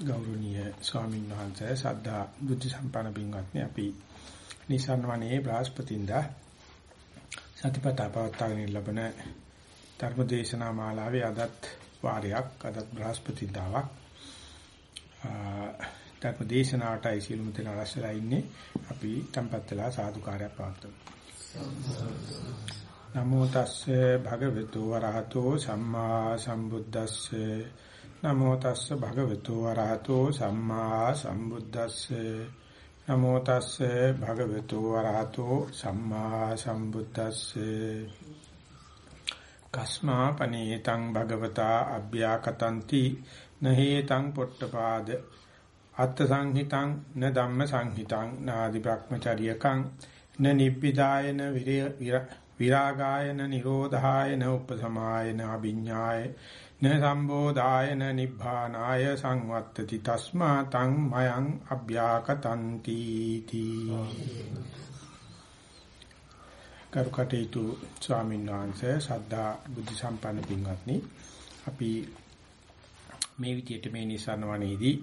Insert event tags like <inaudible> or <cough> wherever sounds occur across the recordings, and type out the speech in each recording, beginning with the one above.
ගෞරවනීය ස්වාමීන් වහන්සේ සද්ධා බුද්ධ සම්පන්න පින්වත්නි අපි නිසන්වනේ බ්‍රහස්පතින්දා සතිපතා පවත්වාගෙන ලැබෙන ධර්මදේශනා මාලාවේ අදත් වාරයක් අදත් බ්‍රහස්පතින්දාවක් ධර්මදේශනාටයි සිළුමු දෙන රැස්ලා ඉන්නේ. අපි tempත් වෙලා සාදුකාරයක් පවත්වමු. නමෝ තස්සේ භගවතු වරහතෝ සම්මා සම්බුද්දස්සේ නමෝ තස්ස භගවතු වරහතෝ සම්මා සම්බුද්දස්සේ. නමෝ තස්ස භගවතු වරහතෝ සම්මා සම්බුද්දස්සේ. කස්මා පනේතං භගවතා අභ්‍යාකතಂತಿ නහේතං පොට්ටපාද අත්ථ සංහිතං න ධම්ම සංහිතං නාදි බ්‍රහ්මචර්යකං න නිබ්බිදායන විරාගායන නිරෝධායන උපසමායන අභිඤ්ඤාය න සම්බෝධායන නිබ්බානාය සංවත්තති තස්මා තං මයං අභ්‍යාකතಂತಿ තී කරුකටේතු ස්වාමීන් වහන්සේ සද්ධා බුද්ධ සම්පන්න පින්වත්නි අපි මේ විදියට මේ නිසන වනේදී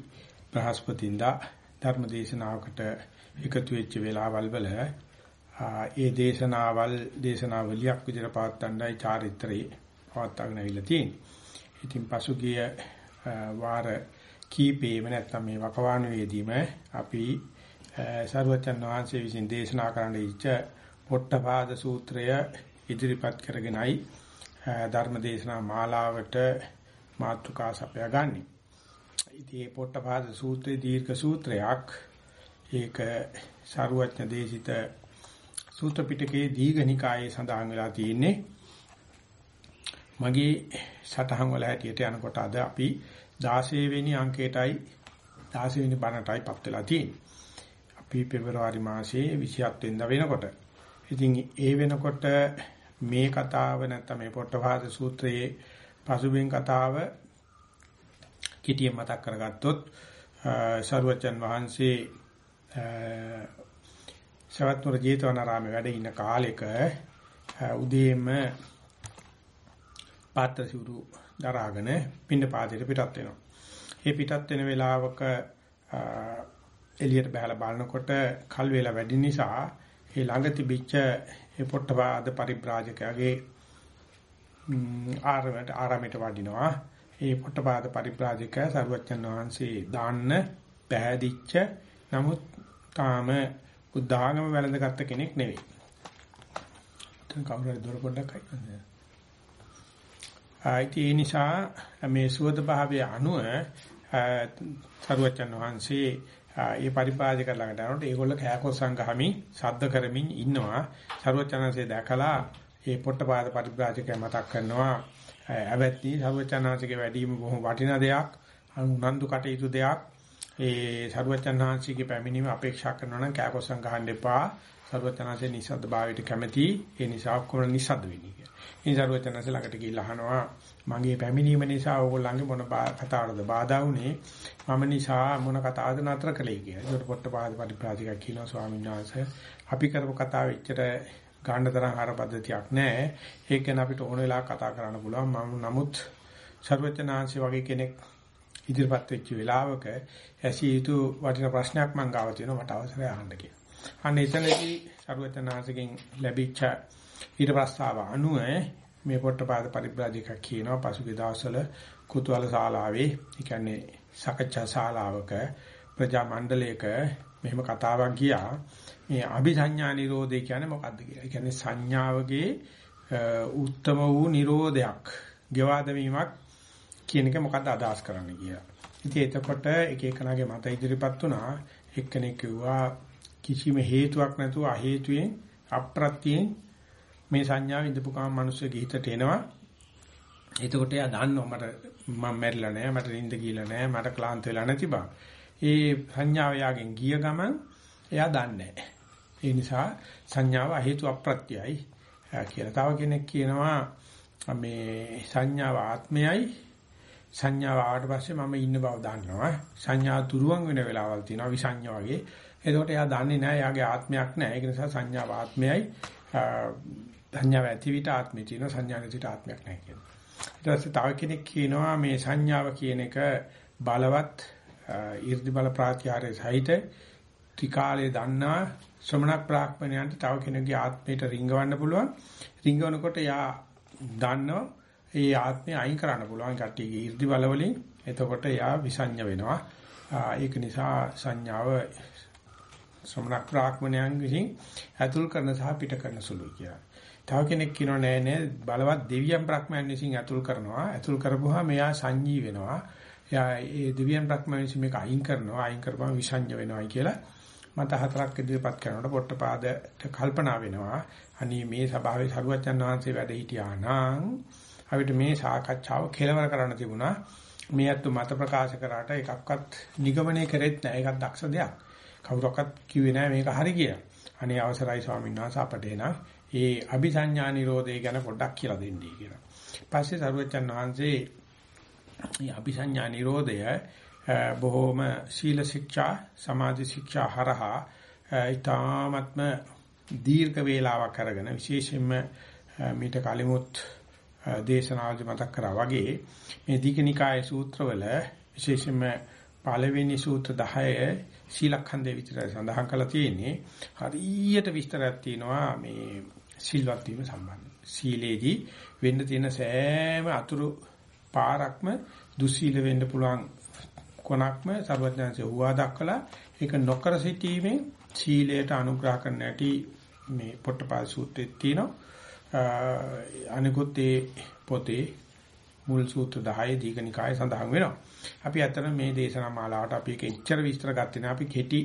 බ්‍රහස්පතින්දා ධර්ම දේශනාවකට එකතු වෙච්ච වෙලාවල් වල ඒ දේශනාවල් දේශනාවලියක් විදිහට පවත්වන්නයි චාරිත්‍රයේ පවත්වාගෙන අවිලා තියෙන්නේ. ඉතින් පසුගිය වාර කීපෙම නැත්නම් මේ වකවානුවේදීම අපි සර්වචන් වහන්සේ විසින් දේශනා කරන්න ඉච්ඡ පොට්ටපාද සූත්‍රය ඉදිරිපත් කරගෙනයි ධර්ම දේශනා මාලාවට මාතෘකා සපයා ගන්නෙ. ඉතින් මේ පොට්ටපාද සූත්‍රයේ දීර්ඝ සූත්‍රයක් ඒක සරුවඥ දේශිත සූත්‍ර පිටකයේ දීඝනිකායේ සඳහන් වෙලා තියෙන්නේ මගේ සටහන් වල හැටියට යනකොට අද අපි 16 වෙනි අංකයටයි 16 වෙනි බණටයිපත් වෙලා තියෙන්නේ. අපි පෙබරවාරි මාසයේ 27 වෙනිදා වෙනකොට. ඉතින් ඒ වෙනකොට මේ කතාව නැත්නම් මේ පොට්ටපාද සූත්‍රයේ පසුබිම් කතාව කිටියෙන් මතක් කරගත්තොත් සරුවචන් වහන්සේ සවත්නුර ජේතවනාරාමේ වැඩ ඉන්න කාලෙක උදේම පාත්‍ර සිවුරු දරාගෙන පින්න පාදයට පිටත් වෙනවා. ඒ පිටත් වෙන වෙලාවක එළියට බහලා බලනකොට කල් වේලා වැඩි නිසා ඒ ළඟ තිබිච්ච ඒ පොට්ටපාද පරිබ්‍රාජකයාගේ ආරමයට ආරමයට වඩිනවා. ඒ පොට්ටපාද පරිබ්‍රාජකයා සර්වඥන් වහන්සේ දාන්න පෑදිච්ච නමුත් තාම බුද්ධාගම වැළඳගත්ත කෙනෙක් නෙවෙයි. දැන් කවුරු හරි දොර පොඩ්ඩක් අයින්නේ. ඒ නිසා මේ සුවද භාවයේ අනුව සරුවචන් වහන්සේ ඒ පරිපාලක ළඟට යනකොට ඒගොල්ල කෑකොස්සන් ගහමින් සද්ද කරමින් ඉන්නවා. සරුවචනන්සේ දැකලා ඒ පොට්ටපාද පරිපාලකයා මතක් කරනවා ඇවැත්ටි සරුවචනන්සේගේ වැඩිම බොහොම වටිනා දෙයක් උනන්දු කටයුතු දෙයක්. ඒ සරුවචනන්සේගේ පැමිණීම අපේක්ෂා කරනවා නම් කෑකොස්සන් ගහන්න එපා. සරුවචනන්සේ නිසද්ද භාවයට කැමැති. ඒ නිසා ඔක්කොම නිසද්ද වෙන්නේ. ඉතින් සරුවචනන්ස ළඟට ගිහිල්ලා අහනවා මගේ පැමිණීම නිසා ඕගොල්ලන්ගේ මොන කතාවටද බාධා වුනේ මම නිසා මොන කතාවද නතර කළේ කියලා. ඒකට පොට්ටපාද පරිප්‍රාතිකක් කියනවා ස්වාමීන් වහන්සේ අපි කරපු කතාව එච්චර ගන්න තරම් ආර පද්ධතියක් නැහැ. ඒක ගැන අපිට ඕන වෙලාවක කතා කරන්න පුළුවන්. මම නමුත් සර්වචනාංශي වගේ කෙනෙක් ඉදිරිපත් වෙච්ච වෙලාවක ඇසිය යුතු වටිනා ප්‍රශ්නයක් මම ගාව තියෙනවා මට අවසරය අහන්න කියලා. අන්න එතනදී සර්වචනාංශගෙන් ලැබිච්ච ඊට ප්‍රස්තාව අනුව මේ පොට්ටපාද පරිබ්‍රාජික කියනවා පසුගිය දවස්වල කුතුහල ශාලාවේ ඒ කියන්නේ සාකච්ඡා ශාලාවක ප්‍රජා මණ්ඩලයක මෙහෙම කතාවක් ගියා මේ අபிසඤ්ඤා නිරෝධය කියන්නේ මොකක්ද කියලා. ඒ කියන්නේ සංඥාවගේ උත්තම වූ නිරෝධයක් ගෙවා දැමීමක් කියන එක මොකක්ද අදහස් කරන්නේ කියලා. ඉතින් එතකොට එක එකනාගේ මත ඉදිරිපත් වුණා එක්කෙනෙක් කිව්වා කිසිම හේතුවක් නැතුව අ හේතුයෙන් අප්‍රත්‍යයෙන් මේ සංඥාව ඉඳපු කාම මිනිස්සුගේ හිතට එනවා. එතකොට එයා දන්නවා මට මම මැරිලා නැහැ, මට නිින්ද ගිහලා නැහැ, මට ක්ලාන්ත වෙලා නැති බව. ඒ සංඥාව යාගෙන් ගිය ගමන් එයා දන්නේ ඒ නිසා සංඥාව හේතු අප්‍රත්‍යයයි කියලා. තව කෙනෙක් කියනවා මේ සංඥාව ආත්මයයි සංඥාව ආවට පස්සේ මම ඉන්න බව දන්නවා. සංඥා දුරුවන් වෙන වෙලාවල් තියෙනවා විසංඥා වගේ. එතකොට එයා දන්නේ නැහැ එයාගේ ආත්මයක් නැහැ. ඒක නිසා සංඥාව ආත්මයයි සංඥාව ඇති විට ආත්මය තියෙනවා සංඥා නැති විට ආත්මයක් නැහැ කියනවා. ඊට පස්සේ තව කෙනෙක් කියනවා මේ සංඥාව කියන එක බලවත් ඊර්ධි බල ප්‍රාත්‍යාරයේ සහිත ත්‍රිකාලයේ දන්නා ශ්‍රමණ ප්‍රාඥයන්ට තව කෙනෙකුගේ ආත්මයට රිංගවන්න පුළුවන්. රිංගවනකොට යා දන්නවා ඒ ආත්මය අයින් කරන්න පුළුවන් කට්ටියගේ ඊර්ධි බල වලින්. එතකොට යා විසඤ්ඤ වෙනවා. ඒක නිසා සංඥාව ශ්‍රමණ ප්‍රාඥයන් විසින් ඇතුල් කරන සහ පිට කරන සුළුයි කියලා. තව කෙනෙක් කියනවා නෑ නෑ බලවත් දෙවියන් බ්‍රහ්මයන් විසින් ඇතුල් කරනවා. ඇතුල් කරපුවාම එයා සංජී වෙනවා. එයා ඒ දෙවියන් බ්‍රහ්මයන් විසින් මේක අයින් කරනවා. අයින් කරපුවාම විසඤ්ඤ වෙනවායි කියලා මත හතරක් ඉදිරිපත් කරනකොට පොට්ටපාදට කල්පනා වෙනවා. අනී මේ සභාවේ සරුවච්චන් වහන්සේ වැඩ හිටියා නම් අපිට මේ සාකච්ඡාව කෙලවර කරන්න තිබුණා. මේ අතු මත ප්‍රකාශ කරාට එකක්වත් නිගමනය කරෙත් නැහැ. ඒකත් දක්ෂ දෙයක්. කවුරක්වත් කිව්වේ නැහැ මේක හරි කියලා. අනේ අවසරයි ස්වාමීන් වහන්සේ අපට එන ඒ අபிසඤ්ඤා නිරෝධය ගැන පොඩ්ඩක් කියලා දෙන්නී කියලා. පස්සේ සරුවචන් වහන්සේ මේ අபிසඤ්ඤා නිරෝධය බොහෝම සීල ශික්ෂා, සමාධි ශික්ෂා හරහා ඊ타ත්ම දීර්ඝ වේලාවක් අරගෙන විශේෂයෙන්ම මීට කලිමුත් දේශනාවලදී මතක් කරා වගේ මේ දීඝනිකායේ සූත්‍රවල විශේෂයෙන්ම පළවෙනි සූත්‍ර 10 ශීලඛණ්ඩේ විතරයි සඳහන් කරලා තියෙන්නේ හරියට විස්තරයක් තියෙනවා මේ සිල්වත් වීම සම්බන්ධ. සීලේදී වෙන්න තියෙන සෑම අතුරු පාරක්ම දුස්සීල වෙන්න පුළුවන් කොනක්ම සර්වඥාන්සේ හුවා දක්වලා ඒක නොකර සිටීමෙන් සීලයට අනුග්‍රහ කරන්න ඇති මේ පොට්ටපාද සූත්‍රයේ තියෙනවා අනිකුත් ඒ පොතේ මුල් සූත්‍ර 10 දීඝනිකායේ සඳහන් වෙනවා. අපි අතන මේ දේශනා මාලාවට අපි ඒක එච්චර විස්තර ගත්තේ නෑ. අපි කෙටි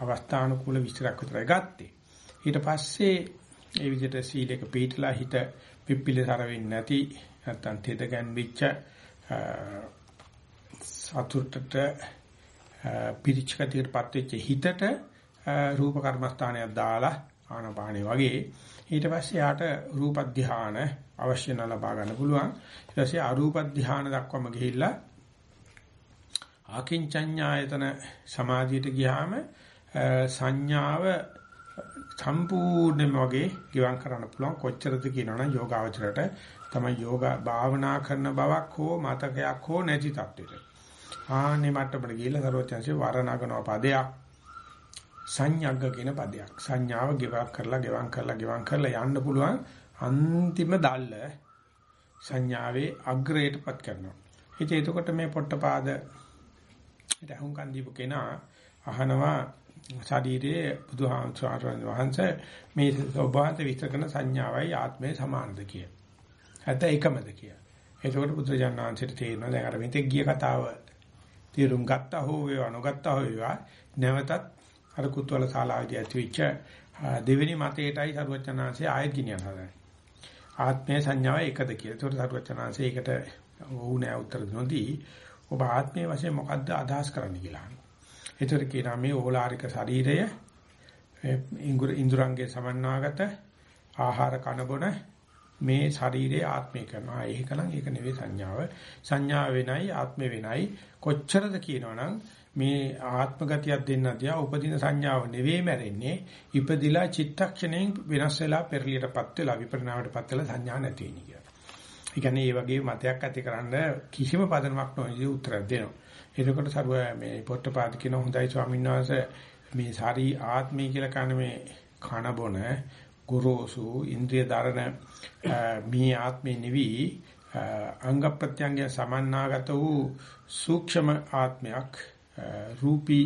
අවස්ථානුකූල විස්තරයක් විතරයි ගත්තේ. ඊට පස්සේ ඒ විදිහට සීලයක පිළිట్లా හිත පිපිලිසර වෙන්නේ නැති නැත්තම් තෙද ගැන්විච්ච සතුටට පිරිච්කතියටපත් වෙච්ච හිතට රූප කර්මස්ථානයක් දාලා ආනපානෙ වගේ ඊට පස්සේ යාට රූප ධානය අවශ්‍ය නැ ලබා ගන්න පුළුවන්. ඊට පස්සේ අරූප ධානය දක්වම ගිහිල්ලා ආකින්චඤ්ඤායතන සමාධියට ගියාම සංඥාව සම්පූර්ණයෙන්ම වගේ ගිවන් කරන්න පුළුවන් කොච්චරද කියනවනම් යෝගාවචරයට තමයි යෝගා භාවනා කරන බවක් හෝ මතකයක් හෝ නැති තත්ත්වෙට. ආන්නේ මට්ටමට ගිහිල්ලා සරෝජන්සේ වරණගනවා පදයක් සංඥග්ග කියන පදයක්. සංඥාව ගෙවක් කරලා ගෙවන් කරලා ගෙවන් කරලා යන්න පුළුවන් අන්තිම දැල්ල සංඥාවේ අග්‍රයටපත් කරනවා. ඉතින් එතකොට මේ පොට්ටපාද ඊට අහුම්කන් දීපු කෙනා අහනවා ශරීරයේ බුදුහාමුදුරන් වහන්සේ මේ ස්වභාවත විස්තර කරන සංඥාවයි ආත්මය සමානද කිය. ඇත්ත එකමද කිය. එතකොට බුදුරජාණන් වහන්සේට තේරෙනවා දැන් අර මෙතෙක් ගිය කතාව තේරුම් ගත්තා හෝ වේවා නොගත්තා හෝ වේවා නැවතත් අර කුතුහල ශාලාවේදී ඇතිවෙච්ච දෙවෙනි මතයටයි සරුවචනාංශය ආයෙත් ගෙනියන හදන්නේ. ආත්මය සංඥාව එකද කියලා. ඒකට සරුවචනාංශය ඒකට ඕ නෑ උත්තර දෙනොදී ඔබ ආත්මයේ වශයෙන් මොකද්ද අදහස් කරන්න කියලා. ඒතර කියනවා මේ ඕලාරික ශරීරය ඉන්ද්‍රයන්ගේ සමන්නාගත ආහාර කන බොන මේ ශරීරයේ ආත්මය කරනවා. ඒකනම් ඒක නෙවෙයි සංඥාව. සංඥාව වෙනයි ආත්මය වෙනයි. කොච්චරද කියනවනම් මේ ආත්ම ගතියක් දෙන්න තියා උපදින සංඥාව නෙවෙයි මැරෙන්නේ. ඉපදිලා චිත්තක්ෂණයෙන් වෙනස් වෙලා පෙරලියටපත් වෙලා විපරිණාමයටපත් වෙලා සංඥා නැති වෙන්නේ කියලා. ඒ කියන්නේ මේ වගේ මතයක් ඇතිකරන කිසිම පදනමක් නොවිදි උත්තරයක් දෙනවා. එතකොට සරුව මේ පොට්ටපාද කියන හොඳයි ස්වාමීන් වහන්සේ මේ සාරි ආත්මය කියලා කන මේ කන බොන ගුරුසු ඉන්ද්‍රිය දරණ මේ ආත්මේ නිවි අංග ප්‍රත්‍යංගය සමන්නාගත වූ සූක්ෂම ආත්මයක් රූපී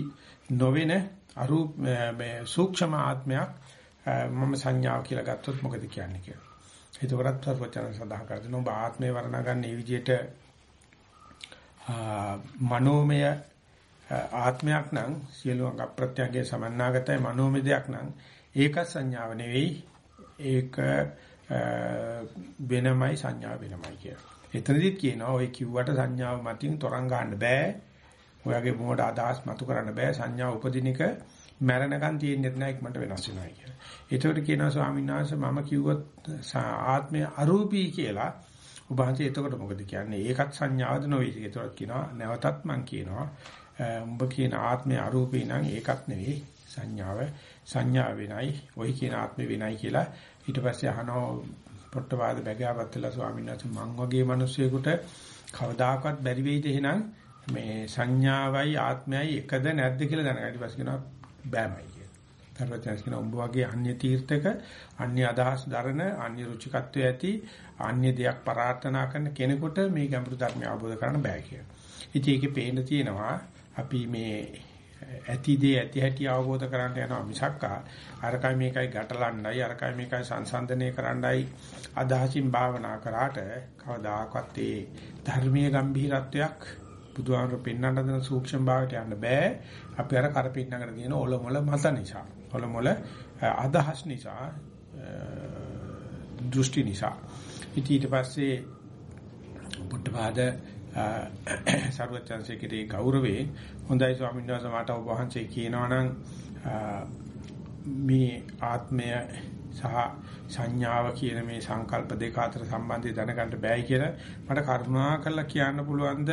නොවන අරූප මේ සූක්ෂම ආත්මයක් මම සංඥාව කියලා ගත්තොත් මොකද කියන්නේ කියලා. එතකොටත් සර්වචන සඳහන් කර දෙනවා ඔබ ආත්මේ වර්ණා ගන්න මේ විදිහට මනෝමය ආත්මයක් නම් සියලු අංග ප්‍රත්‍යංගයේ සමන්නාගතයි මනෝමය දෙයක් නම් ඒක සංඥාව නෙවෙයි ඒක වෙනමයි සංඥා වෙනමයි කියලා. එතනදිත් කියනවා ඔය කිව්වට සංඥාව මතින් තරංග ගන්න බෑ. ඔයගේ මොකට අදහස් මතු කරන්න බෑ සංඥා උපදින එක මැරෙනකන් තියෙන්නේ නැහැ ඉක්මනට වෙනස් වෙනවා කියලා. ඒතකොට කියනවා ස්වාමීන් වහන්සේ මම කිව්වොත් ආත්මය අරූපී කියලා ඔබ හන්සේ එතකොට මොකද කියන්නේ? ඒකත් සංඥාවද නොවේ. ඒතකොට කියනවා නැවතත් මම කියනවා උඹ කියන ආත්මය අරූපී නම් ඒකත් නෙවෙයි සංඥාව සංඥා වෙනයි. ওই කියන ආත්මේ වෙනයි කියලා ඊට පස්සේ අහනවා පොට්ටපාද බැගෑවත් වෙලා ස්වාමීන් වහන්සේ මං වගේ මිනිස්සෙකුට කවදාකවත් බැරි වෙයිද එහෙනම් මේ සංඥාවයි ආත්මයයි එකද නැද්ද කියලා දැනගන්න. ඊට පස්සේ කියනවා බෑමයි කියලා. ඊට පස්සේ උඹ වගේ අන්‍ය තීර්ථක, අන්‍ය අදහස් දරන, අන්‍ය රුචිකත්වයේ ඇති, අන්‍ය දෙයක් ප්‍රාර්ථනා කරන කෙනෙකුට මේ ගැඹුරු ධර්මය අවබෝධ කරගන්න බෑ කියලා. ඉතින් ඒකේ පේන්න තියෙනවා අපි මේ ඇති දේ ඇති හැටි අවබෝධ කරගන්න යනවා මිසක්කා අරකයි මේකයි ගැටලන්නයි අරකයි මේකයි සංසන්දනය කරන්නයි අදහසින් භාවනා කරාට කවදාකවත් ඒ ධර්මීය ගැඹීරත්වයක් බුදුහාමර පෙන්වන්න දෙන සූක්ෂම භාවයට යන්න බෑ අපි අර කරපින්නකට තියෙන ඔලොමොල මත නිසා ඔලොමොල අදහස් නිසා දෘෂ්ටි නිසා. ඊට පස්සේ බුද්ධපාද සර්වචන්සේ කෙරේ ගෞරවයෙන් හොඳයි ස්වාමීන් වහන්සේ මට ඔබ වහන්සේ කියනවා නම් මේ ආත්මය සහ සංඥාව කියන මේ සංකල්ප දෙක අතර සම්බන්ධය දැනගන්න බෑයි කියලා මට කරුණා කරලා කියන්න පුළුවන්ද?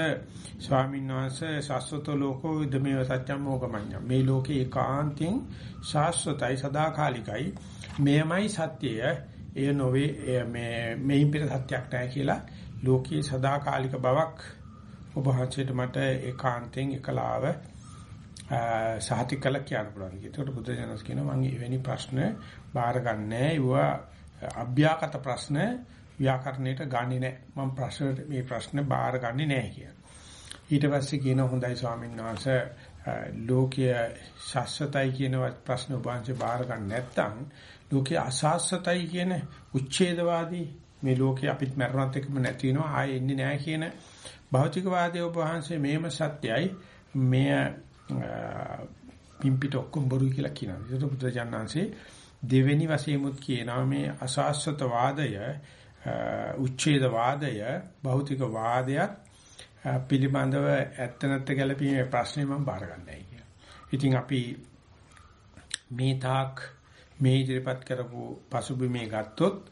ස්වාමීන් වහන්සේ සස්වත ලෝකෝ විදමේව සත්‍යම් මොකමඤ්ඤ මේ ලෝකේ ඒකාන්තයෙන් ශාස්වතයි සදාකාලිකයි. මෙයමයි සත්‍යය. එය නොවේ මේ මෙයින් පිට සත්‍යක් නැහැ කියලා ලෝකයේ සදාකාලික බවක් ඔබ වහන්සේට මට ඒකාන්තයෙන් එකලාව සහතික කළ කියන්න පුළුවන්. ඒකට බුද්ධ ජනස් කියනවා මම එවැනි ප්‍රශ්න බාර ගන්නෑ. ඒවා අභ්‍යාගත ප්‍රශ්න ව්‍යාකරණයට ගන්නෙ නෑ. මම ප්‍රශ්න මේ ප්‍රශ්න බාර ගන්නෙ නෑ කියලා. ඊට පස්සේ කියන හොඳයි ස්වාමීන් වහන්සේ ලෝකයේ ශාස්ත්‍රතයි කියන ප්‍රශ්න වංශේ බාර ගන්න නැත්නම් ලෝකයේ අශාස්ත්‍රතයි කියන උච්ඡේදවාදී මේ ලෝකේ අපිත් මරණත් එක්කම නැති වෙනවා ආයේ එන්නේ නැහැ කියන භෞතිකවාදී ඔබ වහන්සේ මේම සත්‍යයි මෙය පිම්පිට ඔක්කොම බොරු කියලා කියනවා. ඒක බුදුජානනාංශේ දෙවෙනි වශයෙන්මුත් කියනවා මේ අසාස්වත වාදය උච්ඡේද වාදය භෞතික වාදයක් පිළිබඳව ඇත්ත නැත්ත ගැලපීමේ ප්‍රශ්නේ මම බාරගන්නයි කියලා. ඉතින් අපි මේ තාක් මේ ඉදිරිපත් කරපු පසුබිමේ ගත්තොත්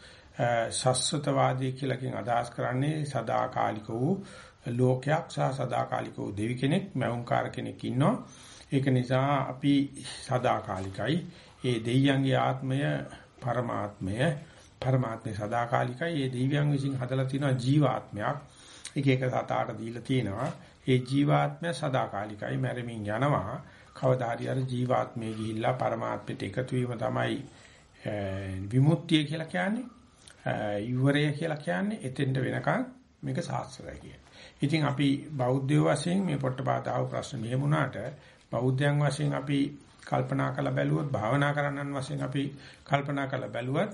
සස්වතවාදී කියලා කියන අදහස් කරන්නේ සදාකාලික වූ ලෝකයක් සහ සදාකාලික වූ දෙවි කෙනෙක් මෞංකාර කෙනෙක් ඉන්නවා. ඒක නිසා අපි සදාකාලිකයි. ඒ දෙවියන්ගේ ආත්මය පරමාත්මය පරමාත්මය සදාකාලිකයි. ඒ දෙවියන් විසින් හදලා තියෙන ජීවාත්මයක්. එක එක සතාට දීලා තියෙනවා. ඒ ජීවාත්මය සදාකාලිකයි. මැරෙමින් යනවා. කවදා හරි අර ජීවාත්මය ගිහිල්ලා පරමාත්මයට එකතු වීම තමයි විමුක්තිය කියලා කියන්නේ. ඉවරය කියලා කියන්නේ එතෙන්ට වෙනකන් මේක සාස්ත්‍රය කියන්නේ. ඉතින් අපි බෞද්ධයෝ වශයෙන් මේ පොට්ටපාතාව ප්‍රශ්න මෙහෙමුණාට බෞද්ධයන් වශයෙන් අපි කල්පනා කරලා බැලුවොත් භාවනා කරන්නන් වශයෙන් අපි කල්පනා කරලා බැලුවත්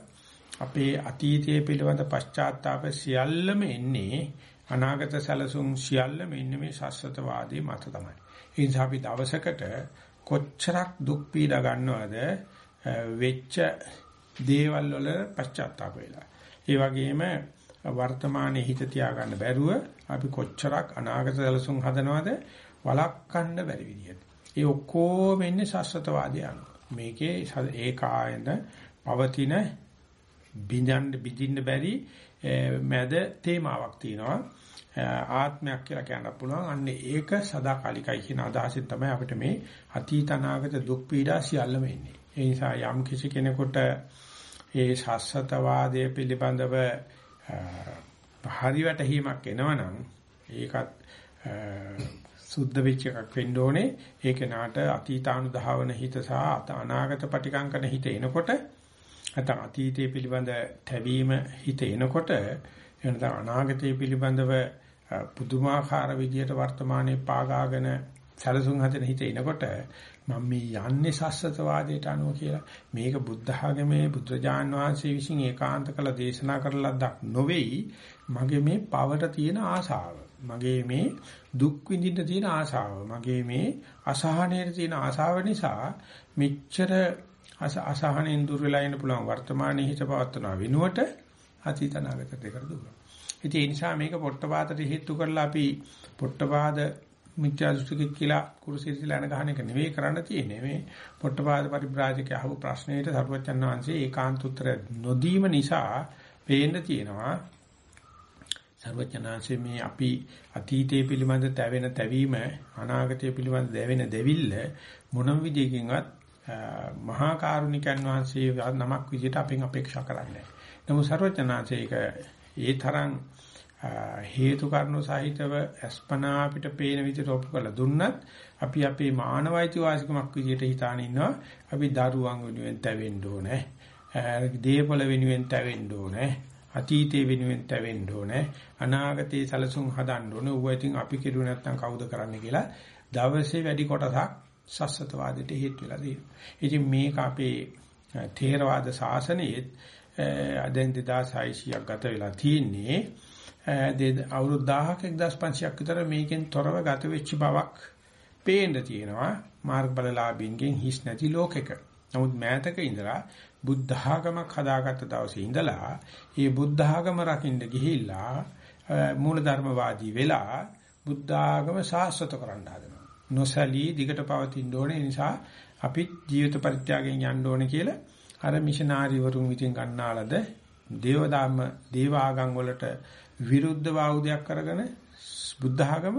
අපේ අතීතයේ පිළිබඳ පශ්චාත්තාප සියල්ලම එන්නේ අනාගත සැලසුම් සියල්ලම ඉන්නේ මේ ශාස්ත්‍රවාදී මත තමයි. ඒ නිසා අපි දවසකට කොච්චරක් දුක් පීඩා ගන්නවද වෙච්ච දේවල් වල පශ්චාත්තාප වෙලා. ඒ වගේම වර්තමානයේ හිත තියාගන්න බැරුව අපි කොච්චරක් අනාගත සැලසුම් හදනවද වළක්වන්න බැරි විදියට. ඒ ඔක්කොම ඉන්නේ ශාස්ත්‍රවාදී අනුව. මේකේ ඒකායන පවතින බිඳින්න බිඳින්න බැරි මැද තේමාවක් තියෙනවා. ආත්මයක් කියලා කියන්න පුළුවන්. අන්න ඒක සදාකාලිකයි කියන අදහසෙන් තමයි අපිට මේ අතීත අනාගත දුක් පීඩා සියල්ලම එන්නේ. ඒ නිසා යම් කිසි කෙනෙකුට ඒ ශාස්ත්‍රවාදයේ පිළිබඳව හරි වැටහීමක් එනවනම් ඒකත් සුද්ධ වෙච්ච එකක් වෙන්න ඕනේ. ඒක නාට අතීතානුධාවන හිත සහ අනාගත පටිකංකන හිත එනකොට නැත්නම් අතීතයේ පිළිබඳ තැවීම හිත එනකොට එනතන අනාගතයේ පිළිබඳව පුදුමාකාර විදියට වර්තමානයේ පාගාගෙන සැලසුම් හදන හිත එනකොට මම මේ යන්නේ සස්සතවාදයට අනුව කියලා. මේක බුද්ධ ආගමේ බුද්ධජාන් වහන්සේ විසින් ඒකාන්ත කළ දේශනා කරලා දක් නොවේයි. මගේ මේ පවට තියෙන ආශාව. මගේ මේ දුක් විඳින්න තියෙන ආශාව මගේ මේ අසහනයේ තියෙන ආශාව නිසා මෙච්චර අසහනෙන් දුර වෙලා ඉන්න පුළුවන් වර්තමානයේ හිත පවත්වනවා වෙනුවට අතීත අනාගත දෙකට දුර. ඉතින් ඒ නිසා මේක පොට්ටපාදට හේතු කරලා අපි පොට්ටපාද මිත්‍යා දෘෂ්ටික කියලා කුරුසිරිසලා යන ගහන එක නෙවෙයි කරන්න තියෙන්නේ මේ පොට්ටපාද පරිබ්‍රාජක අහපු ප්‍රශ්නෙට සරුවචන් වහන්සේ ඒකාන්ත උත්තර නොදීම නිසා පේන්න තියෙනවා සර්වඥාන්සේ මේ අපි අතීතයේ පිළිබඳ තැවෙන තැවීම අනාගතයේ පිළිබඳ දැවෙන දෙවිල්ල මොනම විදියකින්වත් මහා කරුණිකයන් වහන්සේ නමක් විදියට අපෙන් අපේක්ෂා කරන්නේ නමුත් ਸਰවඥාචේක ඒ තරම් හේතු කාරණු සහිතව අස්පනා අපිට පේන විදිහට ඔප්පු කරලා දුන්නත් අපි අපේ මානවයිති වාසිකමක් විදිහට හිතාන ඉන්නවා. අපි දරුවන් වෙනුවෙන් තැවෙන්න ඕනේ. දේපල වෙනුවෙන් තැවෙන්න ඕනේ. අතීතයේ වෙනුවෙන් තැවෙන්න ඕනේ අනාගතයේ සැලසුම් හදන්න ඕනේ ඌව ඉතින් අපි කෙරුවේ නැත්නම් කවුද කරන්නේ කියලා දවසේ වැඩි කොටසක් සස්සතවාදයට හේතු වෙලා තියෙනවා. ඉතින් මේක අපේ ථේරවාද ශාසනයේ දැන් 2600ක් ගත වෙලා තියෙන්නේ අවුරුදු 1000ක 1500ක් විතර මේකෙන් තොරව ගත වෙච්ච බවක් පේන්න තියෙනවා මාර්ගඵලලාභින්ගෙන් හිස් නැති ලෝකෙක. නමුත් මෑතක ඉඳලා බුද්ධ ආගමක් හදාගත්ත දවසේ ඉඳලා මේ බුද්ධ ආගම රකින්න ගිහිල්ලා මූලධර්මවාදී වෙලා බුද්ධ ආගම සාස්වත කරන්න හදනවා. නොසලී දිගට පවතින්න ඕනේ නිසා අපි ජීවිත පරිත්‍යාගයෙන් යන්න ඕනේ කියලා අර මිෂනාරි වරුන් විසින් ගන්නාලද දේවදාම දේවාගම් වලට විරුද්ධ වාවුදයක් කරගෙන බුද්ධ ආගම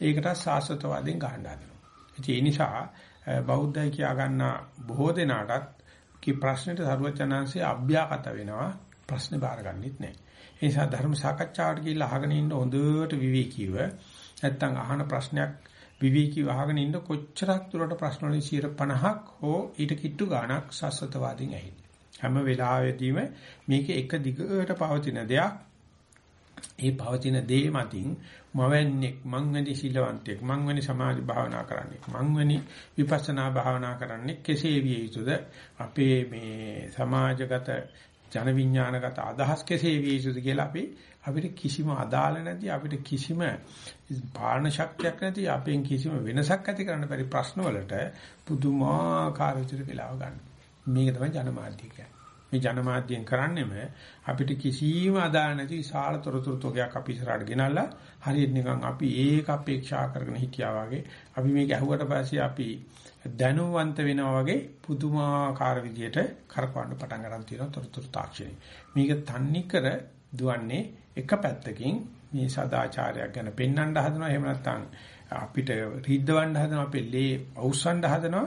ඒකට සාස්වතවාදයෙන් ගහන්න හදනවා. ඒ නිසා බෞද්ධය කියා ගන්න බොහෝ දෙනාටත් කි ප්‍රශ්නෙට සරුවචනාංශයේ අභ්‍යාගත වෙනවා ප්‍රශ්නේ බාරගන්නෙත් නැහැ. ඒ නිසා ධර්ම සාකච්ඡාවට ගිහිල්ලා අහගෙන ඉන්න හොඳට විවේකීව නැත්තම් අහන ප්‍රශ්නයක් විවේකීව අහගෙන ඉන්න කොච්චරක් දුරට ප්‍රශ්න වලින් 50ක් හෝ ඊට කිට්ටු ගාණක් සස්වතවාදීන් ඇහින්නේ. හැම වෙලාවෙදීම මේක එක දිගට පවතින දෙයක්. ඒ පවතින දේ මතින් මවන්නේක් මං වැනි සීලවන්තයෙක් මං වැනි සමාධි භාවනා කරන්නේ මං වැනි විපස්සනා භාවනා කරන්නේ කෙසේ විය යුතුද අපේ මේ සමාජගත ජන විඥානගත අදහස් කෙසේ විය යුතුද කියලා අපි අපිට කිසිම අදාළ නැති අපිට කිසිම පාලන ශක්තියක් නැති අපෙන් කිසිම වෙනසක් ඇති කරන්න බැරි ප්‍රශ්න වලට පුදුමාකාර විදිහට වෙලාව ගන්න. මේක තමයි ජනමාධ්‍ය කියන්නේ. මේ ජනමාධ්‍යයෙන් කරන්නේම අපිට කිසිම අදාළ නැති විශාල තොරතුරු තෝගයක් අපි ඉස්සරහට ගෙනල්ලා හරියට නිකන් අපි ඒක අපේක්ෂා කරගෙන හිටියා වගේ අපි මේක ඇහුවට පස්සේ අපි දැනුවන්ත වෙනවා වගේ පුදුමාකාර විදියට කරකවන්න පටන් ගන්න තියෙනවා තොරතුරු තාක්ෂණය. මේක තන්නේ කර දුවන්නේ එක පැත්තකින් මේ සදාචාරයක් ගැන පෙන්වන්න හදනවා එහෙම නැත්නම් අපිට රිද්දවන්න හදනවා අපේ ලේ අවුස්සන්න හදනවා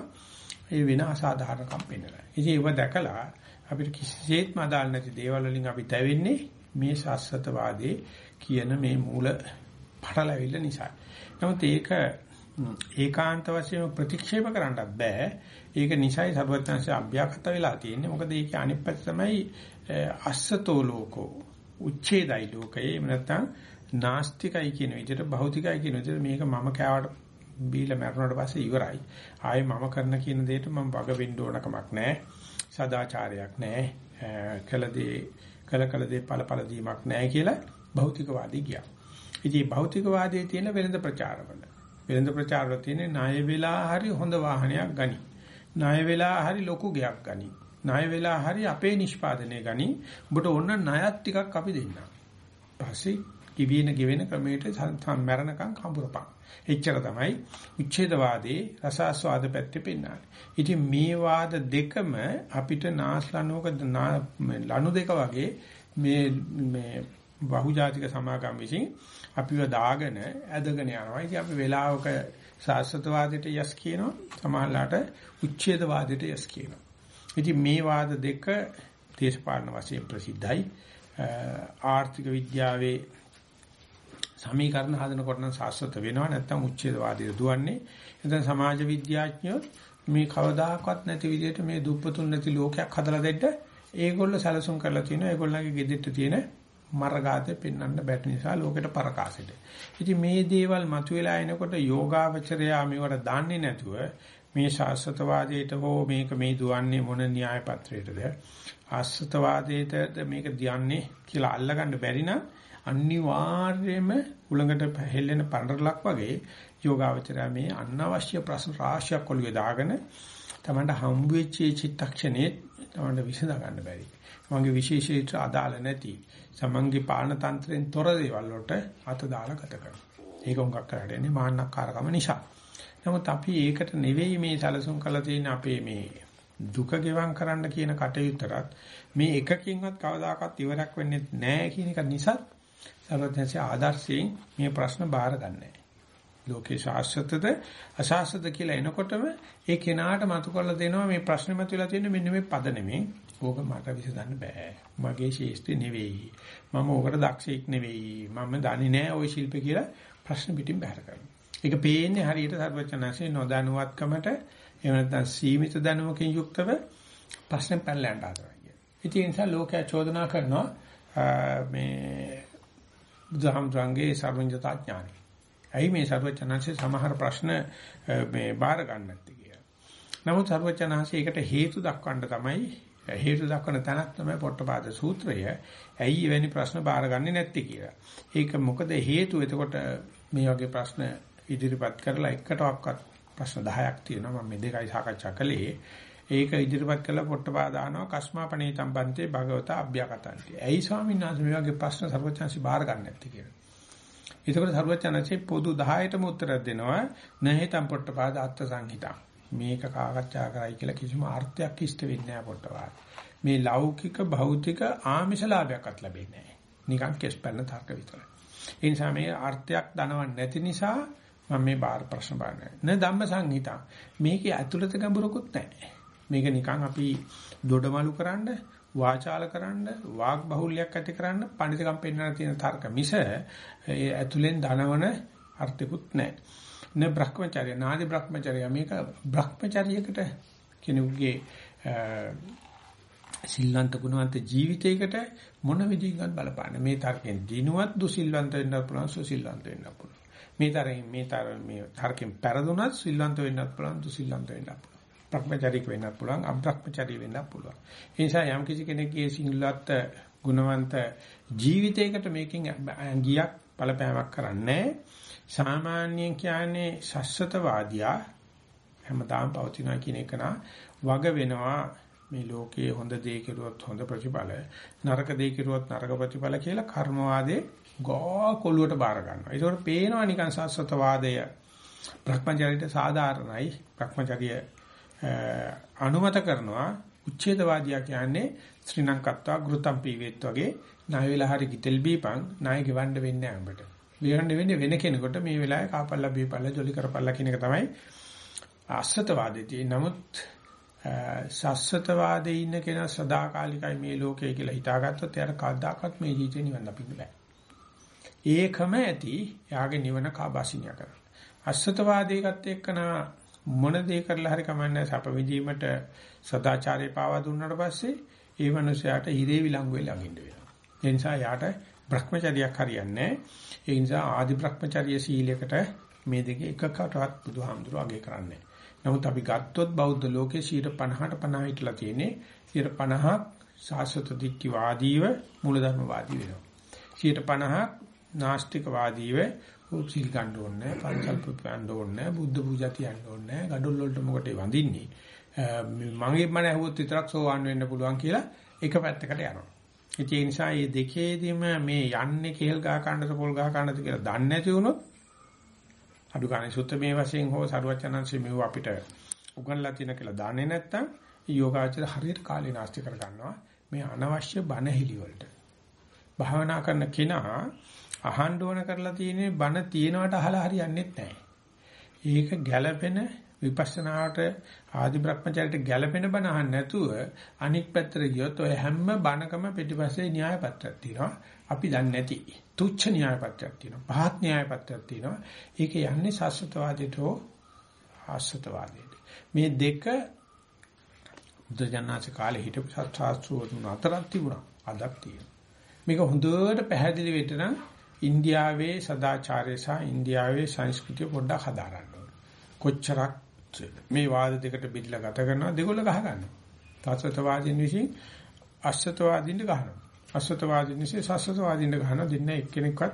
ඒ වෙන අසාධාරණකම් පෙන්වලා. ඉතින් ඒව දැකලා අපිට කිසිසේත්ම අදාළ නැති දේවල් වලින් අපි තැවෙන්නේ මේ ශාස්ත්‍රවාදී කියන මේ මූල පටලැවිල්ල නිසා. නමුත් ඒක ඒකාන්ත වශයෙන් ප්‍රතික්ෂේප කරන්නත් බෑ. ඒක නිසයි සර්වඥාන්සේ අභ්‍යාගත වෙලා තියෙන්නේ. මොකද ඒකේ අනිත් පැත්ත තමයි අස්සතෝ ලෝකෝ. උච්ඡේදයි ලෝකේ. එහෙම නැත්නම් නාස්තිකයි කියන විදිහට භෞතිකයි කියන විදිහට මේක මම කෑවට බීලා මැරුණාට පස්සේ ඉවරයි. ආයේ මම කරන කියන දෙයට මම වග වෙන්න ඕන කමක් නැහැ. සදාචාරයක් නැහැ. කළදී කළ කළ දේ ඵල ඵල දීමක් නැහැ කියලා භෞතිකවාදී ගියා. ඉතින් භෞතිකවාදයේ තියෙන වෙළඳ ප්‍රචාරවල වෙළඳ ප්‍රචාරවල තියෙන ණය වෙලා හරි හොඳ වාහනයක් ගනි. ණය වෙලා හරි ලොකු ගයක් ගනි. ණය වෙලා හරි අපේ නිෂ්පාදනය ගනි. ඔබට ඕන ණයක් ටිකක් අපි දෙන්නම්. පස්සේ කිවින ගෙවෙන ක්‍රමයට මැරණකම් කඹරපන්. එච්චර තමයි උච්ඡේදවාදී රසාස්වාද පැත්තේ පෙන්නන්නේ. ඉතින් මේ වාද දෙකම අපිට නාස්ලනුවක ලනු දෙක වගේ මේ මේ බහුජාතික සමාගම් විසින් අපිව දාගෙන ඇදගෙන යනවා. ඉතින් අපි වෙලාවක සාස්ත්‍රවාදයට යස් කියනවා. සමහරලාට උච්ඡේදවාදයට යස් කියනවා. ඉතින් මේ වාද දෙක දේශපාලන වශයෙන් ප්‍රසිද්ධයි. ආර්ථික විද්‍යාවේ සමීකරණ හදනකොට නම් සාස්වත වෙනවා නැත්නම් උච්ඡේදවාදයට දුවන්නේ. එතන සමාජ විද්‍යාඥයෝ මේ කවදාකවත් නැති විදිහට මේ දුප්පතුන් නැති ලෝකයක් හදලා දෙන්න ඒගොල්ලෝ සැලසුම් කරලා තිනවා. ඒගොල්ලන්ගේ ගෙදෙට්ට තියෙන මරගාතේ පෙන්වන්න බැට නිසා ලෝකෙට පරකාසෙට. ඉතින් මේ දේවල් මතුවලා එනකොට යෝගාවචරයා මේවට දන්නේ නැතුව මේ ශාස්ත්‍රවාදයට හෝ මේක මේ දුවන්නේ මොන න්‍යාය පත්‍රයටද ආස්ත්‍රවාදයට මේක දියන්නේ කියලා අල්ලගන්න බැරි නම් අනිවාර්යයෙන්ම උලඟට හෙල්ලෙන පඬරලක් වගේ යෝගාවචරය මේ අනවශ්‍ය ප්‍රශ්න රාශියක් ඔළුවේ දාගෙන තමන්ට හම්බ වෙච්ච චිත්තක්ෂණේ තමන්ට විසඳ ගන්න බැරි. තමන්ගේ විශේෂීත්‍ර අදාළ නැති සමන්ගේ පාලන තන්ත්‍රයෙන් තොර දේවල් වලට අත දාලා ගත කරනවා. ඒක උඟක් කරන්නේ මාන්නක්කාරකම නිසා. නමුත් අපි ඒකට නෙවෙයි මේ සැලසුම් කරලා තියෙන අපේ මේ දුක ගෙවම් කරන්න කියන කටයුත්තට මේ එකකින්වත් කවදාකවත් ඉවරක් වෙන්නේ නැහැ කියන එක නිසා සර්වඥාන්සේ ආදර්ශයෙන් මේ ප්‍රශ්න බාර ගන්නෑ. ලෝකේ ශාස්ත්‍රතද අශාස්ත්‍රද කියලා එනකොටම ඒ කෙනාට මතු කරලා දෙනවා මේ ප්‍රශ්නේ මතුවලා තියෙන මෙන්න මේ පද නෙමෙයි. ඕක මට විසඳන්න බෑ. මගේ ශේෂ්ත්‍රය නෙවෙයි. මම ඕකට දක්ෂෙක් නෙවෙයි. මම දන්නේ නෑ ওই ශිල්පේ කියලා ප්‍රශ්න පිටින් බහැර කරනවා. ඒක පේන්නේ හරියට සර්වචනanse නොදනුවත්කමට එහෙම නැත්නම් සීමිත දැනුමකින් යුක්තව ප්‍රශ්න පැනලා යන්න හදනවා කියන්නේ. ඉතින් ඒ නිසා ලෝකයා චෝදනා කරනවා මේ බුදුහාමුදුරන්ගේ සර්වඥතා ඥානයි. ඇයි මේ සර්වචනanse සමහර ප්‍රශ්න මේ බාර ගන්න නැත්තේ කියලා. නමුත් සර්වචනanse ඒකට හේතු දක්වන්න තමයි හේතු දක්වන තැනක් තමයි පොට්ටපාද සූත්‍රය. ඇයි එවැනි ප්‍රශ්න බාරගන්නේ නැත්තේ කියලා. ඒක මොකද හේතුව? එතකොට මේ වගේ ප්‍රශ්න ඉදිරිපත් කරලා එකටවත් ප්‍රශ්න 10ක් තියෙනවා. මම මේ දෙකයි සාකච්ඡා කළේ. ඒක ඉදිරිපත් කළා පොට්ටපාද ආනවා කස්මාපණේ සම්බන්තේ භගවත අභ්‍යකටන්ති. ඇයි ස්වාමීන් වහන්සේ මේ වගේ ප්‍රශ්න සර්වචන්සි බාර ගන්න නැත්තේ කියලා. ඒකවල සර්වචන්සි පොදු 10ටම උත්තර දෙනවා. නැහිතම් පොට්ටපාද අත්ථ සංහිතා. මේක සාකච්ඡා කරයි කියලා කිසිම අර්ථයක් ඉෂ්ට වෙන්නේ නැහැ පොට්ටපාද. මේ ලෞකික භෞතික ආමිෂ ලාභයක්වත් ලැබෙන්නේ නැහැ. නිකන් කෙස් පැන්න තර්ක විතරයි. ඒ නිසා මේ අර්ථයක් දනවන්නේ නැති නිසා මම මේ බාහිර ප්‍රශ්න බලන්නේ. න ධම්ම සංහිතා. මේකේ ඇතුළත ගැඹුරකුත් නැහැ. මේක නිකන් අපි දොඩමලු කරන්න, වාචාල කරන්න, වාග් බහුල්‍යයක් ඇති කරන්න, පඬිතුකම් පෙන්වන්න තියෙන තර්ක මිස ඒ ඇතුලෙන් දනවන අර්ථිකුත් නැහැ. න බ්‍රහ්මචර්ය නාදි බ්‍රහ්මචර්ය මේක බ්‍රහ්මචර්යයකට කෙනෙකුගේ සිල්වන්ත ගුණවන්ත ජීවිතයකට මොන විදිහකින්වත් බලපාන්නේ මේ තර්කෙන් දිනුවත් දුසිල්වන්ත වෙන්න පුළුවන් සුසිල්වන්ත වෙන්න පුළුවන්. මේ තරෙන් මේ තර මේ තර්කෙන් පෙරදුනත් සිල්වන්ත වෙන්නත් පුළුවන් දුසිල්වන්ත වෙන්නත් පුළුවන්. බ්‍රහ්මචාරික වෙන්නත් පුළුවන් අබ්‍රහ්මචාරී වෙන්නත් පුළුවන් ඒ නිසා යම් කිසි කෙනෙක්ගේ සිල්වත් ගුණවන්ත ජීවිතයකට මේකෙන් ගියක් බලපෑමක් කරන්නේ සාමාන්‍යයෙන් කියන්නේ ශස්ත්‍රවාදියා හැමදාම පවතිනවා කියන එක නා වග වෙනවා මේ ලෝකයේ හොඳ දේ කෙරුවොත් හොඳ ප්‍රතිඵල නරක දේ කෙරුවොත් නරක ප්‍රතිඵල කියලා කර්මවාදේ ගෝ කොළුවට බාර ගන්නවා. ඒකෝට පේනවා නිකන් සස්වතවාදය භ්‍රමචාරීට සාධාරණයි. භ්‍රමචාරිය අනුමත කරනවා උච්ඡේදවාදියා කියන්නේ ශ්‍රී ලංකත්වා ගෘතම් පීවෙත් වගේ ණය වෙලා හරි කිතෙල් බීපන් ණය ගෙවන්න වෙන්නේ නැහැ උඹට. ලියන්න වෙන්නේ වෙන කෙනෙකුට මේ වෙලාවේ කාපල්ලා බීපල්ලා ජොලි කරපල්ලා කියන එක තමයි අසතවාදීති. නමුත් සස්සතවාදයේ ඉන්න කෙනා සදාකාලිකයි මේ ලෝකය කියලා හිතාගත්තොත් එයාට කවදාකවත් මේ ජීවිතේ නිවන් දකින්න බෑ. ඒකම ඇති යාගේ නිවන කාබාසිනිය කරන. අසතවාදයේකට එක්කන මොන දේ කරලා හරි කමන්නේ සැප විඳීමට සදාචාරය පාවා දුන්නාට පස්සේ ඒ මනුස්සයාට හිරේ විලංගුවේ ළඟින්න වෙනවා. ඒ නිසා යාට භ්‍රමචර්යයක් හරියන්නේ ඒ නිසා ආදි භ්‍රමචර්ය සීලයකට මේ දෙකේ එකකටවත් බුදුහාමුදුරුවෝ අගය කරන්නේ නමුත් අපි ගත්තොත් බෞද්ධ ලෝකේ 50ට 50 හිටලා තියෙන්නේ 50ක් සාසත දික්ටි වාදීව මූලධර්ම වාදී වෙනවා. 50ක් නාස්තික වාදීව උචිල් ගන්න ඕනේ පංචල්ප පෑන්න ඕනේ බුද්ධ පූජා තියන්න ඕනේ gadol වලට මොකටද වඳින්නේ? මගේ මන ඇහුවොත් විතරක් සෝවන් වෙන්න පුළුවන් කියලා එක පැත්තකට යනවා. ඒ නිසා මේ දෙකේදීම මේ යන්නේ කේල් ගහ කන්නද පොල් ගහ කන්නද කියලා දන්නේ නැති වුණොත් අඩු ගානේ සුත්ත මේ වශයෙන් හෝ සරුවචනංශي මෙව අපිට උගන්ලා තියෙන කියලා දන්නේ නැත්නම් යෝගාචර හරියට කාලේ නාස්ති කර ගන්නවා මේ අනවශ්‍ය බනහිලි වලට. භාවනා කරන කෙනා අහන්න ඕන කරලා තියෙන්නේ බන තියෙනවට අහලා හරියන්නේ නැහැ. ඒක ගැළපෙන විපස්සනාට ආදි බ්‍රහ්මචාරයට ගැළපෙන බණ අහන්න නැතුව අනික් පැත්තට ගියොත් ඔය හැම බණකම පිටිපස්සේ න්‍යාය පත්‍රයක් තියෙනවා. අපි දන්නේ නැති තුච්ඡ න්‍යාය පත්‍රයක් තියෙනවා. පහත් න්‍යාය පත්‍රයක් තියෙනවා. ඒක යන්නේ සස්වතවාදයට හෝ ආස්වතවාදයට. මේ දෙක බුද්ධජනනාච කාලේ හිටපු සත්‍යාස්ත්‍රෝතුන් අතරක් තිබුණා. අදක් තියෙනවා. මේක හොඳට පැහැදිලි වෙන්න නම් ඉන්දියාවේ සදාචාරය සහ ඉන්දියාවේ සංස්කෘතිය පොඩ්ඩක් හදාගන්න ඕනේ. කොච්චරක් මේ වාද දෙකට බෙදලා ගත කරනවා දෙගොල්ල ගහ ගන්නවා. තත්ත්වවාදීන් විසින් අසත්වාදීන්ට ගහනවා. අසත්වාදීන් විසින් සසත්වාදීන්ට ගහනවා. දෙන්න එක්කෙනෙක්වත්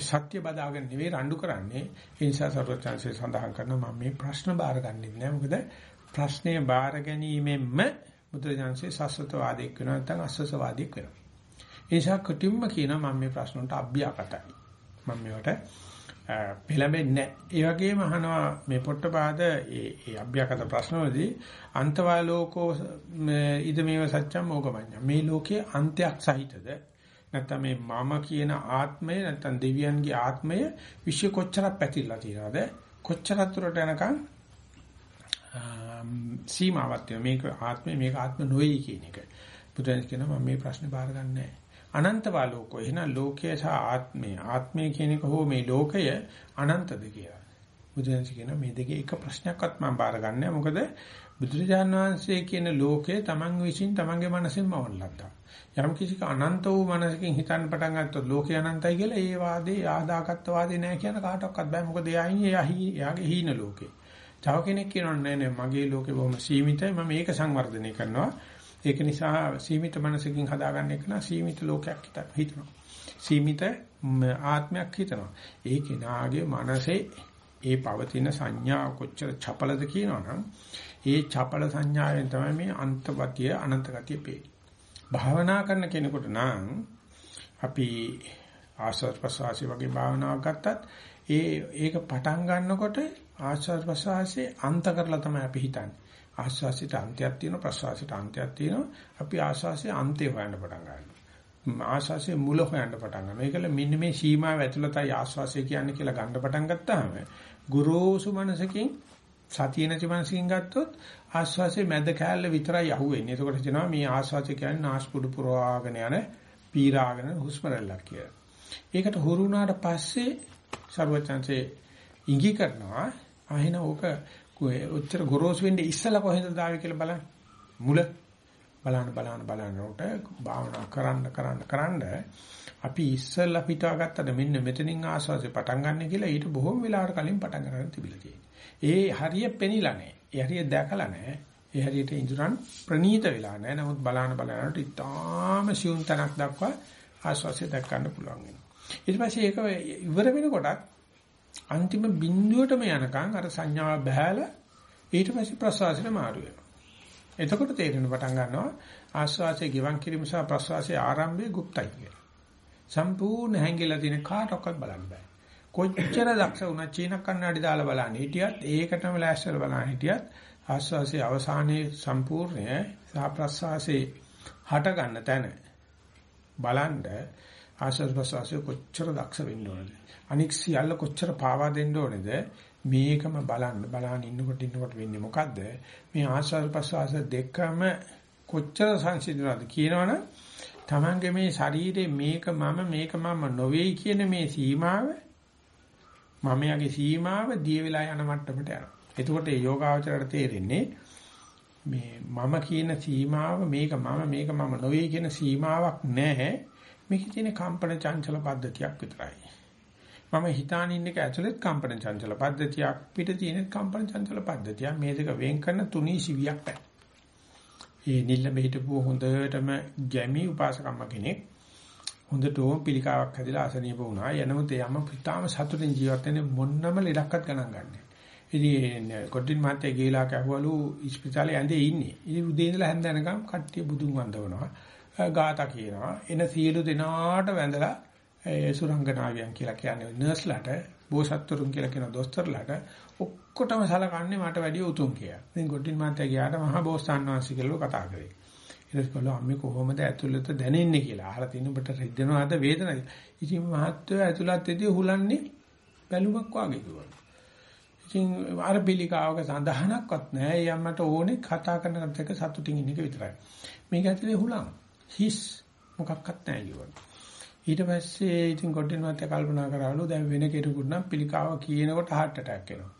සත්‍ය බදාගෙන නෙවෙයි රණ්ඩු කරන්නේ. ඒ නිසා සර්වචන්සේ සඳහන් කරනවා මම මේ ප්‍රශ්න බාරගන්නේ නැහැ. මොකද ප්‍රශ්නේ බාර ගැනීමෙන්ම බුදුරජාන්සේ සසත්වාදීක් වෙනවා නැත්නම් අසසවාදීක් වෙනවා. ඒ නිසා කටිම්ම කියනවා මම මේ ප්‍රශ්න වලට අභ්‍යාකටයි. මම මේවට පෙළඹෙන්නේ නැහැ. ඒ වගේම අහනවා මේ පොට්ටපාද ඒ ඒ අභ්‍යකත ප්‍රශ්නවලදී අන්තවාලෝකෝ ඉදමේව සත්‍යම් ඕගමඤ්ඤ. මේ ලෝකයේ අන්තයක් සහිතද නැත්නම් මේ මම කියන ආත්මය නැත්නම් දෙවියන්ගේ ආත්මය විශ්ව කොච්චරක් පැතිරලා තියෙනවද? කොච්චරක් දුරට යනකම් සීමාවක් තියෙනවා. මේක ආත්මය මේක ආත්ම නොවේ කියන එක. බුදුන් කියනවා මම මේ ප්‍රශ්නේ බාර ගන්නෑ. අනන්තවා ලෝකෝ. එහෙනම් ලෝකය සහ ආත්මය. ආත්මය කියන එක හෝ මේ ලෝකය අනන්තද කියලා. බුදුන් කියනවා මේ දෙකේ එක ප්‍රශ්නයක්වත් මම බාර ගන්නෑ. මොකද බුදුරජාණන් වහන්සේ කියන ලෝකය Taman විසින් Tamanගේ මනසෙන්ම වළක්වා. යම් කිසික අනන්ත වූ මනසකින් හිතන්න පටන් ගත්තොත් ලෝකය අනන්තයි කියලා ඒ වාදේ ආදාගත්ත වාදේ නෑ කියන කාටවත් බෑ. මොකද එයා ඉන්නේ එයාගේ හීන ලෝකේ. තව කෙනෙක් කියනවා නෑ නෑ මගේ ලෝකේ බොහොම සීමිතයි මම මේක සංවර්ධනය කරනවා. ඒක නිසා සීමිත මනසකින් හදාගන්න එක නා සීමිත ලෝකයක් හිතනවා. සීමිත ආත්මයක් හිතනවා. ඒ කෙනාගේ මනසේ ඒ පවතින සංඥා කොච්චර චපලද කියනවනම් ඒ චපල සංඥාවෙන් තමයි මේ අන්තගතිය අනන්තගතිය පේන්නේ. භාවනා කරන කෙනෙකුට නම් අපි ආස්වාද ප්‍රසවාසී වගේ භාවනාවක් ගත්තත් ඒ ඒක පටන් ගන්නකොට ආස්වාද ප්‍රසවාසයේ අන්ත කරලා තමයි අපි හිතන්නේ. ආස්වාසිත අන්තයක් තියෙනවා ප්‍රසවාසිත අන්තයක් තියෙනවා. අපි ආස්වාසයේ අන්තය හොයන්න පටන් ගන්නවා. ආස්වාසයේ මුල හොයන්න පටන් ගන්නවා. මේකල මෙන්න මේ සීමාව ඇතුළතයි ආස්වාසය කියන්නේ කියලා ගන්න පටන් ගත්තාම ගුරුසු මනසකින් සතිය නැති මනසකින් ගත්තොත් ආස්වාසයේ මැද කෑල්ල විතරයි අහුවෙන්නේ. එතකොට කියනවා මේ ආස්වාසය කියන්නේ නාස්පුඩු පුරවාගෙන යන පීරාගෙන හුස්ම රැල්ලක් කියලා. ඒකට හුරු වුණාට පස්සේ සර්වචන්සේ ඉඟි කරනවා අහින ඕක උත්තර ගොරෝසු වෙන්නේ ඉස්සලා කොහෙන්ද දාවේ කියලා බලන්න. මුල බලන්න බලන්න බලනකොට භාවනා කරන්න කරන්න කරන්න අපි ඉස්සලා පිටාගත්තද මෙන්න මෙතනින් ආස්වාසේ පටන් ගන්න කියලා ඊට බොහොම වෙලාවට කලින් පටන් ගන්න තිබිලා තියෙනවා. ඒ හරිය පෙනිලා නැහැ. ඒ හරිය දැකලා නැහැ. ඒ හරියට ඉඳුරන් ප්‍රනීත වෙලා නැහැ. නමුත් බලන්න බලනකොට ඉතාම සියුම් තනක් දක්වා ආස්වාසේ දැක් ගන්න පුළුවන් වෙනවා. ඊට පස්සේ ඒක ඉවර වෙනකොටත් අන්තිම බිඳුවටම යනකම් අර සංඥාව බහැලා ඊට පස්සේ ප්‍රසවාසයට මාරු වෙනවා. එතකොට තේරෙන පටන් ගන්නවා ආස්වාසයේ ගිවන් කිරීම සහ ප්‍රසවාසයේ ආරම්භය গুপ্তයි කියලා. සම්පූර්ණ හැංගිලා තියෙන කාටවත් බලන්න බෑ. කොච්චර දක්ෂ වුණා චීන කන්නඩි දාලා බලන්න හිටියත් ඒකටම ලෑස්තිලා බලන්න හිටියත් ආස්වාසයේ අවසානයේ සම්පූර්ණය සහ ප්‍රසවාසයේ හට ගන්න තැන බලන්න ආස්වාස ප්‍රසවාසයේ කොච්චර දක්ෂ වෙන්න ඕනද අනික් සියල්ල කොච්චර පාවා දෙන්න ඕනේද මේකම බලන්න බලහන් ඉන්නකොට ඉන්නකොට වෙන්නේ මොකද්ද මේ ආස්වාද ප්‍රසවාස දෙකම කොච්චර සංසිඳනවද කියනවනම් Tamange මේ ශරීරේ මේක මම මේක මම නොවේයි කියන මේ සීමාව මමයාගේ සීමාව දිය වෙලා යන මට්ටමට යනවා. එතකොට මේ යෝගාවචරයට තේරෙන්නේ මේ මම කියන සීමාව මේක මම මේක මම නොවේ කියන සීමාවක් නැහැ. මේකේ තියෙන කම්පන චංචල පද්ධතියක් විතරයි. මම හිතාන ඉන්න එක ඇතුළෙත් කම්පන චංචල පද්ධතියක් පිට තියෙන කම්පන චංචල පද්ධතියක් මේ දෙක වෙන් කරන තුනී සිවියක් නැහැ. ඒ නිල්ල මෙහිටපු හොඳටම ගැමි උපාසකම්ම කෙනෙක් හොඳටම පිළිකාවක් හැදිලා අසනීප වුණා. යනමුත් යම පිටාම සතුටින් ජීවත් වෙන්නේ මොන්නම ලෙඩක්වත් ගණන් ගන්නෑ. ඉතින් කොටින් මහත්තයා ගිහලා කැහුවලු ඉස්පිතාලේ ඇඳේ ඉන්නේ. ඉතින් උදේ ඉඳලා හැන්ද යනකම් කට්ටිය බුදුන් වන්දවනවා. ගාථා කියනවා. එන සියලු දෙනාට වැඳලා ඒ සුරංගනාවියන් කියලා කියන්නේ නර්ස්ලාට බෝසත්තුරුන් කියලා කියන දොස්තරලාට ඔක්කොටම සලකන්නේ මට වැඩිය උතුම් කියලා. ඉතින් ගොඩින් මාත්‍යා ගියාට මහා බෝසතාණන් වහන්සේ කියලා කතා කරේ. ඊට පස්සේ අම්මේ කොහොමද ඇතුළත දැනෙන්නේ කියලා. අහලා තිනු ඔබට රිද්දනවාද වේදනද? ඉතින් මහත්වෝ ඇතුළතදී හුලන්නේ බැලුමක් වාගේ කිව්වා. ඉතින් අර පිළිකාවක සඳහනක්වත් නැහැ. ඒ අම්මට ඕනේ කතා කරන එක සතුටින් ඉන්න එක විතරයි. මේක ඇතුලේ හුලං. හිස් මොකක්වත් නැහැ කිව්වා. ඊට පස්සේ ඉතින් කොටින් මාත්‍ය කල්පනා කරාලු දැන් වෙන කෙනෙකුට නම් පිළිකාව කියනකොට heart attack එනවා.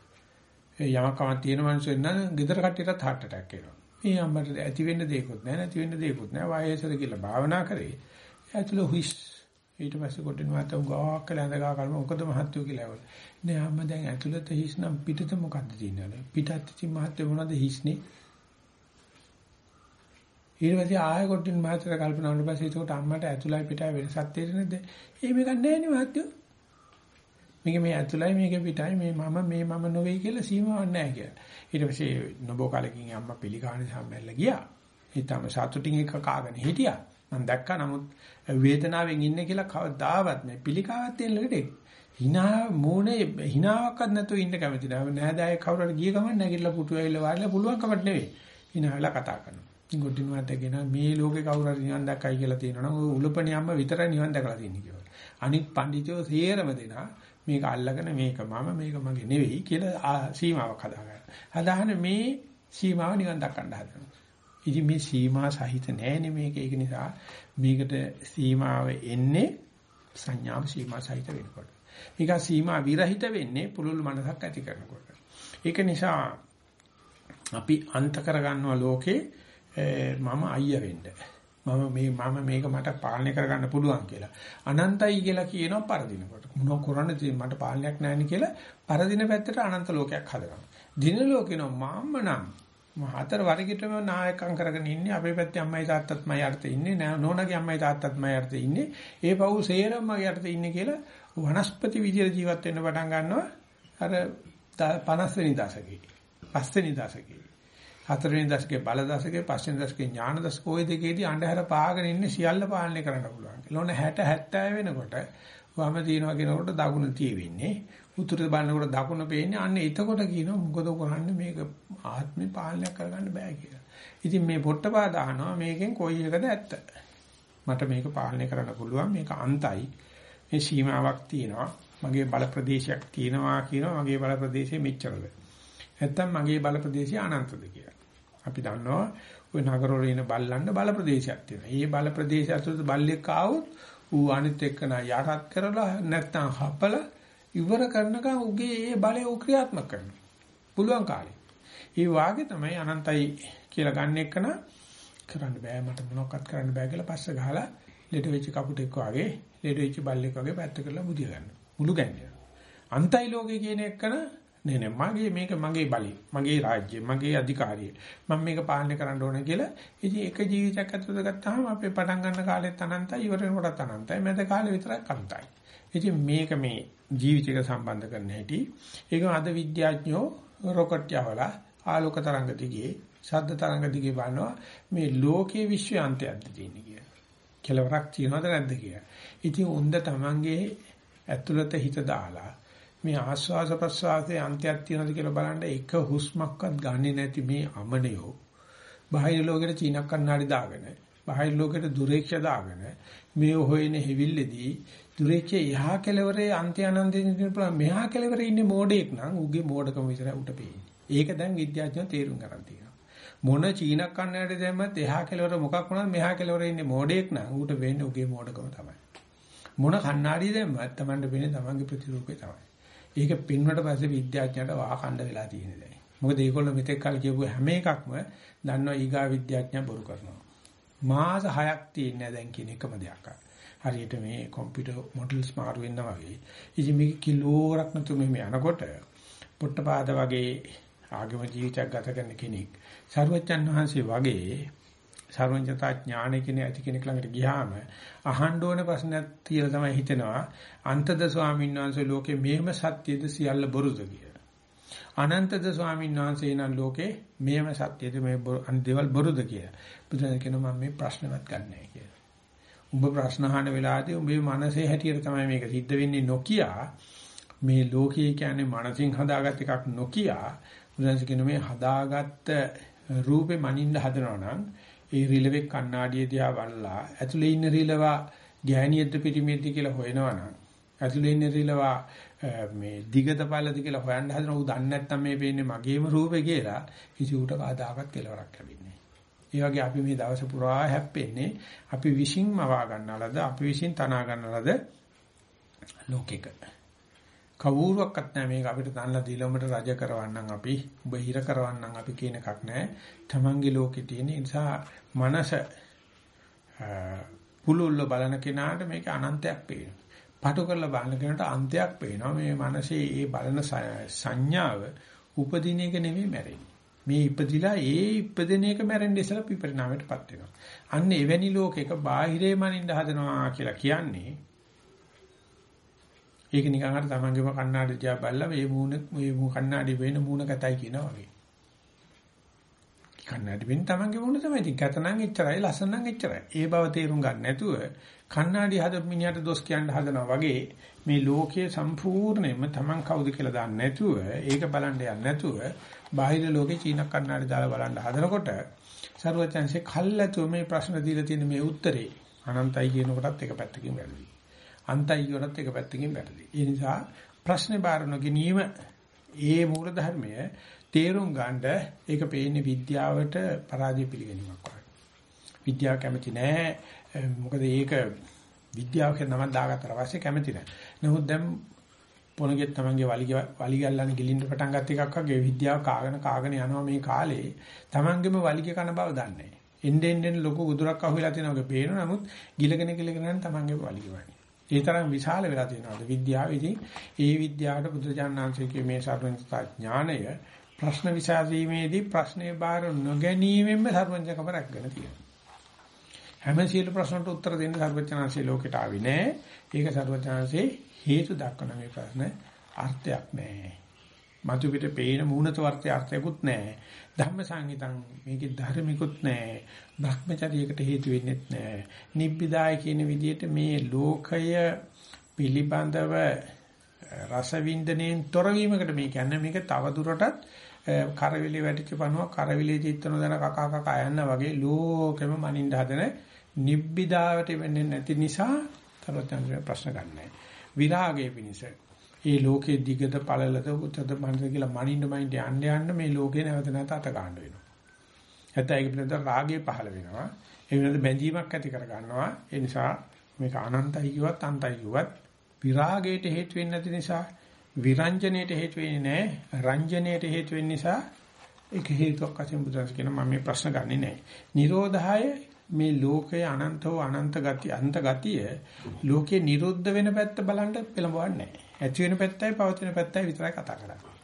ඒ යමකම තියෙන මිනිස්සුන් නම් ගෙදර කට්ටියටත් heart attack එනවා. මේ අම්මට ඇති වෙන්න දෙයක්වත් නැහැ නැති වෙන්න දෙයක්වත් නැහැ. වයසද කියලා භාවනා කරේ. ඇතුළ හුස් ඊට පස්සේ කොටින් මාත්‍ය උගාවක් කියලා ඇඳගා කල්ම මොකද මහත්යෝ කියලා ඇවල. නේ අම්ම දැන් ඇතුළත හිස් නම් පිටත මොකද්ද තියෙන්නේ? පිටත් ඉතින් මහත්ය මොනවද හිස්නේ? ඊට පස්සේ ආයෙ කොටින් මහත්තයා කල්පනා වුණා පස්සේ ඒකට අම්මට ඇතුළයි පිටයි වෙනසක් තේරෙන්නේ නැද්ද? ඒ මේක නැහැ නේ මහත්තයෝ. මේක මේ ඇතුළයි මේක පිටයි මේ මම මේ මම නොවේ කියලා සීමාවක් නැහැ කියලා. ඊට පස්සේ නොබෝ කාලෙකින් අම්මා පිළිකාණේ සම්මැල්ල ගියා. ඊටම සතුටින් එක කාගෙන හිටියා. මම දැක්කා නමුත් වේදනාවෙන් ඉන්නේ කියලා කවදාවත් මේ පිළිකාවක් තියෙන ලෙඩේ. hina මොනේ hinaවක්වත් නැතුව ඉන්න කැමති නෑ. නෑදෑය කවුරු හරි ගිය ගමන් නැගිටලා පුටු ඇවිල්ලා වාඩිලා පුළුවන් කමක් නෙවෙයි. hina වෙලා කතා කරනවා. ගොඩින් වාතගෙන මේ ලෝකේ කවුරු හරි නිවන් දැක්කයි කියලා තියෙනවනම් ඔය උලපණියම්ම විතරයි නිවන් දැකලා තියෙන්නේ කියලා. අනිත් පඬිතුයෝ සියරම දෙනා මේක අල්ලගෙන මේක මම මේක මගේ නෙවෙයි කියලා සීමාවක් හදාගන්න. හදාගෙන මේ සීමාව නිවන් දක්වන්න හදනවා. ඉතින් මේ සීමා සහිත නෑනේ මේක. ඒක නිසා මේකට සීමාව එන්නේ සංඥාව සීමා සහිත වෙනකොට. මේක සීමා විරහිත වෙන්නේ පුරුල් මනසක් ඇති කරනකොට. ඒක නිසා අපි අන්ත කරගන්නවා ලෝකේ මම අයියා වෙන්න. මම මේ මම මේක මට පාලනය කරගන්න පුළුවන් කියලා. අනන්තයි කියලා කියනවා පරදිනකොට. මොනව කරන්නද මට පාලනයක් නැහැ කියලා පරදින පැත්තට අනන්ත ලෝකයක් හදනවා. දින ලෝකිනෝ මම නම් හතර වර්ගයටම නායකම් කරගෙන ඉන්නේ අපේ පැත්තේ අම්මයි තාත්තත් මයි යටතේ ඉන්නේ නෝනාගේ අම්මයි තාත්තත් මයි යටතේ ඉන්නේ ඒ පව් සේරම මගේ යටතේ ඉන්නේ කියලා වනස්පති විදියට ජීවත් වෙන්න පටන් ගන්නවා අර 50 වෙනි දශකේ 5 වෙනි දශකේ හතරවෙනි දශකේ බල දශකේ පස්වෙනි දශකේ ඥාන දශක ওই දෙකේදී අන්ධහර පාගෙන ඉන්නේ සියල්ල පාලනය කරන්න පුළුවන්. ලෝණ 60 70 වෙනකොට වම තියනවා කියනකොට දකුණ තියෙන්නේ. උතුරට බලනකොට දකුණ පේන්නේ. අන්න එතකොට කියනවා මොකද කරන්නේ මේක ආත්මේ පාලනය කරගන්න බෑ කියලා. ඉතින් මේ පොට්ටපා දානවා මේකෙන් කොයි එකද ඇත්ත. මට මේක පාලනය කරන්න පුළුවන්. මේක අන්තයි. මේ සීමාවක් තියෙනවා. මගේ බල ප්‍රදේශයක් තියෙනවා කියනවා. මගේ බල ප්‍රදේශය මෙච්චරද. නැත්තම් මගේ බල ප්‍රදේශය අනන්තද කියලා. අපි දන්නවා ওই නගරවල ඉන බල්ලන්න බල ප්‍රදේශයක් තියෙනවා. ඒ බල ප්‍රදේශය ඇතුළත බල්ලෙක් ආවොත් ඌ අනිත් එක්කන යටත් කරලා නැත්තම් හපල ඉවර කරනකම් උගේ ඒ බලය ඌ ක්‍රියාත්මක කරනවා. පුළුවන් කාලේ. ඒ වාගේ තමයි අනන්තයි කියලා ගන්න එක්කන කරන්න බෑ මට මොනවක්වත් කරන්න බෑ කියලා පස්ස ගහලා ලෙඩ වෙච්ච කපුටෙක් වගේ ලෙඩ වෙච්ච බල්ලෙක් වගේ පැත්ත කරලා බුදිය ගන්න. මුළු ගැන්නේ. අන්තයි ලෝකේ කියන එක්කන නේ නේ මගේ මේක මගේ බලය මගේ රාජ්‍ය මගේ අධිකාරිය. මම මේක පාලනය කරන්න ඕන කියලා ඉතින් එක ජීවිතයක් ඇතුළත ගත්තාම අපේ පටන් ගන්න කාලෙත් අනන්තයි ඉවර වෙනකොටත් අනන්තයි මැද කාලේ විතරක් අනන්තයි ඉතින් මේක මේ ජීවිතයක සම්බන්ධ කරන හැටි. ඒකම අද විද්‍යාඥයෝ රොකට් යවලා ආලෝක තරංග දිගේ ශබ්ද තරංග දිගේ බලනවා මේ ලෝකයේ විශ්ව අන්තයක්ද තියෙන්නේ කියලා. කෙලවරක් තියනවද නැද්ද කියලා. ඉතින් උන්ද තමන්ගේ ඇතුළත හිත දාලා මේ ආස්වාස ප්‍රස්වාසයේ අන්තයක් තියනද කියලා බලන්න එක හුස්මක්වත් ගන්නෙ නැති මේ අමනයෝ බාහිර ලෝකෙට චීන කන්නාඩි දාගෙන බාහිර ලෝකෙට දුරේක්ෂ දාගෙන මේ හොයන හිවිල්ලේදී දුරේක්ෂ යහා කෙලවරේ අන්ත්‍ය අනන්තයෙන් පුළුවන් මෙහා කෙලවරේ ඉන්නේ මෝඩෙක් නම් උගේ මෝඩකම විතරයි උට පේන්නේ. ඒක දැන් විද්‍යාඥයෝ තේරුම් ගන්න තියෙනවා. මොන චීන කන්නාඩි දැම්මත් එහා කෙලවර මොකක් වුණත් මෙහා කෙලවරේ ඉන්නේ මෝඩෙක් නම් ඌට වෙන්නේ උගේ මෝඩකම තමයි. මොන කන්නාඩි දැම්මත් Tamanට වෙන්නේ Tamanගේ ප්‍රතිරූපේ තමයි. ඒක පින්වට පස්සේ විද්‍යාඥයට වාකණ්ඩ වෙලා තියෙන දැන්. මොකද ඒගොල්ලෝ මෙතෙක් කල් කියපු හැම එකක්ම දන්නවා ඊගා විද්‍යාඥයා බොරු කරනවා. මාස 6ක් තියෙනවා දැන් කියන එකම දෙයක්. හරියට මේ කම්පියුටර් මොඩල්ස් මාරු වෙනවා වගේ. ඉතින් මේක කිලෝරක් නතු මේ යනකොට පොට්ටපාද වගේ ආගම ජීවිතයක් ගත කරන කෙනෙක් සර්වචන් වහන්සේ වගේ සර්වඥතා ඥානෙ කියන ඇති කෙනෙක් ළඟට ගියාම අහන්න ඕන ප්‍රශ්නයක් තියලා තමයි හිතෙනවා අන්තද ස්වාමීන් වහන්සේ ලෝකේ මේම සත්‍යද සියල්ල බොරුද කියලා. අනන්තද ස්වාමීන් වහන්සේ නම් ලෝකේ මේම සත්‍යද මේ දේවල් බොරුද කියලා. බුදුන් කියනවා මම මේ ප්‍රශ්නවත් ගන්නෑ කියලා. උඹ ප්‍රශ්න අහන වෙලාවදී උඹේ මනසේ හැටියට තමයි මේක සිද්ධ වෙන්නේ නොකිය මේ ලෝකයේ කියන්නේ මනසින් හදාගත් එකක් නොකිය බුදුන් කියන මේ හදාගත්ත රූපේ මනින්න හදනවා නම් ඒ රිලෙවෙක් කණ්ණාඩිය දිහා බලලා ඇතුලේ ඉන්න රිලවා ගෑණියෙක්ද පිටිමියෙක්ද කියලා හොයනවනම් ඇතුලේ ඉන්න රිලවා මේ දිගද පළද කියලා හොයන්න හදන උ දන්නේ නැත්නම් මේ පේන්නේ මගේම රූපේ කියලා කිසි උට කාදාකත් කෙලවරක් ලැබෙන්නේ ඒ වගේ අපි මේ දවස පුරා හැප්පෙන්නේ අපි විශ්ින්ම වා ගන්නලද අපි විශ්ින් තනා ගන්නලද ලෝකෙක කවුරුවක්වත් නැහැ මේක අපිට තනලා දීලා උඹට රජ කරවන්නම් අපි ඔබ හිර කරවන්නම් අපි කියන එකක් නැහැ. Tamange ලෝකේ තියෙන නිසා මනස පුලුල්ල බලන කෙනාට මේක අනන්තයක් පේනවා. පටු කරලා බලන කෙනාට අන්තයක් පේනවා. මේ මනසේ ඒ බලන සංඥාව උපදින එක නෙමෙයි මැරෙන්නේ. මේ ඉපදිලා ඒ ඉපදින එක මැරෙන්න ඉස්සලා විපරිණාමයටපත් වෙනවා. අන්න එවැනි ලෝකයක බාහිරේ මනින්න හදනවා කියලා කියන්නේ ඒක නිකන් අර තමන්ගේම කණ්ණාඩි දිහා බලලා මේ මූණ මේ මූ කණ්ණාඩි වෙන මූණ කතයි කියනවා වගේ. කණ්ණාඩි වෙන තමන්ගේ මූණ තමයි. ඉතින් කත නම් එච්චරයි ලස්සන නම් එච්චරයි. ඒ බව තේරුම් ගන්න නැතුව කණ්ණාඩි හදපු මිනිහට දොස් කියන්න හදනවා වගේ මේ ලෝකයේ සම්පූර්ණයෙන්ම තමන් කවුද කියලා දන්නේ නැතුව ඒක බලන්න යන්නේ නැතුව බාහිර ලෝකේ චීන කණ්ණාඩි දාලා බලන්න හදනකොට ਸਰවචන්සේ කල්ැතුව මේ ප්‍රශ්න දීලා තියෙන මේ උත්තරේ අනන්තයි කියන කොටත් එක පැත්තකින් වැරදි. අන්තයි කියනත් එක පැත්තකින් වැරදි. ඒ නිසා ප්‍රශ්නේ බාර නොගැනීම ඒ මූල ධර්මය තේරුම් ගන්නට ඒක පේන්නේ විද්‍යාවට පරාජය පිළිගැනීමක් වගේ. විද්‍යාව කැමති නෑ. මොකද ඒක විද්‍යාව කියන නම දාගත්තට පස්සේ කැමති නෑ. නමුත් දැන් පොණගෙත් තමන්ගේ වලිග වලිග අල්ලන්න ගිලින්න පටන් ගත්ත එකක් වගේ විද්‍යාව කාගෙන කාගෙන යනවා මේ කාලේ තමන්ගේම වලිග කන බව දන්නේ. එන්නේ එන්නේ ලොකු උදුරක් අහුවෙලා තියෙනවා වගේ පේනවා. නමුත් ගිලගෙන ගිලගෙන යන තමන්ගේම වලිග වගේ. ඒ තරම් විශාල වෙලා තියෙනවා. විද්‍යාව ඉතින් ඒ විද්‍යාවට බුදුජානනාංශයේ මේ සර්වඥතා ඥාණය ප්‍රශ්න විසඳීමේදී ප්‍රශ්නේ බාර නොගැනීමෙන්ම සර්වඥකම රැකගෙන තියෙනවා. හැම සියලු ප්‍රශ්නට උත්තර දෙන්න සර්වඥාන්සේ ලෝකෙට ආවේ නෑ. ඒක සර්වඥාන්සේ හේතු දක්වන මේ ප්‍රශ්න අර්ථයක් නෑ. මතු පිට පේන මූණත වර්ථය අර්ථයක්වත් නෑ. ධම්ම සංගීතං මේකේ ධර්මිකුත් නෑ. භ්‍රමචරියකට හේතු වෙන්නේත් නෑ. නිබ්බිදාය කියන විදිහට මේ ලෝකය පිළිබඳව රස වින්දනයෙන් තොර වීමකට මේ කියන්නේ මේක තව දුරටත් කරවිලි වැටිච්ච පණුව කරවිලි චිත්තන දන කකා කකා යන්න වගේ ලෝකෙම මනින්න හදන නිබ්බිදාවට වෙන්නේ නැති නිසා තරොත්යන්ගේ ප්‍රශ්න ගන්නෑ. විරාගයේ පිනිස. ඒ ලෝකයේ දිගට පළලද උත්තද මනස කියලා මනින්න මනින්න යන්න යන්න මේ ලෝකේ නැවත නැවත අත ගන්න වෙනවා. නැත්නම් ඒක පිළිබඳ රාගය පහළ වෙනවා. ඒ වෙනද බැඳීමක් ඇති කර ගන්නවා. ඒ නිසා මේක අනන්තයි කිව්වත් අන්තයි කිව්වත් විරාගයට හේතු වෙන්නේ නැති නිසා විරංජනයට හේතු වෙන්නේ නැහැ. රංජනයට හේතු වෙන්න නිසා ඒක හේතුවක් වශයෙන් බුදුරජාණන් කියන මම මේ ප්‍රශ්න ගන්නෙ නැහැ. නිරෝධාය මේ ලෝකයේ අනන්තව අනන්ත ගති අන්ත ගතිය ලෝකේ නිරුද්ධ වෙන පැත්ත බලන්න පෙළඹවන්නේ නැහැ. ඇති වෙන පැත්තයි පවතින පැත්තයි විතරයි කතා කරන්නේ.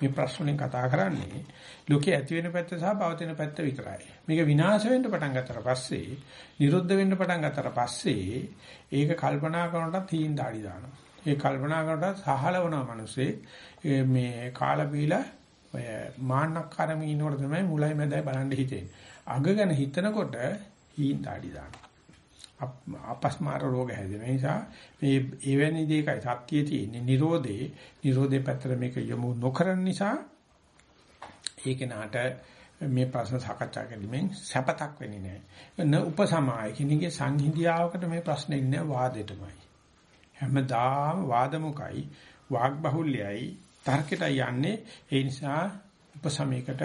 මේ ප්‍රශ්නෙන් කතා කරන්නේ ලෝකේ ඇති වෙන පැත්ත සහ පවතින පැත්ත විතරයි. මේක විනාශ වෙන්න පටන් ගත්තට පස්සේ, නිරුද්ධ වෙන්න පටන් ගත්තට පස්සේ ඒක කල්පනා කරනකොට තීන් දාඩි දානවා. ඒ කල්පනා කරනකොට සහලවනවා මිනිස්සේ මේ කාලා බීලා ඔය මාන්නක්කාරම ඉන්නකොට තමයි මුලයි මැදයි බලන්න හිතෙන්නේ. අග ගැන හිතනකොට හීන් තාඩි දානවා. අපස්මාර රෝග හැදෙන නිසා මේ එවැනි දෙයකයි සත්‍යයේ තියෙන්නේ. Nirodhe Nirodhe පැත්තට මේක යොමු නොකරන නිසා ඒක නාට මේ ප්‍රශ්න සාකච්ඡා කිරීමෙන් සැපතක් වෙන්නේ නැහැ. න උපසමාය කෙනෙක්ගේ සංහිඳියාවකට මේ ප්‍රශ්නේ ඉන්නේ වාදෙටමයි. හැමදාම වාදමුකයි වාග් බහුල්‍යයි තර්කයට යන්නේ ඒ නිසා උපසමයකට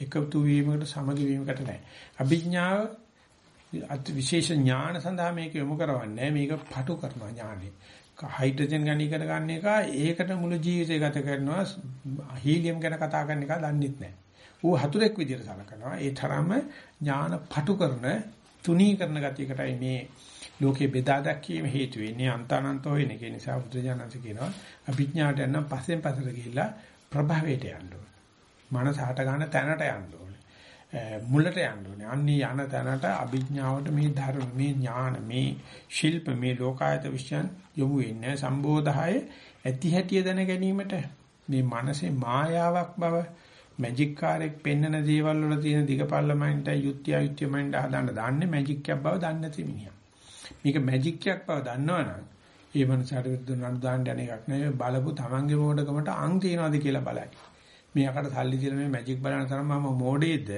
එකතු වීමකට සමගි වීමකට නැහැ. අභිඥාව අත් විශේෂ ඥාන සඳහා මේක යොමු කරවන්නේ මේක පටු කරනවා ඥානෙ. හයිඩ්‍රජන් ගැන ඉගෙන ගන්න එක ඒකට මුළු ජීවිතය ගත කරනවා හීලියම් ගැන කතා කරන එක දන්නෙත් නැහැ. ඌ හතුරෙක් විදියට සලකනවා. ඒ තරම්ම ඥාන පටු කරන තුනී කරන ගතියකටයි මේ ලෝකේ බෙදා දැක්වීම හේතු වෙන්නේ අන්තානන්තෝ වෙන එක නිසා බුදුජානක කියනවා අභිඥාට යන පස්සෙන් පස්සට ගිහිල්ලා ප්‍රභවයට යන්න ඕනේ. මනස හට ගන්න තැනට යන්න ඕනේ. මුලට යන්න ඕනේ. අන්නේ යන තැනට අභිඥාවට මේ ධර්ම මේ ඥාන මේ ශිල්ප මේ ලෝකායත විශ්යන් යොමු වෙන්නේ සම්බෝධහය ඇති හැටිය දැන ගැනීමට මේ මනසේ මායාවක් බව මැජික් කාර්යයක් පෙන්වන දේවල් වල තියෙන දිගපල්ලමයින්ට යුක්තිය යුක්තියමයින්ට හදාන්න දාන්නේ මැජික් එකක් බව දන්නේ නැති මිනිහා. මේක මැජික් එකක් බව දන්නවනම් ඒ මනසට විරුද්ධ නඩු දාන්න යන එකක් නෙවෙයි බලපු තමන්ගේ මොඩකමට අං තියනවාද කියලා බලයි. මේ අකට සල්ලි දීලා මේ මැජික් බලන තරම මම මොඩේද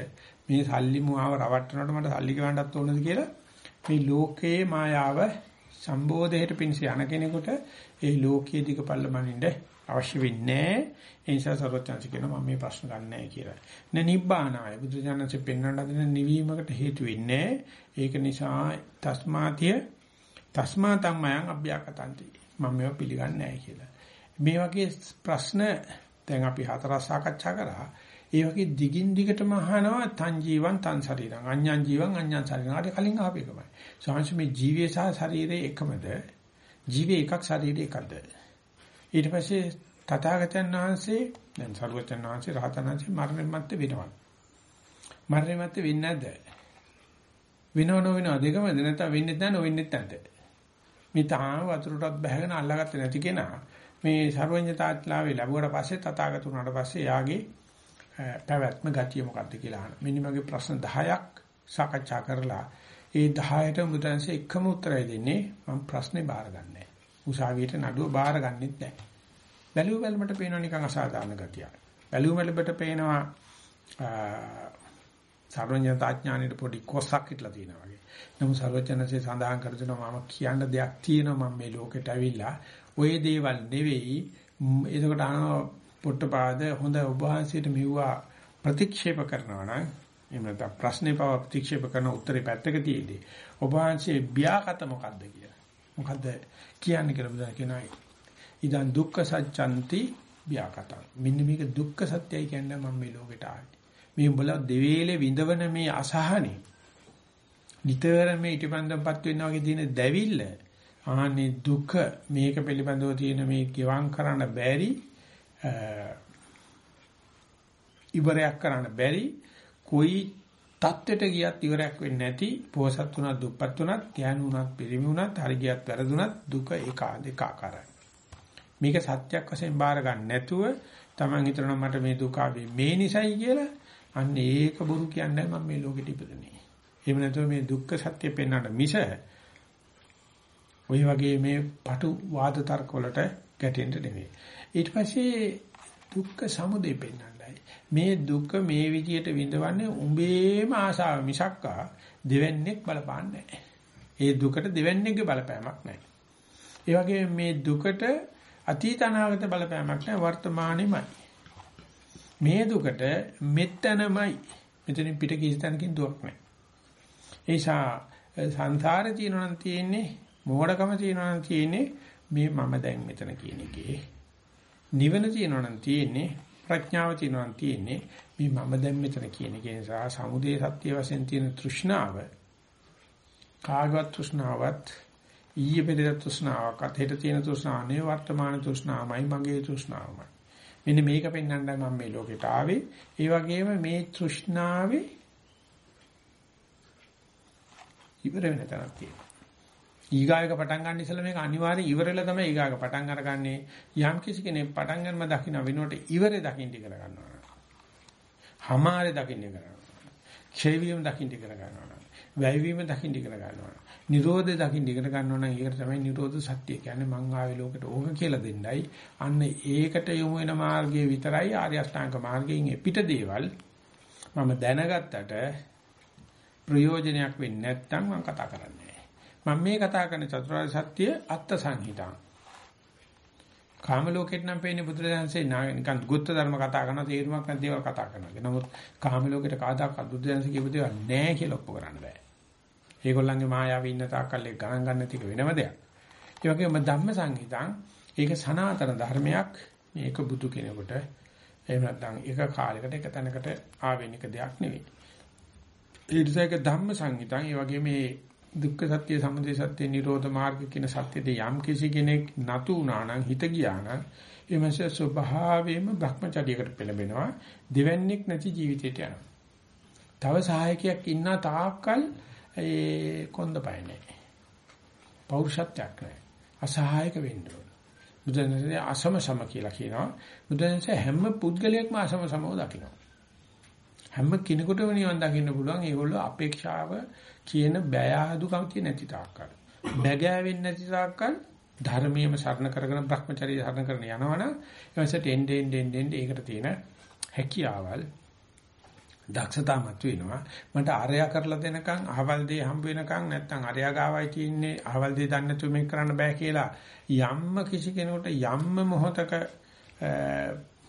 මේ සල්ලි මුවාව රවට්ටනකොට මට සල්ලි ගවන්නත් ඕනද කියලා මේ ලෝකයේ මායාව සම්බෝධයට පිණිස යන කෙනෙකුට ඒ ලෝකයේ දිග පල්ලමනින්ද අවශ්‍ය වෙන්නේ ඒ නිසා සර්වඥාන්ස කියනවා මම මේ ප්‍රශ්න ගන්නෑ කියලා. න නිබ්බානාය බුදුජානක පෙන්වන්න හදන නිවීමකට හේතු වෙන්නේ. ඒක නිසා තස්මාතිය තස්මා තමයන් අභ්‍යාකතන්ති. මම මේවා පිළිගන්නේ නැහැ කියලා. මේ වගේ ප්‍රශ්න දැන් අපි හතරක් සාකච්ඡා කරා. ඒ වගේ දිගින් දිගටම අහනවා තන් ජීවන් තන් ශරීරං අඤ්ඤං ජීවන් අඤ්ඤං ශරීරං. ආට කලින් ආපේකමයි. සාංශ මේ ජීවය සහ ශරීරය එකමද? ජීවය එකක් ශරීරය එකද? ඊට පස්සේ තථාගතයන් වහන්සේ දැන් සරුවචන් වහන්සේ රහතන් වහන්සේ මරණය මැත්තේ වෙනවා. මරණය මැත්තේ වෙන්නේ නැද්ද? වෙනව නොවෙනව දෙකමද නැත්නම් වෙන්නේ නැත්නම් නොවෙන්නේ නැත්ද? මේ තාම වතුරටත් බහගෙන අල්ලගත්තේ නැති කෙනා මේ සර්වඥතාත්ලාවේ ලැබුවට පස්සේ තථාගත උනාට පස්සේ යාගේ පැවැත්ම ගතිය මොකක්ද කියලා අහන. මෙන්න මගේ ප්‍රශ්න 10ක් සාකච්ඡා කරලා ඒ 10ට මුදන්සේ එකම උත්තරය දෙන්නේ මම ප්‍රශ්නේ බාරගන්නේ උසාවියට නඩුව බාරගන්නෙත් නැහැ. බැලුව බැලමට පේනවා නිකන් අසාධාරණ ගතියක්. බැලුව බැලමට පේනවා සර්වඥතාඥානෙට පොඩි කොස්සක් හිටලා තියෙනවා වගේ. නමුත් සර්වඥන්සේ සඳහන් කර දෙනවා මම කියන්න දෙයක් තියෙනවා මම මේ ලෝකෙට ඇවිල්ලා ওই දේවල් නෙවෙයි එතකොට අහනවා පොට්ටපාද හොඳ ඔබ වහන්සේට මෙවුවා ප්‍රතික්ෂේප කරනවා නම් එහෙම නැත්නම් ප්‍රශ්නේ පව ප්‍රතික්ෂේප කරන උත්තරේ පැත්තක තියේදී ඔබ වහන්සේ බ්‍යාකත මොකද්ද කියලා. මොකද්ද කියන්නේ කියලා බුදුන් කියනවා. ඉදන් දුක්ඛ සත්‍යන්ති බ්‍යාකතං. මෙන්න මේක දුක්ඛ සත්‍යයි කියන්නේ මම මේ ලෝකෙට ආවේ. මේ උඹලා දෙවේලේ විඳවන මේ අසහනේ නිතර මේ ඊටපන්දම්පත් වෙනවා වගේ තියෙන දැවිල්ල ආනේ දුක මේක පිළිබඳව තියෙන මේ ගිවං කරන්න බැරි ඉවරයක් කරන්න බැරි કોઈ தත්වෙට ගියත් ඉවරයක් වෙන්නේ නැති පෝසත් උනත් දුප්පත් උනත් ඥාන උනත් පිරිමි උනත් හරි ගියත් වැරදුනත් දුක ඒකාකාරයි. මේක සත්‍යයක් වශයෙන් බාර ගන්න නැතුව Taman හිතනවා මට මේ දුක මේ නිසයි කියලා අන්න ඒක බොරු කියන්නේ මම මේ ලෝකෙට ඉපදුනේ. එහෙම නැතුව මේ දුක්ඛ සත්‍ය පෙන්වන්න මිස ওই වගේ මේ පටු වාද තර්ක වලට ගැටෙන්න නෙවෙයි. ඊට පස්සේ දුක්ඛ සමුදය පෙන්වන්න. මේ දුක මේ විදියට විඳවන්නේ උඹේම ආශාව මිසක්කා දෙවන්නේක් බලපාන්නේ නැහැ. ඒ දුකට දෙවන්නේගේ බලපෑමක් නැහැ. ඒ වගේ මේ දුකට අතීත අනාගත බලපෑමක් නැහැ වර්තමානෙමයි. මේ දුකට මෙතනමයි. මෙතනින් පිට කිසි තැනකින් දුවක් නැහැ. ඒ නිසා සංසාරේ තියෙනවා නම් තියෙන්නේ මෝඩකම තියෙනවා නම් තියෙන්නේ මේ මම දැන් මෙතන කියන එකේ. නිවන තියෙනවා නම් තියෙන්නේ ප්‍රඥාව තියෙනවා නම් තියෙන්නේ. මේ මම දැන් මෙතන කියන එකේ නිසා සමුදේ සත්‍ය වශයෙන් තියෙන තෘෂ්ණාව කාගවත් තෘෂ්ණාවත් ඊයේ පෙරේද තෘෂ්ණාවක් අතේට තියෙන තෘෂ්ණාව නේ වර්තමාන තෘෂ්ණාවමයි මගේ තෘෂ්ණාවමයි. මෙන්න මේක පෙන්වන්නයි මම මේ ලෝකෙට ආවේ. ඒ වගේම මේ තෘෂ්ණාවේ ඉවර වෙන තරක් තියෙනවා. ඊගායක පටන් ගන්න ඉස්සෙල්ලා මේක අනිවාර්යෙන් ඉවරෙලා තමයි ඊගායක පටන් අරගන්නේ යම් කිසි කෙනෙක් පටන් ගන්නම දකින්න වෙනකොට ඉවරේ දකින්න ඉගෙන ගන්නවා. හමාරේ දකින්න ඉගෙන ගන්නවා. ක්ෂය වීම දකින්න ඉගෙන ගන්නවා. වැය වීම දකින්න ඉගෙන ගන්නවා. නිරෝධය දකින්න ඉගෙන ගන්නවා නම් ඒකට තමයි නිරෝධ සත්‍ය කියන්නේ මං ආවේ ලෝකෙට ඕක කියලා දෙන්නයි. අන්න ඒකට යොමු වෙන මාර්ගය විතරයි ආර්ය අෂ්ටාංග මාර්ගයෙන් පිට දේවල් මම දැනගත්තට ප්‍රයෝජනයක් වෙන්නේ නැත්නම් මම කතා කරන්නේ මම මේ කතා කරන චතුරාර්ය සත්‍ය අත්ත් සංහිතාං. කාම ලෝකෙට නම් පේන්නේ බුදුරජාණන්සේ නිකන් ගුත්ත ධර්ම කතා කරන තේරුමක් නැති දේවල් කතා කරනවා. නමුත් කාම ලෝකෙට කාදාක බුදුරජාණන්සේ කියපු දේවල් නැහැ කියලා ඔප්පු කරන්න බෑ. ඒගොල්ලන්ගේ මායාවේ ඉන්න තාක්කල් ඒක ගණන් ගන්න ටික වෙනම දෙයක්. ඒ වගේම ධම්ම සංහිතාං ඒක සනාතන ධර්මයක් මේක බුදු කෙනෙකුට එහෙම නැත්නම් එක කාලයකට එක තැනකට ආවෙනික දෙයක් නෙවෙයි. ඒ නිසා ඒක ධම්ම සංහිතාං ඒ වගේ මේ දුක්ඛ සත්‍ය, සමුදය සත්‍ය, නිරෝධ මාර්ග කියන සත්‍යෙද යම් කිසි කෙනෙක් නතු වුණා නම් හිත ගියා නම් ඒ මාසේ ස්වභාවයෙන්ම භ්‍රමචර්යයකට පෙළඹෙනවා. දෙවන්නේක් නැති ජීවිතයට යනවා. තව සහායකයක් ඉන්න තාක්කල් ඒ කොන්ද පය නැහැ. පෞරුෂත්වයක් නැහැ. අසහායක වෙන්න ඕන. බුදුන්සේ අසම සම කියලා කියනවා. බුදුන්සේ හැම පුද්ගලයෙක්ම අසම සමව දකිනවා. හැම කෙනෙකුටම නිවන් දකින්න පුළුවන් ඒගොල්ලෝ අපේක්ෂාව කියන බය ආදුකම් තියෙන නැති තාක්කල්. බැගෑවෙන්නේ නැති තාක්කල් ධර්මයේම සරණ කරගෙන Brahmacharya සරණ කරන යනවනම් එවසට එන්නේ එන්නේ එන්නේ ඒකට තියෙන හැකියාවල් දක්ෂතා මත වෙනවා. මට අරයා කරලා දෙනකන් අහවල් දේ හම්බ වෙනකන් නැත්නම් අරයා ගාවයි තියෙන්නේ අහවල් දේ දන්නේ නැතුව මේක කරන්න බෑ කියලා යම්ම කිසි කෙනෙකුට යම්ම මොහතක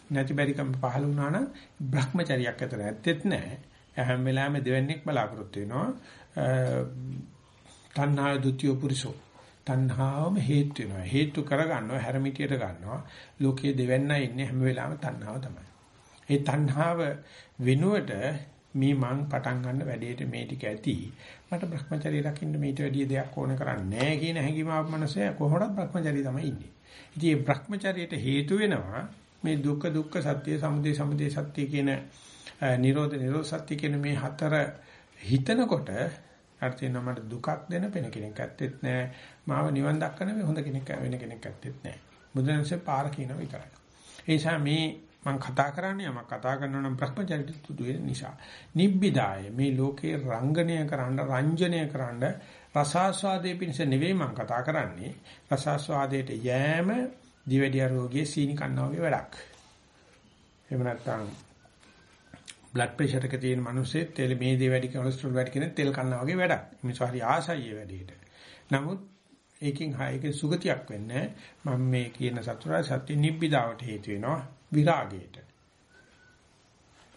නැති බැරිකම් පහළ වුණා නම් Brahmacharyaක් ඇතර ඇත්තෙත් නැහැ. හැම වෙලාවෙම දෙවන්නේක් බලාපොරොත්තු වෙනවා. තණ්හාය ဒ ුතිය පුරිසෝ. තණ්හාවම හේතු වෙනවා. හේතු කරගන්නවා හැරමිටියට ගන්නවා. ලෝකයේ දෙවන්නයි ඉන්නේ හැම වෙලාවෙම තණ්හාව තමයි. ඒ තණ්හාව වෙනුවට මේ මං පටන් ගන්න වැඩේට මේ ටික ඇති. මට Brahmacharya රකින්න මේට වැඩිය දෙයක් ඕන කරන්නේ නැහැ කියන හැඟීම ආව මනසේ කොහොමද Brahmacharya තමයි ඉන්නේ? ඉතින් මේ Brahmacharyaට හේතු වෙනවා මේ දුක්ඛ දුක්ඛ සත්‍ය සමුදය සමුදය සත්‍ය කියන නිරෝධ නිරෝධ සත්‍ය කියන මේ හතර හිතනකොට අර තියෙනවා මට දුකක් දෙන වෙන කෙනෙක් ඇත්තෙත් නෑ. මාව නිවන් දක්කන හොඳ කෙනෙක් වෙන කෙනෙක් ඇත්තෙත් නෑ. බුදුන්සේ පාර කියන විතරයි. ඒ නිසා මේ මම කතා කරන්නේ යමක් කතා කරනවා නම් භ්‍රමචරිත තුදු වෙන නිසා. නිබ්බිදාය මේ ලෝකේ රංගනය කරන්න රංජනය කරන්න රසාස්වාදයේ පිණිස නෙවෙයි මම කතා කරන්නේ. රසාස්වාදයට යෑම දිවැඩිය රෝගයේ සීනි කන්නා වගේ වැඩක්. එහෙම නැත්නම් බ්ලඩ් ප්‍රෙෂර් එක තියෙන මිනිස්සේ තෙල් මේ දේ වැඩි කොලෙස්ටරෝල් වැඩි කෙනෙක් තෙල් කනවා වගේ වැඩක්. මිනිස්සු හරි ආසයි ඒ වැඩේට. නමුත් ඒකෙන් හයක සුගතියක් වෙන්නේ මම මේ කියන සතරයි සත්‍ය නිබ්බිදාවට හේතු වෙනවා විරාගයට.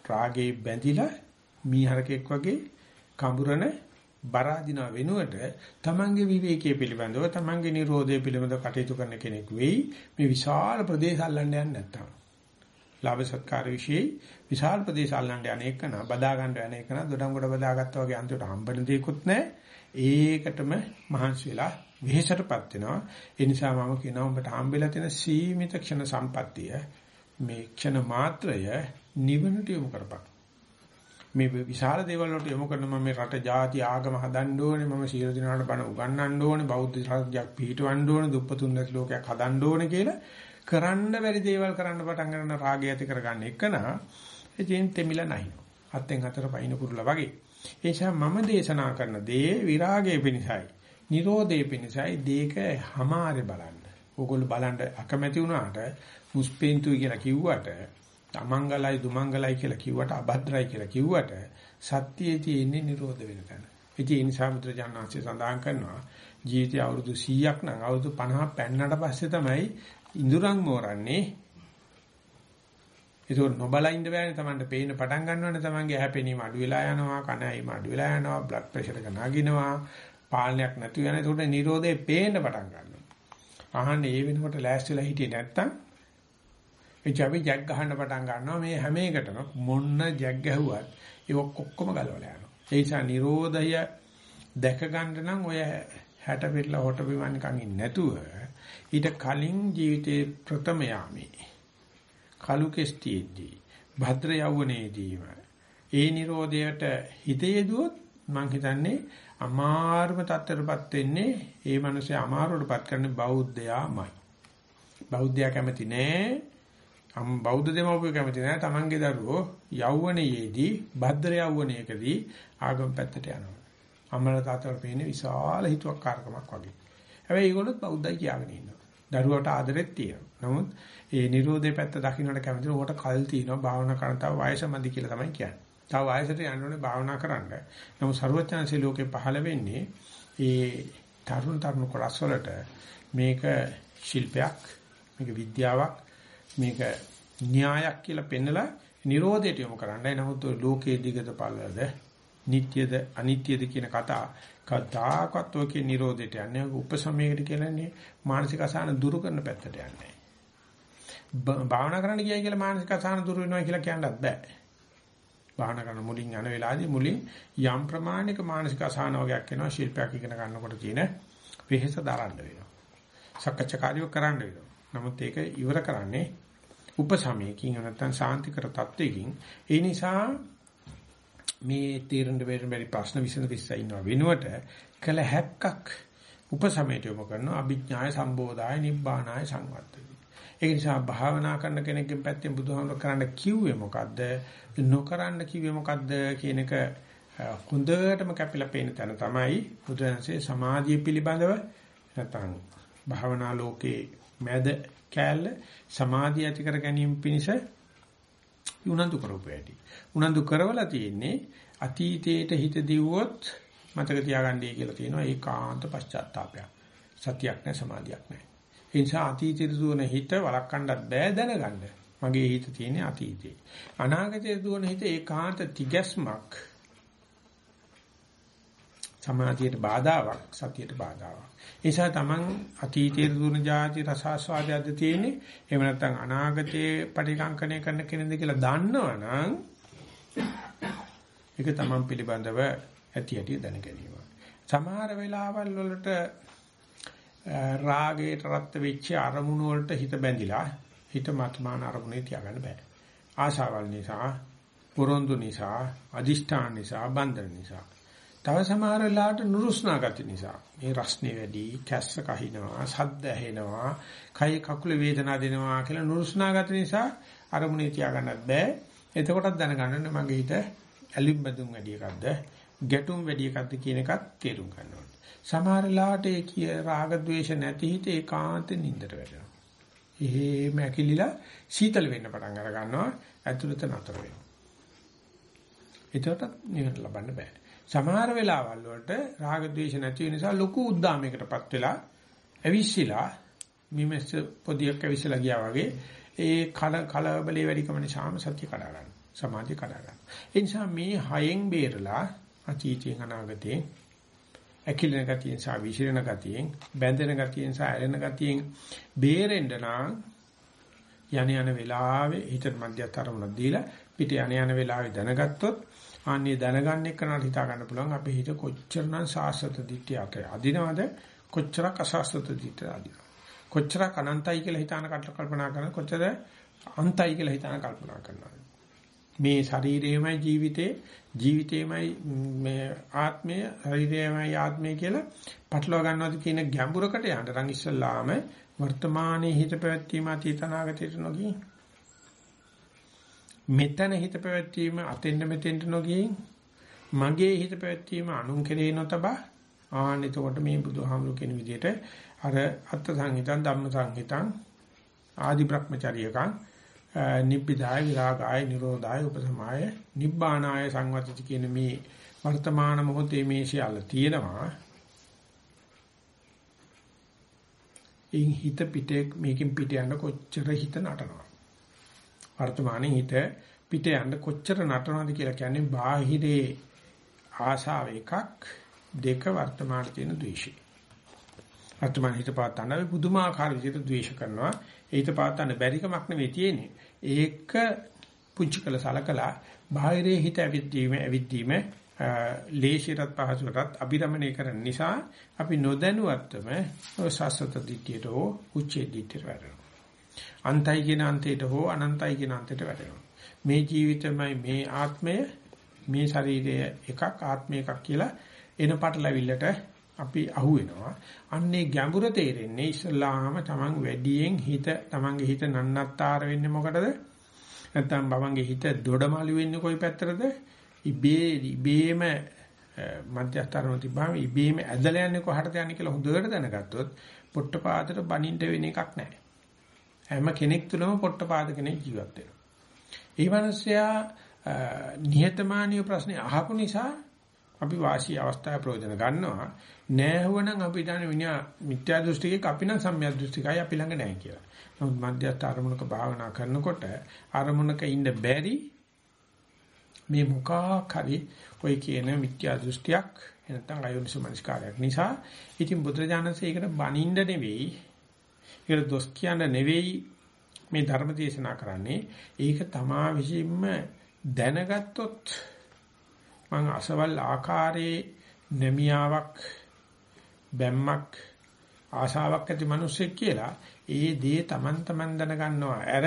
රාගේ බැඳිලා මීහරකෙක් වගේ කඹුරන බර අදින වෙනුවට තමන්ගේ විවේකයේ පිළිබඳව තමන්ගේ Nirodhe පිළිබඳව කටයුතු කරන කෙනෙක් වෙයි මේ විශාල ප්‍රදේශ අල්ලන්න යන්නේ නැත්තම්. ලාභ සත්කාර વિશે විශාල ප්‍රදේශ අල්ලන්න යන එකන බදා ගන්න යන එකන දොඩම් කොට බදාගත්තා වගේ අන්තිමට හම්බෙන දෙයක්වත් නැහැ. ඒකටම මහන්සි වෙලා වෙහෙසටපත් වෙනවා. ඒ නිසා මම කියනවා උඹට හම්බෙලා තියෙන සීමිත ක්ෂණ සම්පත්තිය මේ ක්ෂණ මාත්‍රය නිවනට යොමු කරපන්. මේ විශාල දේවල් වලට යොමු කරන මම මේ රට ජාති ආගම හදන්න ඕනේ මම සියලු දිනාට බණ උගන්වන්න ඕනේ බෞද්ධ රාජ්‍යයක් පිහිටවන්න ඕනේ දුප්පතුන් නැති ලෝකයක් හදන්න ඕනේ කියලා කරන්න බැරි දේවල් කරන්න පටන් ගන්න රාගය ඇති කරගන්න එකනා එදින් තෙමිලා නැහැ. හත්ෙන් හතර පයින් කුරුලා වගේ. ඒ නිසා මම දේශනා කරන දේ විරාගයේ පිණිසයි. Nirodhe පිණිසයි දේක හමාරේ බලන්න. ඕගොල්ලෝ බලන්න අකමැති වුණාට මුස්පෙන්තුයි කියලා කිව්වට තමංගලයි දුමංගලයි කියලා කිව්වට අභද්‍රයි කියලා කිව්වට සත්‍යයේ තියෙන්නේ නිරෝධ වෙන තැන. ඉතින් ඒ නිසා මුද්‍රජානංශය සඳහන් කරනවා ජීවිතය අවුරුදු 100ක් නම් අවුරුදු 50 පෙන්නට පස්සේ තමයි ඉඳුරන් මෝරන්නේ. ඒක නොබලා ඉන්න බෑනේ Tamanට පේන්න පටන් ගන්නවනේ Tamanගේ හැපෙනීම අඩු වෙලා යනවා, කන ඇයිම අඩු වෙලා යනවා, බ්ලඩ් ප්‍රෙෂර් එක නගිනවා, පාලනයක් නැතු වෙන. ඒකට නිරෝධේ පේන්න පටන් ගන්නවා. අහන්නේ ඒ වෙනකොට ලෑස්තිලා හිටියේ නැත්තම් එච්ච අපි ජැක් ගහන්න පටන් ගන්නවා මේ හැම එකටම මොන්න ජැක් ගැහුවත් ඒක ඔක්කොම ගලවලා යනවා. ඒ නිසා Nirodhaය දැක ගන්න නම් ඔය 60 පිටලා හොට බිමන් නිකන් ඉන්නේ නැතුව ඊට කලින් ජීවිතේ ප්‍රථම යාමේ කලු කෙස්ටිෙද්දී භද්‍ර යවුණේදීම ඒ Nirodhaයට හිතේ දුවොත් මං හිතන්නේ අමාරුම තත්ත්වයටපත් වෙන්නේ ඒ මිනිස්සේ අමාරුවටපත් කරන්නේ බෞද්ධයාමයි. බෞද්ධයා කැමති නෑ අම් බෞද්ධ දෙමව්පියෝ කැමති නැහැ තමන්ගේ දරුවෝ යෞවනයේදී භද්‍ර යෞවනයකදී ආගම පැත්තට යනවා. අම්මලා තාත්තලා පේන්නේ විශාල හිතුවක්කාරකමක් වගේ. හැබැයි ඒගොල්ලොත් බෞද්ධයි කියාගෙන ඉන්නවා. දරුවට ආදරෙත් තියෙනවා. නමුත් ඒ Nirodhe පැත්ත දකින්නට කැමති උකට කල් තියෙනවා භාවනා කරන තව වයස මදි කියලා තමයි කියන්නේ. තව වයසට යන්න ඕනේ භාවනා කරන්න. නමුත් ਸਰවඥාන්සේ ලෝකේ පහළ වෙන්නේ ඒ තරුණ තරුණ කොටස් වලට මේක ශිල්පයක් මේක විද්‍යාවක් මේක න්‍යායක් කියලා පෙන්නලා Nirodheට යොමු කරන්නයි. නමුත් ලෝකයේ දිගට පළලද නිට්‍යද අනිත්‍යද කියන කතා කදාකත් ඔකේ Nirodheට යන්නේ උපසමයකට කියන්නේ මානසික අසහන දුරු කරන පැත්තට යන්නේ. භාවනා කරන්න ගියයි කියලා මානසික අසහන දුරු වෙනවා කියලා කියන්නත් බෑ. භාවනා කරන මුලින් යන වෙලාවේදී මුලින් යම් ප්‍රමාණික මානසික අසහන වගේක් එනවා ශිල්පයක් ඉගෙන ගන්නකොට තියෙන වෙහෙස දරන්න වෙනවා. සක්කච්ඡාකාරීව කරන්න වෙනවා. නමුත් ඒක ඉවර කරන්නේ උපසමයකින් නැත්නම් සාන්තිකර තත්වයකින් ඒ නිසා මේ තීරණ දෙන්න බැරි ප්‍රශ්න විසඳ විශ්ස ඉන්නව. වෙනුවට කළ හැක්කක් උපසමයට යොමු කරනවා. අභිඥාය සම්බෝධාය නිබ්බානාය සංවත්තති ඒ නිසා භාවනා කරන කෙනෙක්ගෙන් පැත්තෙන් බුදුහාමුදුර කරන්න කිව්වේ මොකද්ද? නොකරන්න කිව්වේ මොකද්ද කියන එක හොඳටම කැපිලා පේන තැන තමයි බුදුරජාණන්සේ සමාධිය පිළිබඳව නැත්නම් භාවනා ලෝකේ මැද කෑල්ල සමාධිය ඇති කර ගැනීම පිණිස උනන්දු කරපු ඇති. උනන්දු කරවලා තියෙන්නේ අතීතයට හිත දිවුවොත් මතක තියාගන්නයි කියලා තියෙනවා ඒකාන්ත පශ්චාත්තාවපයක්. සතියක් නැහැ සමාධියක් නැහැ. ඒ නිසා අතීතයට දුවන හිත වළක්වන්නත් බෑ දැනගන්න. මගේ හිත තියෙන්නේ අතීතේ. අනාගතයට දුවන හිත ඒකාන්ත තිගැස්මක්. සමාධියට බාධාවක් සතියට බාධාවක්. ඒ නිසා Taman අතීතයේ දුන જાති රසාස්වාදයක්ද තියෙන්නේ. එහෙම නැත්නම් අනාගතයේ පරිකංකණය කරන කෙනෙක්ද කියලා දන්නවනම් ඒක Taman පිළිබඳව ඇති ඇති දැන ගැනීම. සමහර වෙලාවල් වලට රාගයට රත් වෙච්ච අරමුණු වලට හිත බැඳිලා හිත මත්මාන අරමුණේ තියාගන්න බෑ. ආශාවල් නිසා, පොරොන්දු නිසා, අදිෂ්ඨාන නිසා, බන්ධන නිසා තව සමහර වෙලාවට නුරුස්නා ගති නිසා මේ රස්නේ වැඩි, කැස්ස කහිනවා, සද්ද ඇහෙනවා, කය කකුල වේදනා දෙනවා කියලා නුරුස්නා ගති නිසා අරමුණේ තියාගන්නත් බෑ. එතකොටත් දැනගන්න මගේ හිත ඇලිම් බඳුන් වැඩි එකක්ද, ගැටුම් වැඩි එකක්ද කියන එකත් තේරුම් ගන්න ඕනේ. සමහර වෙලාවට ඒ කිය රාග ద్వේෂ නැති හිත ඒකාන්ත නින්දට වැටෙනවා. එහෙම ඇකිලිලා සීතල වෙන්න පටන් අර ගන්නවා, ඇතුළත නතර වෙනවා. ඒකට නිවන ලබන්න බෑ. සමහර වෙලාවල් වලට රාග ద్వේෂ නැති වෙන නිසා ලොකු උද්දාමයකටපත් වෙලා ඇවිස්සීලා මිමස් පොදියක් ඇවිස්සලා ගියා වගේ ඒ කල කලබලේ වැඩිකම නිසාම සත්‍ය කඩා ගන්න. සමාධිය කඩා ගන්න. ඒ නිසා මේ හයෙන් බේරලා අතීතයෙන් අනාගතයෙන් ඇකිලෙන ගතියෙන් සහ විසිරෙන ගතියෙන් බැඳෙන ගතියෙන් සහ ඇලෙන ගතියෙන් බේරෙන්න නම් යණ යන වෙලාවේ හිතට මධ්‍යස්තරමුණ දීලා පිට යණ යන වෙලාවේ දැනගත්තොත් ආන්නේ දැනගන්න එක්කනට හිතා ගන්න පුළුවන්. අපේ හිත කොච්චරනම් සාසත දිට්ඨියට අදිනවද? කොච්චරක් අසාසත දිට්ඨියට අදිනවද? කොච්චරක් අනන්තයි කියලා හිතාන කල්පනා කරන කොච්චර අන්තයි කියලා හිතාන කල්පනා කරනවා මේ ශරීරයමයි ජීවිතේ ජීවිතේමයි මේ ආත්මය ශරීරයමයි ආත්මය කියලා පටලවා ගන්නවද කියන ගැඹුරකට යන්න. නම් ඉස්සල්ලාම වර්තමානයේ හිත පැවැත්වීම අතීතනාගතයට නොගිය මෙතන හිත පැවැත්වීම අතෙන්ද මෙතෙන්ට නොගියින් මගේ හිත පැවැත්වීම අනුන් කෙරේ නොතබා ආන්න එතකොට මේ බුදුහාමුදුරු කියන විදිහට අර අත්ථ සංහිතං ධම්ම සංහිතං ආදි බ්‍රහ්මචර්යකං නිබ්බිදාය විරාගාය නිරෝධාය උපසමාය නිබ්බානාය සංවතිති කියන මේ වර්තමාන මොහොතේ මේ සියල්ල තියෙනවා. ඉන් හිත පිටේ මේකෙන් පිට යන කොච්චර හිත නටනවා. වර්තමානයේ හිත පිට යන්න කොච්චර නටනවද කියලා කියන්නේ බාහිරේ ආශාව එකක් දෙක වර්තමානයේ තියෙන ද්වේෂය. වර්තමාන හිත පාතන පුදුමාකාර විදිහට ද්වේෂ කරනවා. ඒිත පාතන බැරිකමක් නෙවෙයි තියෙන්නේ. ඒක පුංචි කළ සලකලා බාහිරේ හිත ඇවිද්දීම ඇවිද්දීම ලේසියටත් පහසුටත් අභිරමණය කරන නිසා අපි නොදැනුවත්වම සසත දිට්ඨියට හෝ උච්චේ දිට්ඨියට වැටෙනවා. අන්තයි කියන අන්තයට හෝ අනන්තයි කියන අන්තයට වැටෙනවා. මේ ජීවිතමයි මේ ආත්මය මේ ශරීරය එකක් ආත්මය එකක් කියලා එන පටලවිල්ලට අපි අහු වෙනවා. අන්නේ ගැඹුර තේරෙන්නේ ඉස්ලාම තමන් වැඩියෙන් හිත තමන්ගේ හිත නන්නත්තර වෙන්නේ මොකටද? නැත්නම් බවන්ගේ හිත දොඩමළු වෙන්නේ කොයි පැත්තටද? ඉබේ ඉබේම මධ්‍යස්තරම තිබ්බම ඉබේම ඇදලා යන්නේ කොහටද යන්නේ කියලා හොඳට දැනගත්තොත් පොට්ටපාදට බනින්න වෙන එකක් නැහැ. හැම කෙනෙක් තුළම පොට්ටපාද කෙනෙක් ජීවත් වෙනවා. ඒ මිනිස්සයා නිහතමානීය ප්‍රශ්නේ අහපු නිසා අපි වාසී අවස්ථාවේ ප්‍රයෝජන ගන්නවා. නෑහුවනම් අපි දන්නේ විඤ්ඤා මිත්‍යා දෘෂ්ටිකේ අපි නම් සම්‍යක් දෘෂ්ටිකයි අපි ළඟ නැහැ කියලා. නමුත් මධ්‍යස්ථ අරමුණක භාවනා කරනකොට අරමුණක ඉන්න බැරි මේ මුඛා කරි ඔය කියන මිත්‍යා දෘෂ්ටියක් නැත්නම් අයෝනිසෝ මනස්කාරයක් නිසා ඉතින් බුදුරජාණන්සේ ඒකට බනින්න නෙවෙයි ඒකට දොස් කියන්න නෙවෙයි මේ ධර්ම දේශනා කරන්නේ. ඒක තමා විසින්ම දැනගත්තොත් මං අසවල් ආකාරයේ නැමියාවක් බැම්මක් ආශාවක් ඇති මිනිස්සෙක් කියලා ඒ දේ Taman taman දැනගන්නවා. අර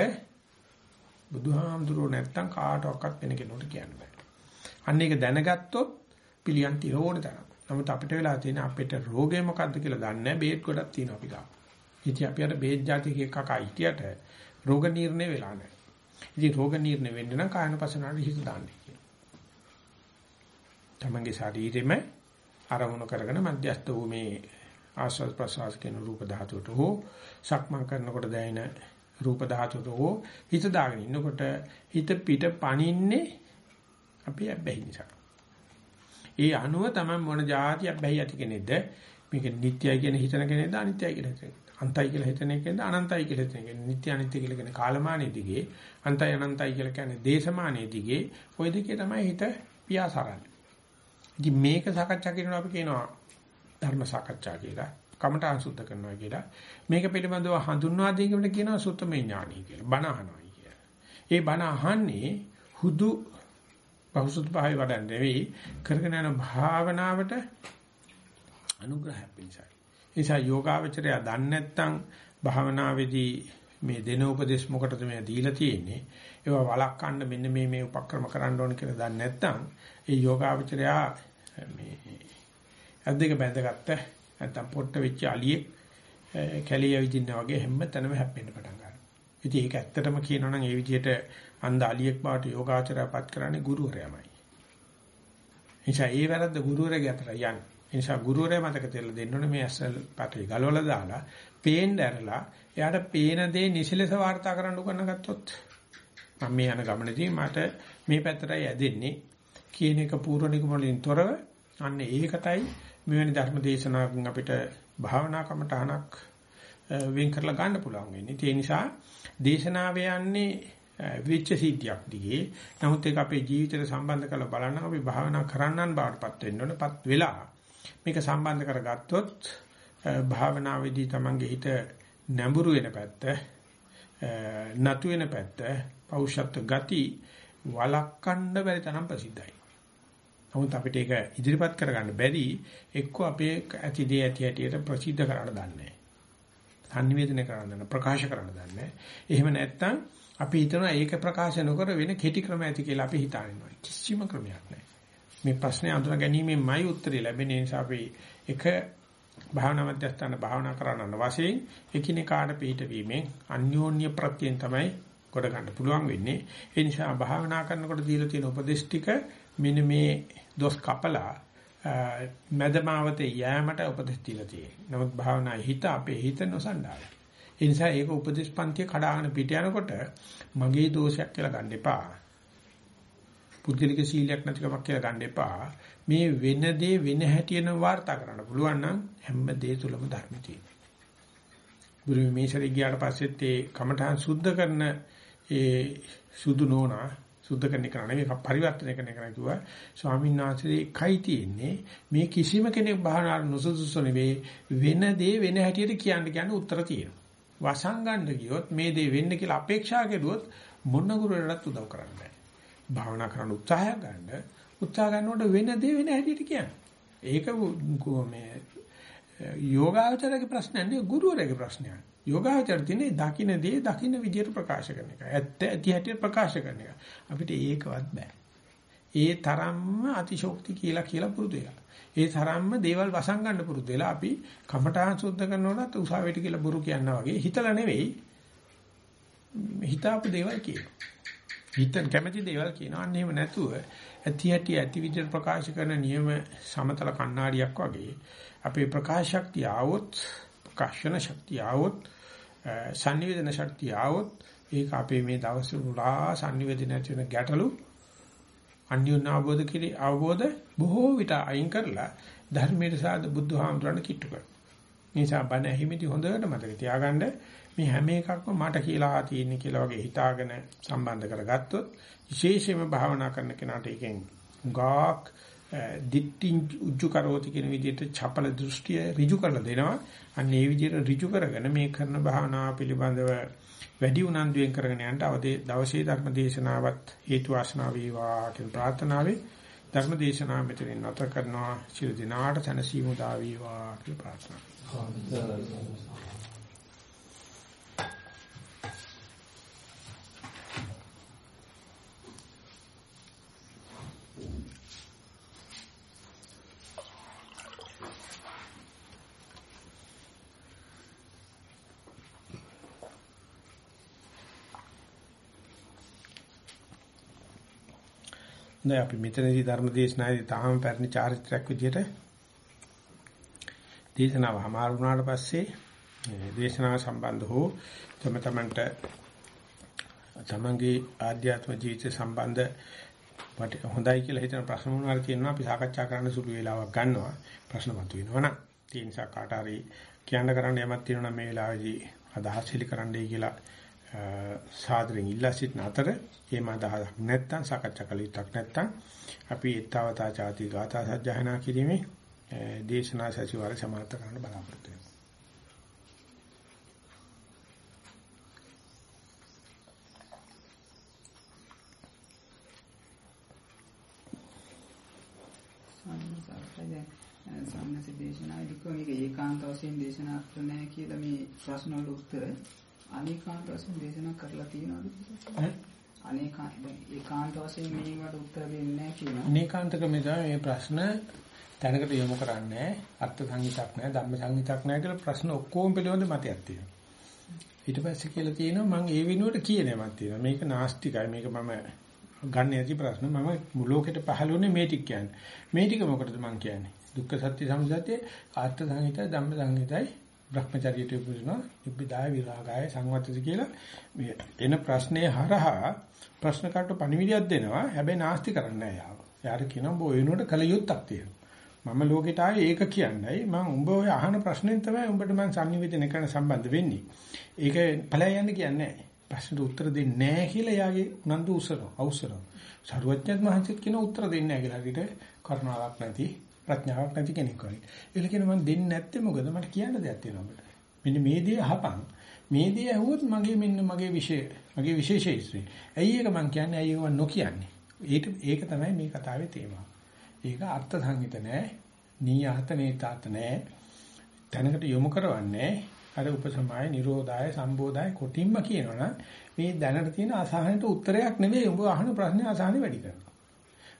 බුදුහාමුදුරුවෝ නැත්තම් කාටවත් වෙන කෙනෙකුට කියන්න බෑ. අන්න ඒක දැනගත්තොත් පිළියම් තිරෝණ තරම්. නමුත් අපිට වෙලා තියෙන අපිට රෝගේ මොකද්ද කියලා දන්නේ නැහැ. බේත් ගොඩක් තියෙනවා අපි ගාව. ඉතින් අපි අර බේත් જાති කීකක් අයිතියට රෝග නිర్ణය වෙලා නැහැ. ඉතින් රෝග නිర్ణය වෙන්න නම් කායනපසනාවට හිත දාන්න කියලා. තමන්ගේ ශරීරෙම ආරමුණු කරගෙන මධ්‍යස්ත වූ මේ ආස්වාද ප්‍රසවාස කියන රූප ධාතුවට හෝ සක්මන් කරනකොට දැනෙන රූප ධාතුවට හෝ හිත දාගෙන ඉන්නකොට හිත පිට පනින්නේ අපි අබ්බැහි නිසා. ඒ අනුව තමයි මොන જાති අබ්බැහි ඇති කෙනෙක්ද මේක නිට්ටයයි කියන හිතන කෙනෙක්ද අනිත්‍යයි කියන හිතන කෙනෙක්ද අන්තයි කියලා හිතන එකෙන්ද අනන්තයි කියලා හිතන එකෙන්ද නිට්ටය අනිත්‍ය කියලා කියන්නේ කාලමානයේ දිගේ අන්තයි අනන්තයි කියලා කියන්නේ දේශමානයේ දිගේ ওই දෙකේ තමයි හිත පියාසරන්නේ. ඉතින් මේක සාකච්ඡා කරනවා අපි කියනවා ධර්ම සාකච්ඡා කියලා. කමඨාන් සුද්ධ කරනවා කියලා. මේක පිළිබඳව හඳුන්වා දීගමට කියනවා සුත්තමේ ඥානයි කියලා. බණ අහනවා කියලා. ඒ බණ අහන්නේ හුදු බහුසුත් පහයි වඩන්නේ නෙවෙයි කරගෙන යන භාවනාවට අනුග්‍රහයක් පිණිසයි. නිසා යෝගාවචරය දන්නේ නැත්නම් භාවනාවේදී මේ දෙන උපදේශ මොකටද මේ දීලා තියෙන්නේ? ඒවා වළක්වන්න මෙන්න මේ මේ උපක්‍රම කරන්න ඕන කියලා දන්නේ නැත්නම් ඒ යෝගාවචරය මේ අද්දක බැඳගත්ත නැත්නම් පොට්ට වෙච්ච අලියෙක් කැලිය විදින්න වගේ හැම තැනම හැප්පෙන්න පටන් ගන්නවා. ඉතින් ඒක ඇත්තටම කියනවා නම් ඒ විදිහට අන්ධ අලියෙක් බවට යෝගාචරයපත් කරන්නේ ගුරුවරයාමයි. එනිසා ඒ වැරද්ද ගුරුවරයාගේ අතට යන්නේ. ඒ නිසා ගුරුවරයා මතක තියලා දෙන්න ඕනේ මේ ඇස්සල් පටේ ගලවලා දාලා පේන්න ඇරලා එයාට පේන දේ නිසලස වාර්තා කරන්න උගන්න ගත්තොත් මම මේ යන ගමනේදී මට මේ පැත්තටයි ඇදෙන්නේ කියන එක පූර්ව නිගමනලින් තොරව අන්න ඒකටයි මෙවැනි ධර්ම දේශනාවකින් අපිට භාවනා කමටහනක් වෙන් කරලා ගන්න පුළුවන් වෙන්නේ. ඒ නිසා දේශනාව යන්නේ විච්ච සිද්ධියක් දිගේ. නමුත් ඒක අපේ ජීවිතයට සම්බන්ධ කරලා බලන්න අපි භාවනා කරන්නන් බාටපත් වෙන්න ඕනපත් වෙලා මේක සම්බන්ධ කරගත්තොත් භාවනාවේදී Tamange හිත නැඹුරු වෙන පැත්ත නතු වෙන පැත්ත පෞෂත්ව ගති වළක්වන්න බැරි තරම් ප්‍රසිද්ධයි. නමුත් අපිට ඒක ඉදිරිපත් කරගන්න බැරි එක්ක අපේ ඇති දේ ඇති හැටියට ප්‍රසිද්ධ කරන්න දන්නේ නැහැ. සංනිවේදනය කරන්න දන්නේ ප්‍රකාශ කරන්න දන්නේ එහෙම නැත්නම් අපි හිතනවා ඒක ප්‍රකාශ නොකර වෙන කෙටි ක්‍රම ඇති කියලා අපි හිතනවා. කිසිම ක්‍රමයක් නැහැ. මේ ප්‍රශ්නේ අඳුන ගැනීමෙන්මයි උත්තරේ ලැබෙන්නේ. නිසා අපි එක භාවනා මධ්‍යස්ථාන භාවනා කරන්න වශයෙන් එකිනෙකාට පිට වීමෙන් අන්‍යෝන්‍ය ප්‍රත්‍යයෙන් තමයි කොට ගන්න පුළුවන් වෙන්නේ. ඒ නිසා භාවනා කරනකොට දීලා තියෙන උපදේශ ටික මෙන්න මේ දොස් කපලා මදමාවතේ යෑමට උපදෙස් දීලා තියෙනවා. නමුත් භාවනා හිත අපේ හිත නොසන්ඩාලයි. ඒ නිසා ඒක උපදේශ පන්තිය කඩාගෙන පිට යනකොට මගේ දෝෂයක් කියලා ගන්න එපා. පුද්ගලික සීලයක් නැතිකමක් කියලා ගන්න එපා. මේ වෙන දේ වෙන හැටියන වාර්තා කරන්න පුළුවන් නම් හැම දේ තුලම ධර්ම තියෙනවා. ගුරු මේසරි ගියාට පස්සෙත් ඒ කමඨාන් සුද්ධ කරන ඒ සුදු නෝනා සුද්ධ කරන එක නෙවෙයි පරිවර්තනය කරන එක කිව්වා. ස්වාමීන් වහන්සේ එකයි තියෙන්නේ. මේ කිසිම කෙනෙක් බහනාර නුසුසුසු නෙවෙයි. වෙන දේ වෙන හැටියට කියන්න කියන්න උත්තර තියෙනවා. වසංගන්න ගියොත් මේ දේ වෙන්න කියලා අපේක්ෂා කෙරුවොත් මොන ගුරුවරටත් උදව් කරන්න බෑ. භාවනා කරන්න උත්සාහය ගන්න උත්සාහ ගන්නකොට වෙන දේ වෙන හැටියට කියන්න ඒක මේ යෝගාචරයේ ප්‍රශ්නයක් නෙවෙයි ගුරුවරයාගේ ප්‍රශ්නයක් යෝගාචර තියෙන්නේ දකින්න දේ දකින්න විදියට ප්‍රකාශ කරන එක. ඇත්ත ඇති හැටියට ප්‍රකාශ කරන එක. අපිට ඒකවත් බෑ. ඒ තරම්ම අතිශෝක්ති කියලා කියලා පුරුදු වෙලා. ඒ තරම්ම දේවල් වසන් ගන්න පුරුදු වෙලා අපි කමඨාන් සුද්ධ කරනකොටත් උසාවියට කියලා බොරු කියනවා වගේ හිතලා නෙවෙයි හිතාපු දේවල් කියනවා. හිතන කැමැති දේවල් කියනවා. අන්න එහෙම නැතුව ඇති ඇති ඇති විදිහට ප්‍රකාශ කරන නියම සමතල කණ්ණාඩියක් වගේ අපේ ප්‍රකාශ ශක්තිය આવොත් ප්‍රකාශන ශක්තිය આવොත් සංනිවේදන ශක්තිය આવොත් ඒක අපේ මේ දවස් පුරා සංනිවේදනය වෙන ගැටලු අන්‍යෝන්‍ය අවබෝධ කිරී අවබෝධ බොහෝ විට අයින් කරලා ධර්මයේ සාද බුදුහාමුදුරණ කිට්ටු කරනවා. නිසා බණ ඇහිමිති හොඳට මතක තියාගන්න මේ හැම එකක්ම මට කියලා තියෙන්නේ කියලා වගේ හිතාගෙන සම්බන්ධ කරගත්තොත් විශේෂයෙන්ම භාවනා කරන කෙනාට එකෙන් ගාක් දිට්ඨි උජ්ජු කරෝති කියන විදිහට චපල දෘෂ්ටිය ඍජු කරලා දෙනවා. අන්න ඒ විදිහට ඍජු කරගෙන මේ කරන භාවනාව පිළිබඳව වැඩි උනන්දුවෙන් කරගෙන යන්න අවදී දවසේ ධර්ම දේශනාවත් හේතු වාසනා වේවා කියන ප්‍රාර්ථනාවේ ධර්ම දේශනාව මෙතනින් නැත කරනවා. සියලු දිනාට සනසීමු දා වේවා කියලා ප්‍රාර්ථනා. හොඳයි. අපි මෙතනදී ධර්ම දේශනාවේ තාම පැරණි චාරිත්‍රාක් විදියට දේශනාව හමාරු වුණාට පස්සේ දේශනාව සම්බන්ධ හෝ තම තමන්ට තමන්ගේ ආධ්‍යාත්ම ජීවිත සම්බන්ධ හොඳයි කියලා හිතන ප්‍රශ්න මොනවාරි තියෙනවා අපි සාකච්ඡා කරන්න සුළු වේලාවක් ගන්නවා. ප්‍රශ්න මතුවෙනවා නම්. ඒ නිසා කාට හරි කියන්න කරන්න යමක් තියෙනවා නම් මේ වෙලාවේදී අදහස් හෙලි කරන්නයි කියලා සාදරයෙන් ඉල්ලා සිටින අතර එහෙම අදහසක් නැත්නම් සාකච්ඡා කළ යුතුක් නැත්නම් අපි ඊතාවතා ಜಾති ගාථා සජ්ජහනා කිරීමේ දේශනා සැසිවාරය සමාප්ත කරන්න බලාපොරොත්තු වෙනවා. සම්මත දේශනාවේදී කොහේ ඒකාන්ත වශයෙන් දේශනා කරන්න කියලා මේ ප්‍රශ්න වල උත්තර අනේකාන්ත වශයෙන් දේශනා කරලා තියෙනවද? අනේකාන්ත ඒකාන්ත වශයෙන් මේකට උත්තර දෙන්නේ නැහැ කියනවා. අනේකාන්තක මේ ප්‍රශ්න තැනකට යොමු කරන්නේ අර්ථ සංහිතක් නැහැ ධම්ම සංහිතක් නැහැ කියලා ප්‍රශ්න ඔක්කොම පිළිබඳ මතයක් තියෙනවා. ඊට පස්සේ කියලා තියෙනවා මම ඒ වෙනුවට කියනේමක් තියෙනවා. මේක නාස්තිකයි මේක මම ගන්න ඇති ප්‍රශ්න මම ලෝකෙට පහළුනේ මේ ටික කියන්නේ. මේ ටික මොකටද මම කියන්නේ? දුක්ඛ සත්‍ය සමුදය ආර්ථ සංහිතයි ධම්ම සංහිතයි Brahmacharyaට පුදුනවා නිබ්බිදාය විරාගාය සංවත්තද කියලා මේ එන ප්‍රශ්නේ හරහා ප්‍රශ්න කාට පණිවිඩයක් දෙනවා හැබැයි නාස්ති කරන්නේ නැහැ යාව. එයාට කියනවා ඔබ වෙනුවට කල යුත්තක් තියෙනවා. මම ලෝකෙට ආයේ ඒක කියන්නයි මම උඹ ඔය අහන ප්‍රශ්නෙන් තමයි උඹට මම sannivedana කරන සම්බන්ධ වෙන්නේ. ඒක ඵලය යන්න කියන්නේ නැහැ. ප්‍රශ්නට උත්තර දෙන්නේ නැහැ කියලා එයාගේ උනන්දු උසරව අවසරව. සරුවඥත් මහන්සියත් කියන උත්තර දෙන්නේ නැහැ කියලා හිට කරුණාවක් නැති ප්‍රඥාවක් නැති කෙනෙක් වගේ. ඒල කියන මම දෙන්නේ නැත්තේ මොකද මට කියන්න දෙයක් තියෙනවා ඔබට. මෙන්න මේ දේ අහපන්. මේ දේ ඇහුවොත් මගේ මෙන්න මගේ විශේෂ මගේ විශේෂීස්ත්‍රි. ඇයි ඒක මම කියන්නේ ඇයි ඒක මම නොකියන්නේ? ඒක ඒක තමයි මේ කතාවේ තේමාව. ඒක අර්ථ සංහිත නෑ, නීයහත නේතාත නෑ. තැනකට යොමු කරවන්නේ අර උපසමාය, නිරෝධාය, සම්බෝධාය කොටින්ම කියනවනම් මේ දැනට තියෙන අසහනට උත්තරයක් නෙවෙයි උඹ අහන ප්‍රශ්නේ අසහනෙ වැඩි කරනවා.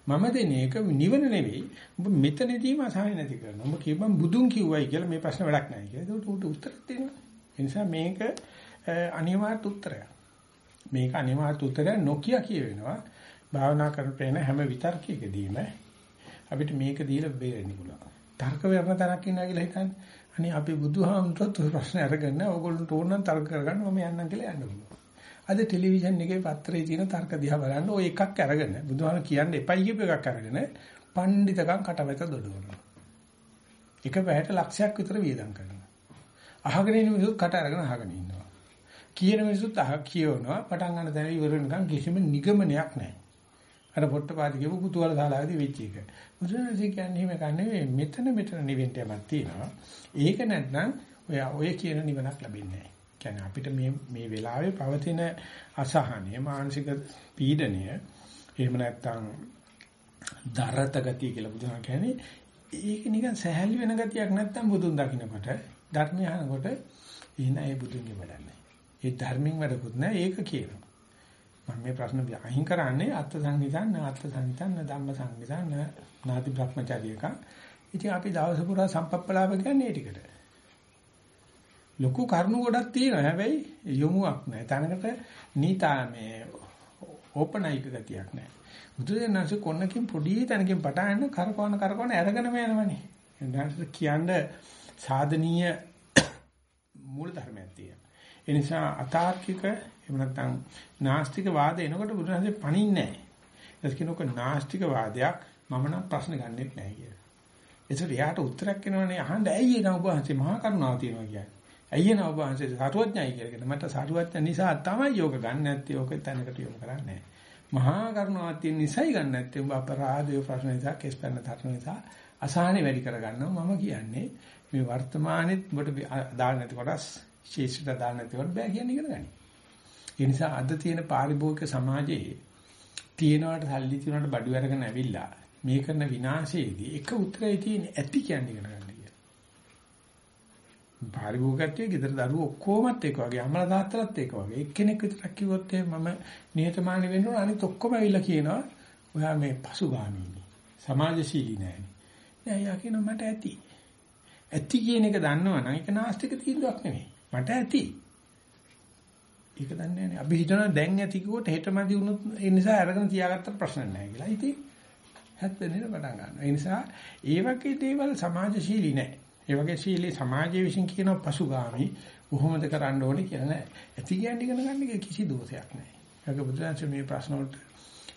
මම දෙන එක නිවන නෙවෙයි. ඔබ මෙතනදීම අසහනෙ නැති කරනවා. ඔබ කියපම් බුදුන් කිව්වයි කියලා මේ ප්‍රශ්න වැඩක් නැහැ කියලා. ඒක උට උත්තර දෙනවා. ඒ නිසා මේක අනිවාර්ය උත්තරයක්. මේක අනිවාර්ය උත්තරයක් නොකිය කියවෙනවා. භාවනා කරපේන හැම විතර්කයකදීම අපිට මේක දීලා බේරෙන්න පුළුවන්. තර්ක වෙන තරක් ඉන්නවා කියලා හිතන්නේ. අනේ අපි බුදුහාමුදුරුවෝ තුන් ප්‍රශ්න අරගෙන ඕගොල්ලන්ට ඕන නම් තර්ක කරගන්න මම යන්නම් කියලා යන්න පුළුවන්. අද ටෙලිවිෂන් එකේ පත්‍රයේ තියෙන තර්ක දිහා බලන්න ඔය එකක් අරගෙන බුදුහාම කියන්න එපයි කියපු එකක් අරගෙන පඬිතකම් කටවැත දොඩවනවා. එක පැයට ලක්ෂයක් විතර වියදම් කරනවා. අහගෙන ඉන්න මිනිස්සුත් කට අරගෙන අහගෙන ඉන්නවා. කියන මිනිස්සුත් අහ කියවනවා පටන් ගන්න තැන ඉවර වෙනකන් කිසිම නිගමනයක් නැහැ. අර පොට්ටපාද කියපු කුතුහල ශාලාවේදී වෙච්ච එක. බුදුරජාණන් කියන්නේ මේක නෙවෙයි මෙතන මෙතන නිවෙන්න යමක් තියෙනවා. ඒක නැත්නම් ඔය ඔය කියන නිවනක් ලැබෙන්නේ නැහැ. කියන්නේ අපිට මේ මේ වෙලාවේ පවතින අසහනය, මානසික පීඩනය, එහෙම නැත්නම් දරත ගතිය කියලා බුදුහාම කියන්නේ ඒක නිකන් සහැල්ලු වෙන ගතියක් නැත්නම් බුදුන් දකින්නකොට ධර්මය අහනකොට එන ඒ බුදුන්ගේ වැඩන්නේ. ඒ ධර්මයෙන් වැඩකුත් නැහැ ඒක කියනවා. මම මේ ප්‍රශ්න අහිං කරන්නේ අත්ථ සංවිධාන අත්ථ සංවිධාන ධම්ම සංවිධාන නාති භ්‍රමචාරියක. ඉතින් අපි දවස පුරා සම්පප්පලාව කියන්නේ ඒ ටිකට. ලොකු කරුණු ගොඩක් තියෙනවා හැබැයි යොමුක් නැහැ. තනකට නීතා මේ ඕපනයික ගතියක් නැහැ. බුදුදෙනාසේ කොන්නකින් පොඩි තැනකින් පටන් කරකවන කරකවන අරගෙනම යනවනේ. එදාට කියන්නේ සාධනීය මූල ධර්මයක් තියෙනවා. ඒ නිසා අතාර්කික එහෙම නැත්නම් නාස්තික වාද එනකොට බුදුරජාණන් පණින්නේ නැහැ. ඒක කියනකො නාස්තික වාදයක් මම නම් ප්‍රශ්න ගන්නෙත් නැහැ කියලා. ඒසට එයාට උත්තරයක් එනවනේ අහන්න ඇයි එන ඔබ වහන්සේ මහා කරුණාව තියෙනවා කියන්නේ. ඇයි එන ඔබ වහන්සේ සාරවත්ඥයි කියලා. මට සාරවත්ඥ නිසා තමයි යෝග ගන්න නැත්තේ. ඕක තැනකට යොමු කරන්නේ මහා කරුණාවක් තියෙන නිසායි ගන්න නැත්තේ. ඔබ අපරාධය ප්‍රශ්න නිසා කෙස් පැන්න තරන නිසා අසහනෙ වැඩි කරගන්නවා. මම කියන්නේ මේ වර්තමානෙත් ඔබට දාන්න නැති කොටස් ශේෂ්ඨ දාන්න නැති කොට බෑ කියන්නේ ඉගෙන ගන්න. ඒ නිසා අද තියෙන පාරිභෝගික සමාජයේ තියනවාට සල්ලි තියනවාට බඩු අරගෙන ඇවිල්ලා මේ කරන විනාශයේදී එක උත්තරයි තියෙන්නේ ඇති කියන්නේ ඉගෙන ගන්න කියලා. පාරිභෝගිකත්වයේ ගෙදර දරුවෝ ඔක්කොමත් එක වගේ අම්මලා තාත්තලාත් එක වගේ එක්කෙනෙක් විතරක් කිව්වොත් මම නිහතමානී වෙන්න ඕන අනිත් ඔක්කොම ඇවිල්ලා කියනවා ඔයා මේ පසුගාමීනි සමාජශීලී නෑනේ. නෑ යා කියනවා මට ඇති. ඇති කියන එක දන්නවනම් ඒක නාස්තික තීන්දුවක් නෙමෙයි. මට ඇති. ඒක දන්නේ නැහැ. අපි හිතනවා දැන් ඇති කිව්වොත් හෙටමදි වුණොත් ඒ නිසා අරගෙන තියාගත්තට ප්‍රශ්න නැහැ කියලා. ඉතින් හැත්වෙන්නේ පටන් ගන්නවා. ඒ නිසා ඒ වගේ දේවල් සමාජශීලී නැහැ. ඒ වගේ ශීලී සමාජයේ විසින් කියන පසුගාමි කොහොමද කරන්න ඕනේ කියලා නැහැ. ඇති කියන්නේ ඉගෙන ගන්න එක කිසි දෝෂයක් නැහැ. ඒක බුදුරජාණන් මේ ප්‍රශ්න වලට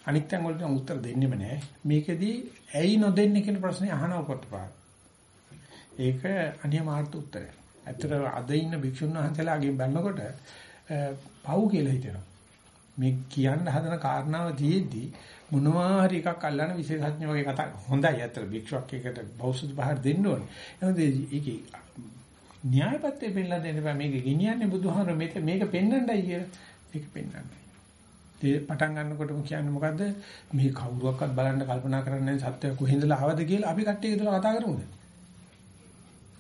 අනිත් තැන් වලට උත්තර දෙන්නෙම නැහැ. මේකෙදී ඇයි නොදෙන්නේ කියන ප්‍රශ්නේ අහනව කොටපාර. ඒක අනියමාර්ථ උත්තරය. ඇත්තට අද ඉන්න භික්ෂුන් වහන්සේලාගෙන් බannකොට පව් කියලා හිතෙනවා. මේ කියන්න හදන කාරණාව තියෙද්දි මොනවා හරි එකක් අල්ලන විශේෂඥ වගේ කතා හොඳයි අතර භික්ෂුවක් එකට බෞද්ධ බහර දෙන්න ඕනේ. එහෙනම් ඒකේ න්‍යායපත්‍ය පෙන්නලා දෙන්න බෑ මේක ගෙනියන්නේ බුදුහාමර මේක මේක පෙන්වන්නයි කියලා. ඒක පෙන්වන්නයි. ඒ පටන් ගන්නකොටම කියන්නේ මොකද්ද? මේ කවුරුවක්වත් බලන්න කල්පනා කරන්නේ සත්‍ය කොහෙන්දලා ආවද කියලා අපි කට්ටිය කියලා කතා කරමුද?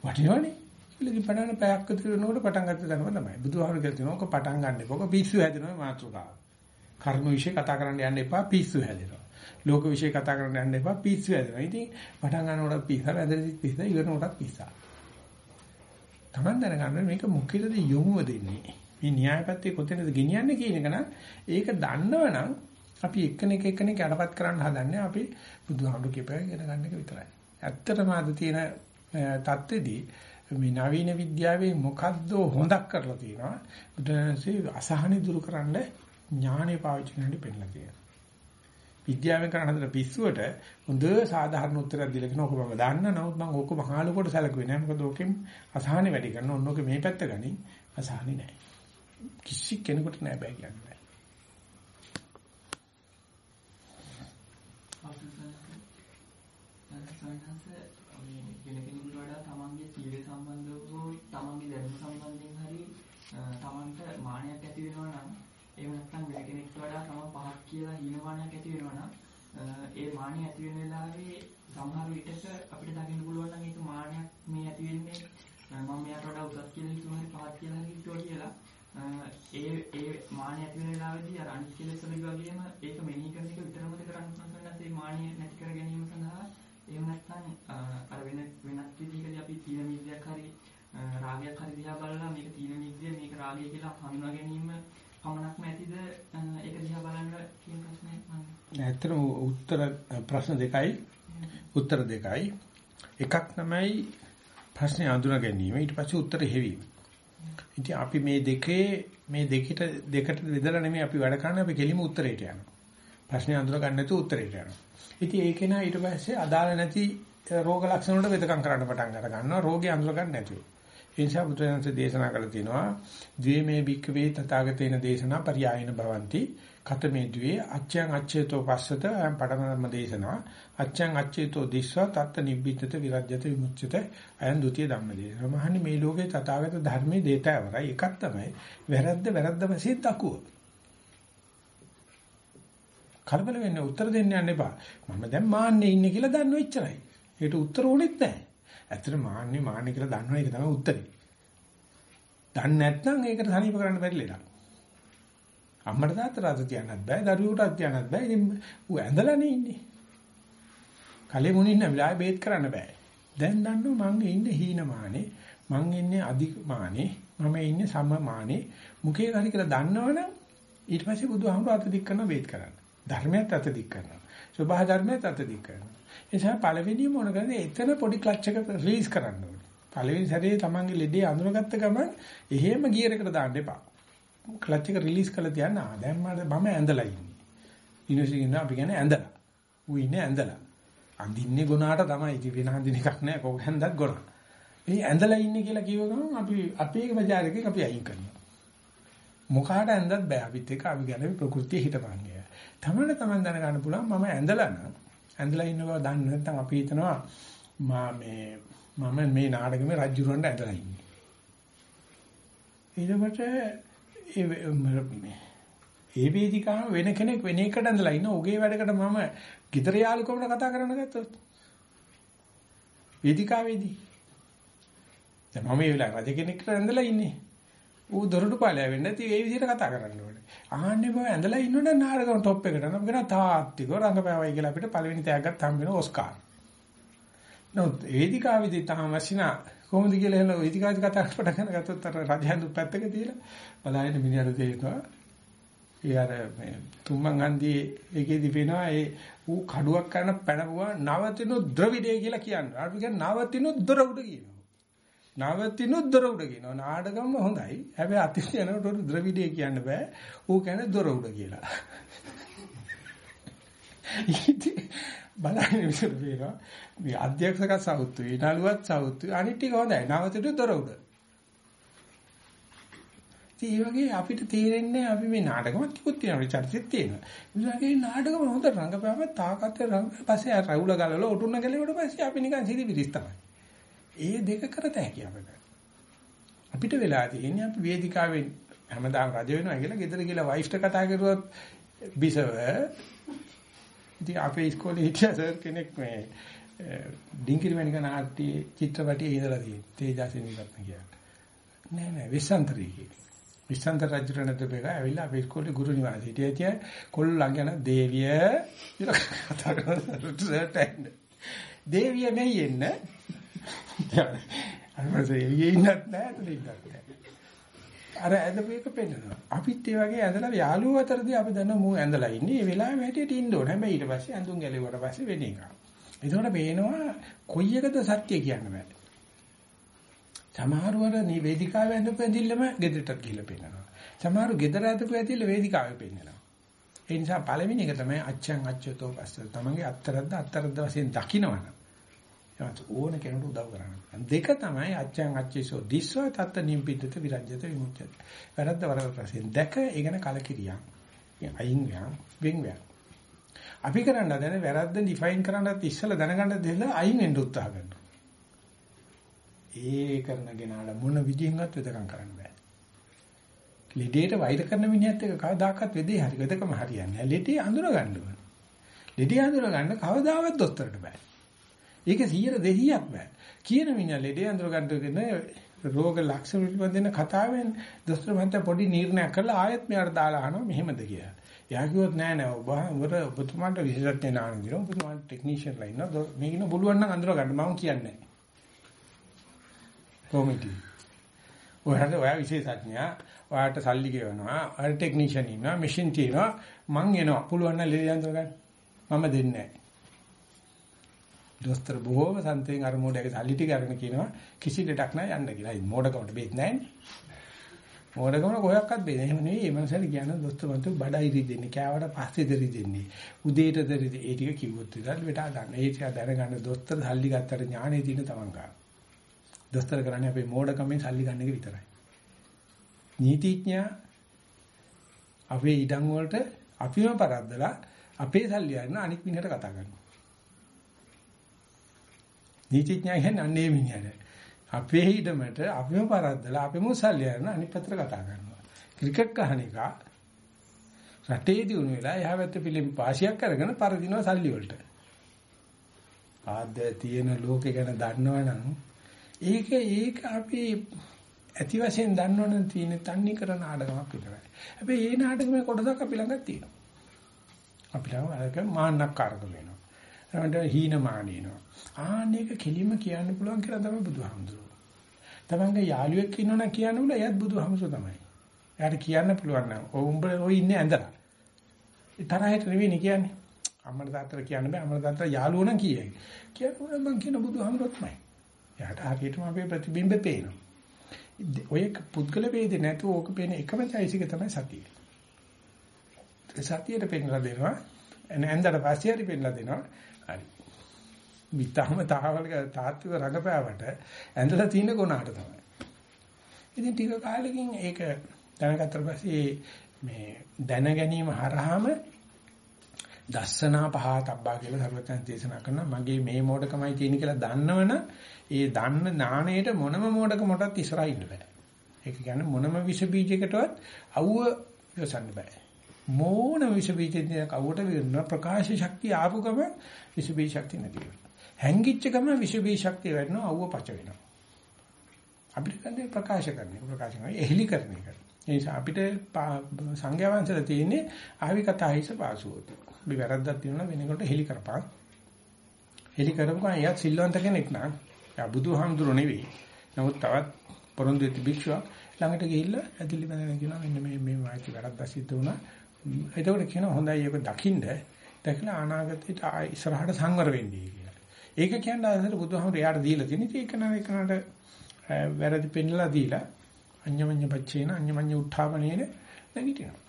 වටිනවනේ. ඉතින් පටන් පැයක් විතර වෙනකොට පටන් ගත්ත දනම තමයි. බුදුහාමර කියලා තියෙනවා. ඔක පටන් ගන්න එපා. ඔක පිස්සු හැදෙනවා මාතෘකාව. කර්ම વિશે කතා කරන්න යන්න එපා පිස්සු හැදෙනවා. ලෝක વિશે කතා කරන්න යන්න එපා පිස්සු හැදෙනවා. ඉතින් පටන් ගන්නකොට පිස්සු හැදෙද්දිත් පිස්සු ඉවරනකොටත් පිස්සා. Taman දැනගන්න මේක මොකේද යොමුව දෙන්නේ. මේ න්‍යායපත්‍ය කොතැනද ගෙනියන්නේ කියන එක නම් ඒක දන්නවනම් අපි එක්කෙනෙක් එක්කෙනෙක් යටපත් කරන්න හදන්නේ අපි බුදුහාමුදුරු කියපෑගෙන ඉගෙන ගන්න එක විතරයි. ඇත්තටම අද තියෙන தත්ත්වෙදී මේ නවීන විද්‍යාවේ මොකද්ද හොඳක් කරලා තියෙනවා බුදුන්සේ අසහනෙ දුරු කරන්න ඥානෙ පාවිච්චි කරන්න පෙන්නලා තියෙනවා. විද්‍යාවෙන් කරන හදන පිස්සුවට හොඳ සාධාරණ උත්තරයක් දීලා කියන ඔක මම දන්න. නමුත් මම ඕක මහලු කොට සැලකුවේ නෑ. මොකද ඕකෙන් අසහනෙ වැඩි කරන ඕනෝක මේ පැත්ත ගනි අසහනෙ නෑ. කිසි කෙනෙකුට නෑ බෑ කියන්නේ. තමන්ගේ දැනුම සම්බන්ධයෙන් හරි තමන්ට මානයක් ඇති වෙනවා නම් එහෙම නැත්නම් වෙන කෙනෙක්ට වඩා තමන් පහක් කියලා හීනමානයක් ඇති වෙනවා නම් ඒ මානිය ඇති වෙන වෙලාවේ සමහර විටක අපිට දකින්න පුළුවන් නම් ඒක මානයක් මේ ඇති වෙන්නේ. මම මෙයාට වඩා උසස් කියලා හිතුවා හරි පහක් කියලා හරි හිතුවා කියලා. ඒ ඒ මානිය ඇති වෙන වෙලාවේදී අර අනිත් කෙලෙස් වල වගේම ඒක මෙනෙහි කරන එක විතරමද කරන්න පුළුවන් ඒ මානිය නැති කර ගැනීම සඳහා එහෙම නැත්නම් අර වෙන වෙනත් විදිහකදී අපි තීන මිද්‍යක් හරි රාගයක් හරි දිහා බලලා මේක තීන මිද්‍ය මේක රාගය කියලා හඳුනා ගැනීම පමණක්ම ඇතිද ඒක දිහා බලන්න කියන ප්‍රශ්නේ මම. ඇත්තටම උත්තර ප්‍රශ්න දෙකයි. උත්තර දෙකයි. එකක් තමයි ප්‍රශ්නේ අඳුනා ගැනීම. ඊට පස්සේ උත්තර හෙවීම. ඉතින් අපි මේ දෙකේ මේ දෙකට දෙකට බෙදලා නෙමෙයි අපි වැඩ කරන්නේ අපි කෙලිම උත්තරේට යනවා. ප්‍රශ්නේ අඳුනා ගන්න නැතුව උත්තරේට යනවා. ඉතින් ඒක නා ඊට පස්සේ අදාළ නැති රෝග ලක්ෂණ වලට වෙදකම් කරන්න පටන් අර ගන්නවා රෝගේ අඳුර ගන්න නැතුව. ඒ නිසා බුදුරජාණන්සේ දේශනා කළා තියෙනවා ද්වේමේ භික්ඛවේ තථාගතේන දේශනා පරියායන භවಂತಿ කතමේ ද්වේ අච්ඡං අච්ඡේතෝ පස්සත අයම් පඨමධම්ම දේශනා. අච්ඡං අච්ඡේතෝ දිස්වා තත්ත නිබ්බිතත විරජ්‍යත විමුච්ඡත අයම් ဒ ුතිය ධම්ම දේශනා මහන්නේ මේ ලෝකේ තථාගත ධර්මයේ දේතවරයි එකක් තමයි වැරද්ද වැරද්ද වශයෙන් දකුව. කලබල වෙන්න උත්තර දෙන්න යන්න එපා. මම දැන් මාන්නේ ඉන්නේ කියලා දන්නව එච්චරයි. ඒකට උත්තර ඕනෙත් නැහැ. ඇත්තට මාන්නේ මාන්නේ කියලා දන්නවා ඒක තමයි උත්තරේ. දන්නේ නැත්නම් ඒකට සනීප කරන්න බැරි ලේලා. අම්මට තාත්තට අත තියන්නත් බෑ, දරුවෙකුට තියන්නත් බෑ. ඉතින් ඌ ඇඳලානේ ඉන්නේ. කලෙ මුණින් නැවිලා බේත් කරන්න බෑ. දැන් දන්නවා මං ඉන්නේ හීනමානේ, මං ඉන්නේ අධිමානේ, මම ඉන්නේ සමමානේ. මුකේ හරි කියලා දන්නවනම් ඊට පස්සේ බුදුහාමුදුර අත දික් කරන බේත් කරන්න. ධර්මයට අත දික් කරනවා. සබහා ධර්මයේ තත්දී කරනවා. ඒ නිසා පළවෙනිම මොන කරන්නේ එතන පොඩි ක්ලච් එක රිලීස් කරන්න ඕනේ. පළවෙනි සැරේ තමන්ගේ ලෙඩේ අඳුනගත්ත ගමන් එහෙම ගියර් එකට දාන්න එපා. ක්ලච් එක රිලීස් කරලා තියන්න. ආ දැන් මම ඇඳලා ඉන්නේ. යුනිවර්සිටි ගිහින් අපි කියන්නේ ඇඳලා. ඌ ඉන්නේ ඇඳලා. අඳින්නේ ගුණාට තමයි. ඉතින් වෙන අඳින එකක් නැහැ. කොහොම හැන්දක් ගොනා. මේ ඇඳලා ඉන්නේ කියලා කිව්ව ගමන් අපි අපේ බજાર එකෙන් අපි අයින් කරනවා. මොකාට ඇඳත් බෑ. අපිත් එක අපි ගැන ප්‍රകൃතිය හිතපන්නේ. තමන්න තමන් දැනගන්න පුළුවන් මම ඇඳලා නම් ඇඳලා ඉන්න බව දන්නේ නැත්නම් අපි හිතනවා මා මේ මම මේ නාටකෙමේ රජුරවන්ට ඇඳලා ඉන්නේ. ඊළඟට ඒ වේදිකාව වෙන කෙනෙක් වෙන එකට ඇඳලා ඉන්න ඔගේ වැඩකට මම ගිතර යාළුකමන කතා කරන්න ගත්තොත් වේදිකාවේදී දැන් මම මේ වෙලාවේ රජ කෙනෙක්ට ඇඳලා ඉන්නේ. ඌ දොරටු පාලයා වෙන්න ඇති ඒ විදිහට කතා කරන්න ඕනේ. ආන්නේ බව ඇඳලා ඉන්නොත් නාටකම් টොප් එකට නම් කියන තාත්තික රංගපෑවයි කියලා අපිට පළවෙනි තෑග්ගත් හම්බ වෙන ඔස්කාර්. නමුත් වේදිකාවේදී තාම වශිනා කොහොමද කියලා එහෙම වේදිකාවේ කතා කරපට කරන ගත්තොත් අර රජහඳු පැත්තක තියලා බලහින්න මිනිහට තේරෙනවා. ඒ අර මේ තුම්මන් හන්දියේ ඒකේදී වෙනවා ඒ ඌ කඩුවක් කරන පැනපුවා නවතිනු ද්‍රවිඩය කියලා කියන්නේ. අපි කියන්නේ නවතිනු දොර උඩ කියනවා. නවතිනු දොර උඩ කියනවා. නාඩගම හොඳයි. හැබැයි අතිශය යනකොට ද්‍රවිඩය කියන්න බෑ. ඌ කියන්නේ දොර උඩ කියලා. බලන්න විතර වෙනවා. මේ අධ්‍යක්ෂක සෞත්තුයි, නළුවත් සෞත්තුයි අනිත් ටික හොඳයි. නවතිනු දොර උඩ. ඒ වගේ අපිට තේරෙන්නේ අපි මේ නාටකමක් කිව්වොත් තියෙනවා චරිතෙත් තියෙනවා. ඒ නාටකම හොඳ රංගපෑම තාකත් රංග පස්සේ රවුල ගලවලා ඔටුන්න ගලවුවට පස්සේ අපි නිකන් සිරි පිරිස් තමයි. ඒ දෙක කරත හැකියි අපිට. අපිට වෙලා තියෙන්නේ අපි වේදිකාවෙන් හැමදාම රජ වෙනවා කියලා ගෙදර ගිහලා වයිෆ්ට කතා කරුවොත් බිසව ඉතින් අපේ ඉස්කෝලේ හිටිය සර් කෙනෙක් මේ ඩිංකිරි මණික නාට්‍ය චිත්‍රපටයේ ඉඳලා තියෙන්නේ තේජාසිනි රත්න කියලා. නෑ නෑ විසන්තරී කියන්නේ. විසන්තර රජුරණ දෙපේක ඇවිල්ලා අපේ ඉස්කෝලේ ගුරු නිවාසයේ හිටිය කොල්ලන් යන දේවිය කියලා කතා කරනවා. <laughs> දේවිය නෙයි අරමසේ එළියේ ඉන්නත් නැහැ ඇතුලේ ඉන්නත් නැහැ. අර ඇඳපේක පෙන්නනවා. අපිත් ඒ වගේ ඇඳලා යාළුවෝ අතරදී අපි දන්නවා මූ ඇඳලා ඉන්නේ. ඒ වෙලාවෙම හැටියට ඉන්න ඕනේ. හැබැයි ඊට පස්සේ ඇඳුම් ගැලෙවුවට පස්සේ වෙන එක. ඒකෝට පේනවා කොයි එකද සත්‍ය කියන්න බෑ. සමහරවර මේ වේදිකාවේ ඇඳපු ඇඳිල්ලම ගෙදරටත් ගිහිල්ලා පෙන්නනවා. සමහරු ගෙදර ඇඳපු ඇඳිල්ල වේදිකාවේ පෙන්නනවා. ඒ නිසා පළවෙනි එක තමයි අච්ඡං අච්ඡතෝ පස්ස. තමන්ගේ අත්තරද්ද අත්තරද්ද වශයෙන් දකින්නවනම් එවත් ඕන කෙනෙකුට උදව් කරන්න. දෙක තමයි අච්ඡං අච්චේසෝ දිස්ව තත්ත නිම්පිතත විරජ්‍යත විමුක්තිය. වැරද්ද වරද වශයෙන් දැක ඒ ගැන කලකිරියන්. අයින් ව්‍යාම් වෙන් ව්‍යාම්. අපි කරන්න දැන වැරද්ද ඩිෆයින් කරන්නත් ඉස්සලා දැනගන්න දෙන්න අයින් වෙන්න උත්සාහ කරනවා. ඒ කරන කෙනාට මොන විදිහින්වත් වෙදකම් කරන්න බෑ. ලෙඩේට වෛර කරන මිනිහත් එක්ක කවදාකවත් වෙදේ හරි වෙදකම හරියන්නේ නැහැ. ලෙඩේ අඳුර ගන්න ඕන. ලෙඩේ අඳුර ගන්න කවදාවත් දොස්තරට බෑ. ඒක 100 200ක් බෑ. කියන මිනිහා ලෙඩේ අඳුර ගන්නගෙන රෝග ලක්ෂණ පිළිබඳ කතාවෙන් දොස්තර මහත්තයා පොඩි නිර්ණයක් කරලා ආයෙත් මෙයාට දාලා අහනවා මෙහෙමද කියලා. එයා කිව්වොත් නෑ නෑ ඔබ ඔබ ඔබතුමාට විශේෂඥ නාන දිනවා ඔබතුමාට ටෙක්නීෂියන් ලා ඉන්නවා මේකින බලුවන් නම් අඳුර ගන්න මම කියන්නේ නෑ. කොමිටි. ඔයාලට ඔයා විශේෂඥයා ඔයාට සල්ලි ගෙවනවා ඔයාට ටෙක්නීෂියන් ඉන්නවා මැෂින් තියෙනවා මං එනවා පුළුවන් නම් ලෙඩ අඳුර ගන්න. මම දෙන්නේ නෑ. දොස්තර බොහෝම සන්තෙන් අර මොඩේක සල්ලි ටික අරගෙන කියනවා කිසි දෙයක් නැහැ යන්න කියලා. ඉතින් මොඩකමට බේත් නැහැනේ. මොඩකම කොහොක්වත් බේද. එහෙම නෙවෙයි. මේ මනසට කියන්නේ දොස්තර මන්තු බඩයි රිදෙන්නේ. කෑවට පස්සේ දෙරිදෙන්නේ. උදේට දෙරිද ඒ ටික කිව්වොත් විතර වෙටා ගන්න. ඒ ටික දැනගන්න දොස්තර සල්ලි ගත්තට ඥානෙ තියෙන තමන් ගන්න. දොස්තර කරන්නේ අපේ මොඩකමෙන් සල්ලි ගන්න එක විතරයි. නීතිඥයා අපේ ඉඩම් වලට අපිම පරද්දලා අපේ සල්ලි අරන අනික් මිනිහට කතා කරනවා. නීතිඥයා කියන්නේ අන්නේ මිනිහට. අපේ හිඩමට අපිම පරද්දලා අපිම සල්ලි අරන අනිත් පැත්තට කතා කරනවා. ක්‍රිකට් ගහන එක රටේ දිනු වෙලා එහා පැත්තේ පිළිම් පාසියක් කරගෙන පරදිනවා සල්ලි වලට. ආද්‍ය තියෙන ලෝකේ ගැන දන්නවනම් ඒක ඒක අපි ඇති වශයෙන් දන්නවනම් තියෙන තන්නේ කරන නාටකමක් විතරයි. හැබැයි මේ නාටකමේ කොටසක් අපි ළඟ තියෙනවා. අපි ළඟ අරක මාන්නක්කාරකම වෙනවා. ඊට හීනමානිනවා. ආන්නේක කෙලිම කියන්න පුළුවන් කියලා තමයි බුදුහාමුදුරුවෝ. තමන්ගේ යාළුවෙක් ඉන්නවනම් කියන්න උන එයත් බුදුහාමුදුරුවෝ තමයි. එයාට කියන්න පුළුවන් නම් ඔය උඹ ඔය ඉන්නේ ඇඳලා. ඒ තරහට නෙවෙයි කියන්නේ. අම්මට තාත්තට කියන්න බෑ. අම්මට තාත්තට යාළුවෝ නම් කියයි. කියන්න මං කියන බුදුහාමුදුරුවෝ තමයි. එයාට හරියටම අපේ ප්‍රතිබිම්බේ පේනවා. ඔය පුද්ගල වේදේ නැතුව ඕක පේන එකම চৈতසික තමයි සතිය. සතියට පෙන්ලා දෙනවා. එනෙන්දට පස්සේ හරි පෙන්ලා දෙනවා. හරි. මිතහම තාවල තාත්වික රඟපෑවට ඇඳලා තියෙන ගුණාට තමයි. ඉතින් ටික කාලෙකින් ඒක දැනගත්තට පස්සේ මේ දැන ගැනීම හරහාම දස්සනා පහතබ්බා කියලා සර්වඥයන් දේශනා කරනවා මගේ මේ මෝඩකමයි තියෙන කියලා දන්නවනම් ඒ දන්න ඥාණයට මොනම මෝඩකමටත් ඉස්සරහා ඉන්න බෑ. ඒක කියන්නේ මොනම විස බීජයකටවත් අවුව ඉවසන්න බෑ. මොනම විස බීජයක අවුවට විරන ප්‍රකාශ ශක්තිය ආපු ගම විස බීජ ශක්තිය නැති වෙනවා. හැංගිච්ච ගම විස බීජ ශක්තිය වැඩනවා අවුව පච වෙනවා. අපිට කියන්නේ ප්‍රකාශ කරන්නේ ප්‍රකාශ කරන්නේ එහෙලි කරන එක. ඒ නිසා අපිට සංඝයා වහන්සේලා තියෙන්නේ ආවි කතායිස පාසුවත. අපි වැරද්දක් තියෙනවා වෙනකොට හෙලි කරපන්. හෙලි කරපුවා එයා සිල්වන්ත කෙනෙක් නා. එයා බුදුහාමුදුරුවෝ නෙවෙයි. නමුත් තවත් පොරොන්දු වෙච්ච භික්ෂුවක් ළඟට ගිහිල්ලා ඇදිලි බඳගෙන කියනවා මෙන්න මේ මේ වාචි වැරද්දක් සිද්ධ වුණා. එතකොට කියනවා හොඳයි ඒක දකින්න. දැකලා අනාගතයට ඉස්සරහට සංවර වෙන්නේ කියලා. ඒක කියන්නේ අදට බුදුහාමුදුරුවෝ එයාට දීලා තියෙන ඉතින් ඒක නා ඒකනට වැරදි පෙන්නලා දීලා අඤ්ඤමඤ්ඤ පච්චේන අඤ්ඤමඤ්ඤ උත්ථාපනේන නැගිටිනවා.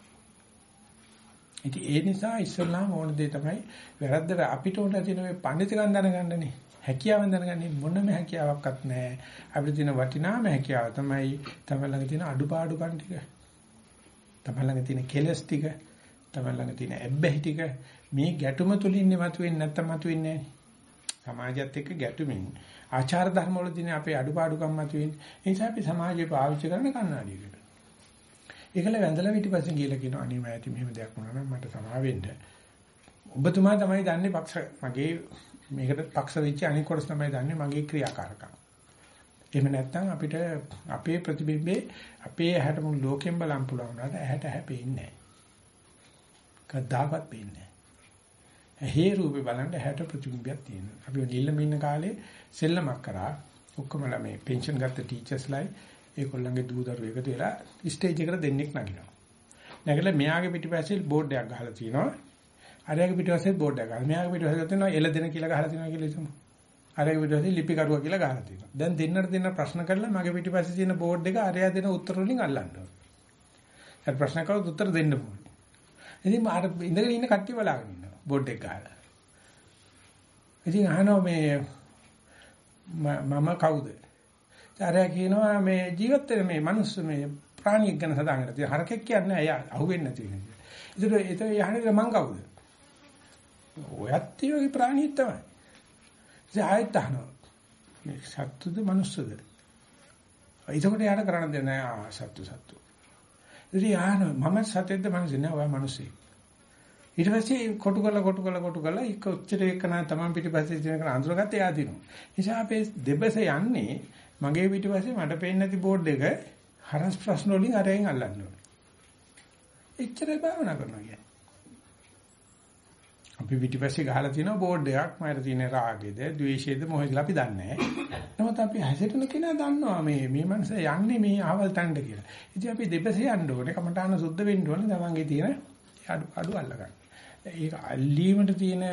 ඉතින් ඒ නිසා ඉස්සල්ලාම ඕන දේ තමයි වැරද්දට අපිට උන තියෙන මේ පඬිතුකම් දැනගන්නනේ. හැකියාවෙන් දැනගන්නේ මොනම හැකියාවක්වත් නැහැ. අපිට තියෙන වටිනාම හැකියාව තමයි තමයි ළඟ තියෙන අඩුපාඩුකම් ටික. තමයි ළඟ තියෙන කෙලස් ටික, තමයි ළඟ තියෙන ඇබ්බැහි ටික මේ ගැටුම තුලින්නේ මතුවෙන්නේ නැත්තම් මතුවෙන්නේ නැහැ. සමාජයත් එක්ක ගැටුමින් ආචාර ධර්ම වලදී අපේ අඩුපාඩුකම් මතුවෙන්නේ. ඒ නිසා අපි සමාජය පාවිච්චි කරන කණ්ණාඩියකට. ඒකල වැඳලා පිටිපස්සෙන් ගිහලා කියනවා අනේ මම ඇති මෙහෙම දෙයක් වුණා නම් මට සමා වෙන්න. ඔබතුමා තමයි දන්නේ පක්ෂ මගේ මේකට පක්ෂ වෙච්ච අනික් කොටස තමයි දන්නේ මගේ ක්‍රියාකාරකම්. එහෙම නැත්නම් අපිට අපේ ප්‍රතිබිම්බේ අපේ ඇහැට මුළු ලෝකෙම බලන් පුළුවන් වුණාට ඇහැට හැපෙන්නේ නැහැ. කද්දාවත් පේන්නේ නැහැ. ඇහි රූපේ බලන්න ඇහැට ප්‍රතිබිම්බයක් තියෙනවා. අපි නිල්ලම ඉන්න කාලේ සෙල්ලමක් කරා ඔක්කොම මේ පෙන්ෂන් ගත්ත ටීචර්ස්ලායි ඒගොල්ලන්ගේ දූ දරුවෝ එකතු වෙලා ස්ටේජ් එකට දෙන්නෙක් නගිනවා. නැගලා මෙයාගේ පිටිපස්සේ බෝඩ් එකක් ගහලා තිනවා. අරයාගේ පිටිපස්සේ බෝඩ් එකක් ගහලා. මෙයාගේ පිටිපස්සේ තියෙනවා එළ දෙන කියලා ගහලා තිනවා කියලා හිතමු. අරයාගේ පිටිපස්සේ ලිපි කරුවා කියලා ගහලා තිනවා. දැන් දෙන්නට දෙන්න ප්‍රශ්න කරලා මගේ පිටිපස්සේ තියෙන බෝඩ් එක අරයා දෙන උත්තර වලින් අල්ලන්න ඕනේ. හරි ප්‍රශ්න කරුවොත් උත්තර දෙන්න ඕනේ. ඉතින් මාර ඉඳගෙන ඉන්න කට්ටිය බලාගෙන ඉන්නවා බෝඩ් එක ගහලා. ඉතින් අහනවා මේ මම කවුද? ආරයා කියනවා මේ ජීවත් වෙන මේ මිනිස්සු මේ ප්‍රාණියෙක් ගැන සඳහන් කරලා තියෙන හරකෙක් කියන්නේ අය අහුවෙන්නේ නැති වෙන. ඒතර ඒතර යහනේ මං කවුද? ඔයත් ඒ ප්‍රාණියෙක් තමයි. ඉතින් ආයෙත් අහනවා. මේ සත්තුද මිනිස්සුද? එතකොට යාට කරන්න දෙන්නේ නැහැ සත්තු සත්තු. ඉතින් යාන මම සතෙක්ද මිනිස්සු නෑ ඔය මිනිස්සෙක්. ඊට පස්සේ කොටු කරලා කොටු කරලා කොටු කරලා එක උච්චර එකන තමන් පිටිපස්සේ ඉන්න කෙනා අඳුරගත්ත එයා දිනු. නිසා අපේ දෙබස යන්නේ මගේ පිටිපස්සේ මට පේන්නේ නැති බෝඩ් එක හරස් ප්‍රශ්න වලින් අරෙන් අල්ලන්න ඕනේ. එච්චරයි භාවනා කරනවා කියන්නේ. අපි පිටිපස්සේ ගහලා තියෙන බෝඩ් එකක් මට තියෙන රාගයේද, ද්වේෂයේද, මොහේද අපි දන්නේ නැහැ. නමුත් අපි හැසිරෙන කෙනා දන්නවා මේ මේ මනස යන්නේ මේ ආවල් තණ්ඩ කියලා. ඉතින් අපි දෙපසේ යන්න ඕනේ, කමඨාන සුද්ධ වෙන්න ඕනේ, තමන්ගේ තියෙන අඩු අඩු අල්ලගන්න. ඒක අල්ලීමට තියෙන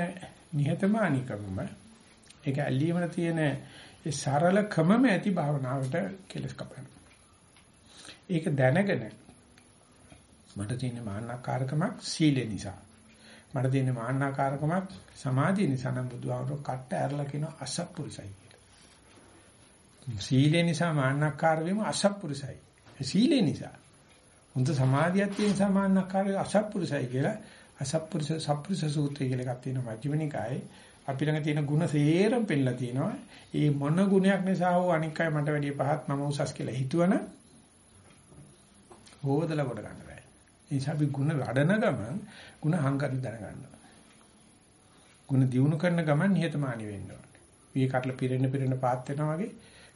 නිහතමානීකම, ඒක අල්ලීමට තියෙන ඒ සරලකමම ඇති භාවනාවට කෙලස් කපන. ඒක දැනගෙන මට තියෙන මාන්නකාරකමක් සීලේ නිසා. මට තියෙන මාන්නකාරකමක් සමාධිය නිසා නම් බුදුහාමර කට්ට ඇරලා කියන අසත්පුරුසයි කියලා. සීලේ නිසා මාන්නකාර වීම අසත්පුරුසයි. සීලේ නිසා. හොඳ සමාධියක් තියෙන සමාන්නකාර අසත්පුරුසයි කියලා අසත්පුරුෂ සත්පුරුෂ සූත්‍රය කියලා එකක් තියෙනවා මජ්ක්‍ධිමනිකායේ. අපි ළඟ තියෙන ಗುಣ සේරම පෙන්නලා තියෙනවා. ඒ මොන ගුණයක් නිසා හෝ අනික් අය මට වැඩිය පහත් මම උසස් කියලා හිතුවන හොදලා කොට ගන්න බෑ. ඒ නිසා අපි ಗುಣ වඩන ගමන් ಗುಣ හංකරි දැනගන්නවා. ಗುಣ දියුණු කරන ගමන් නිහතමානී වෙන්න ඕනේ. මේ කටල පිරෙන්න පිරෙන්න පාත් වෙනවා වගේ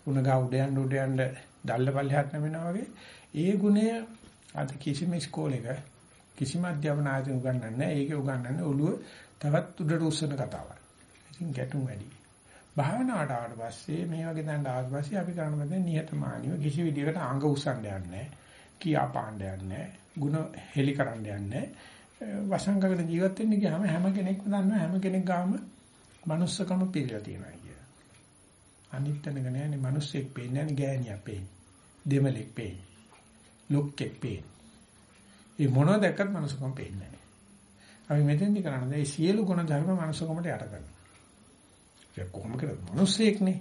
ಗುಣ ගා උඩ යන්න උඩ යන්න දැල්ල පල්ලෙහාට නැවෙනවා වගේ ඒ ගුණය අද කිසිම ඉස්කෝලේක කිසිම අධ්‍යාපන ආයතනයක උගන්වන්නේ නැහැ. ඒකේ උගන්වන්නේ ඔළුව තවත් උඩට උස්සන කතාවක්. ඉතින් ගැටුම් වැඩි. භාවනාවට ආවට පස්සේ මේ වගේ දැන් ආවට පස්සේ අපි කරන්න බෑ නිහතමානීව කිසි විදිහකට අංග උස්සන්න යන්නේ නැහැ. කියා පාණ්ඩ යන්නේ නැහැ. ಗುಣ හෙලි කරන්න යන්නේ නැහැ. වසංගකට ජීවත් වෙන්න ගියාම හැම කෙනෙක්ම දන්නවා හැම කෙනෙක් ගාම manussකම පිළිලා තියෙනවා කිය. අනිත් තැනක නෑනේ මිනිස්සෙක් පේන්නේ නෑනේ ගෑණියක් පේන්නේ. දෙමළෙක් පේන්නේ. ලොක්කෙක් පේන්නේ. මේ මොනවද දැක්කත් manussකම පේන්නේ නෑ. අපි මෙතෙන්දි කරන්නේ මේ සියලු ගුණ ධර්ම manussකමට යට කරනවා. ඒක කොහොම කරද? මිනිස්සෙක්නේ.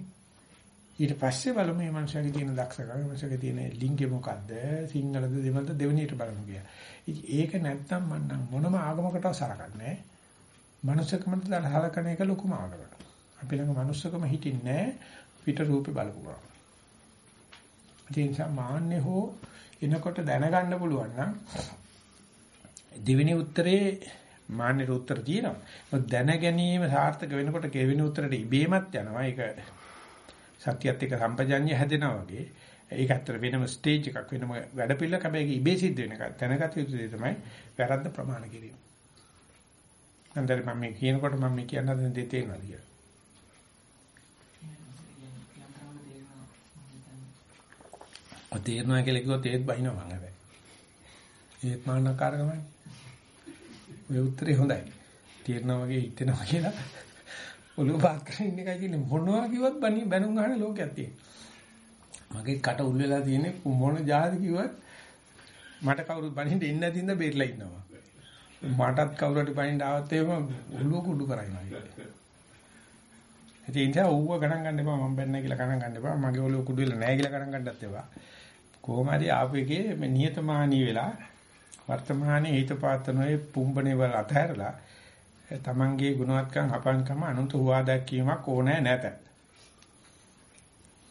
ඊට පස්සේ බලමු මේ මනුස්සයාගේ තියෙන දක්ෂකම, මනුස්සයාගේ තියෙන ලිංගය මොකද්ද? සිංහලද දෙමළද දෙවෙනියට බලමු කියලා. ඒක නැත්තම් මම නම් මොනම ආගමකටවත් සලකන්නේ නැහැ. මනුස්සකමට සලකන එක ලොකුම ආගමකට. අපි ළඟ මනුස්සකම හිටින්නේ පිට රූපේ බලපුවා. ඒ නිසා මාන්නේ හෝ එනකොට දැනගන්න පුළුවන් නම් දෙවෙනි උත්තරේ මාන්නේ උත්තර තියෙනවා. දැන ගැනීම සාර්ථක වෙනකොට කෙවෙනි උත්තරට ඉබේමත් යනවා. ඒක සත්‍යයත් එක්ක සම්පජඤ්ඤය හැදෙනවා වගේ ඒක ඇත්තට වෙනම ස්ටේජ් එකක් වෙනම වැඩපිළිවෙලක් හැබැයි ඉබේ සිද්ධ වෙන එකක් දැනගත යුතු දේ තමයි වැරද්ද ප්‍රමාණ කිරීම. අන්දර මම මේ කියනකොට මම මේ කියන්න හදන දේ තේරෙනවද කියලා. ඔය තේරෙනවා කියලා කිව්වොත් ඒත් බයිනවා මම හැබැයි. ඒත් මානකාරකමයි. ඔය උත්තරේ හොඳයි. තේරෙනවා වගේ හිතෙනවා කියලා ඔළුව පාත් කරගෙන ඉන්න එකයි තියෙන්නේ මොනවා කිව්වත් බණි බැනුම් අහන ලෝකයක් තියෙනවා. මගේ කට උල් වෙලා තියෙන්නේ මොන જાති කිව්වත් මට කවුරුත් බණින්න ඉන්න නැතිඳ බේරලා ඉන්නවා. මටත් කවුරුහරි බණින්න ආවත් එහෙම ඔළුව කුඩු කරයිනවා. ඒ නිසා ඌව ගණන් ගන්න එපා මම බැන්න කියලා ගණන් ගන්න එපා. මගේ ඔළුව කුඩු වෙලා නැහැ කියලා ගණන් ගන්නත් එපා. කොහොම හරි ආපු එකේ මේ නියතමානී වෙලා වර්තමානයේ හිත පාත්තනෝයේ පුම්බනේ වල අතහැරලා තමන්ගේ ගුණවත්කම් අපංකම අනුන්ට හුවා දැක්වීමක් ඕනෑ නැත.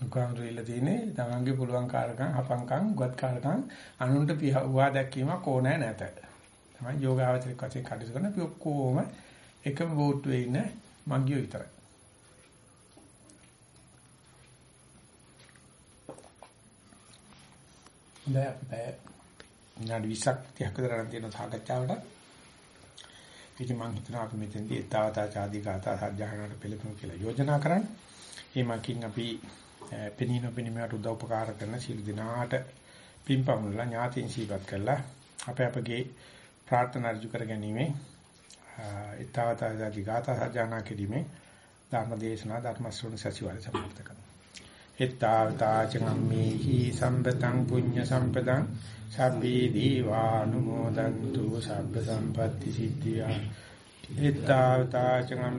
උගාමුදුරිල්ල තියෙන්නේ තමන්ගේ පුළුවන් කාර්කම් අපංකම් ගුවත්කාරකම් අනුන්ට හුවා දැක්වීමක් ඕනෑ නැත. තමයි යෝගාවචරික වශයෙන් කටයුතු කරන අපි ඔක්කොම එකම බෝට්ටුවේ ඉන්න මග්ගියෝ විතරයි. දැන් අපි විනාඩි 20ක් 30ක් විතර ගන්න තියෙන සාකච්ඡාවට ඉතින් මම හිතනවා අපි මෙතෙන්දී ඊතාවතා ආදී ගාථා සජ්ජහනකට පෙළපෙමු කියලා යෝජනා කරන්නේ. එමකින් අපි පෙනීන පෙනීමට උදව් උපකාර කරන සීල දිනාට පින්පමුණලා ඥාතින් සීපත් කරලා අපේ අපගේ ප්‍රාර්ථනා ඍජු කර ගැනීම ඊතාවතා ආදී ගාථා සජ්ජහනා කිරීමේ ධර්ම දේශනා ධර්ම ශ්‍රවණ සතිවාරය සමාප්ත කරනවා. එත්තාවතාචගම්මේහි සම්පතං පුඤ්ඤ සම්පතං සබ්බේ දීවානුමෝදන්තු සබ්බ සම්පatti සිද්ධියා එත්තාවතාචගම්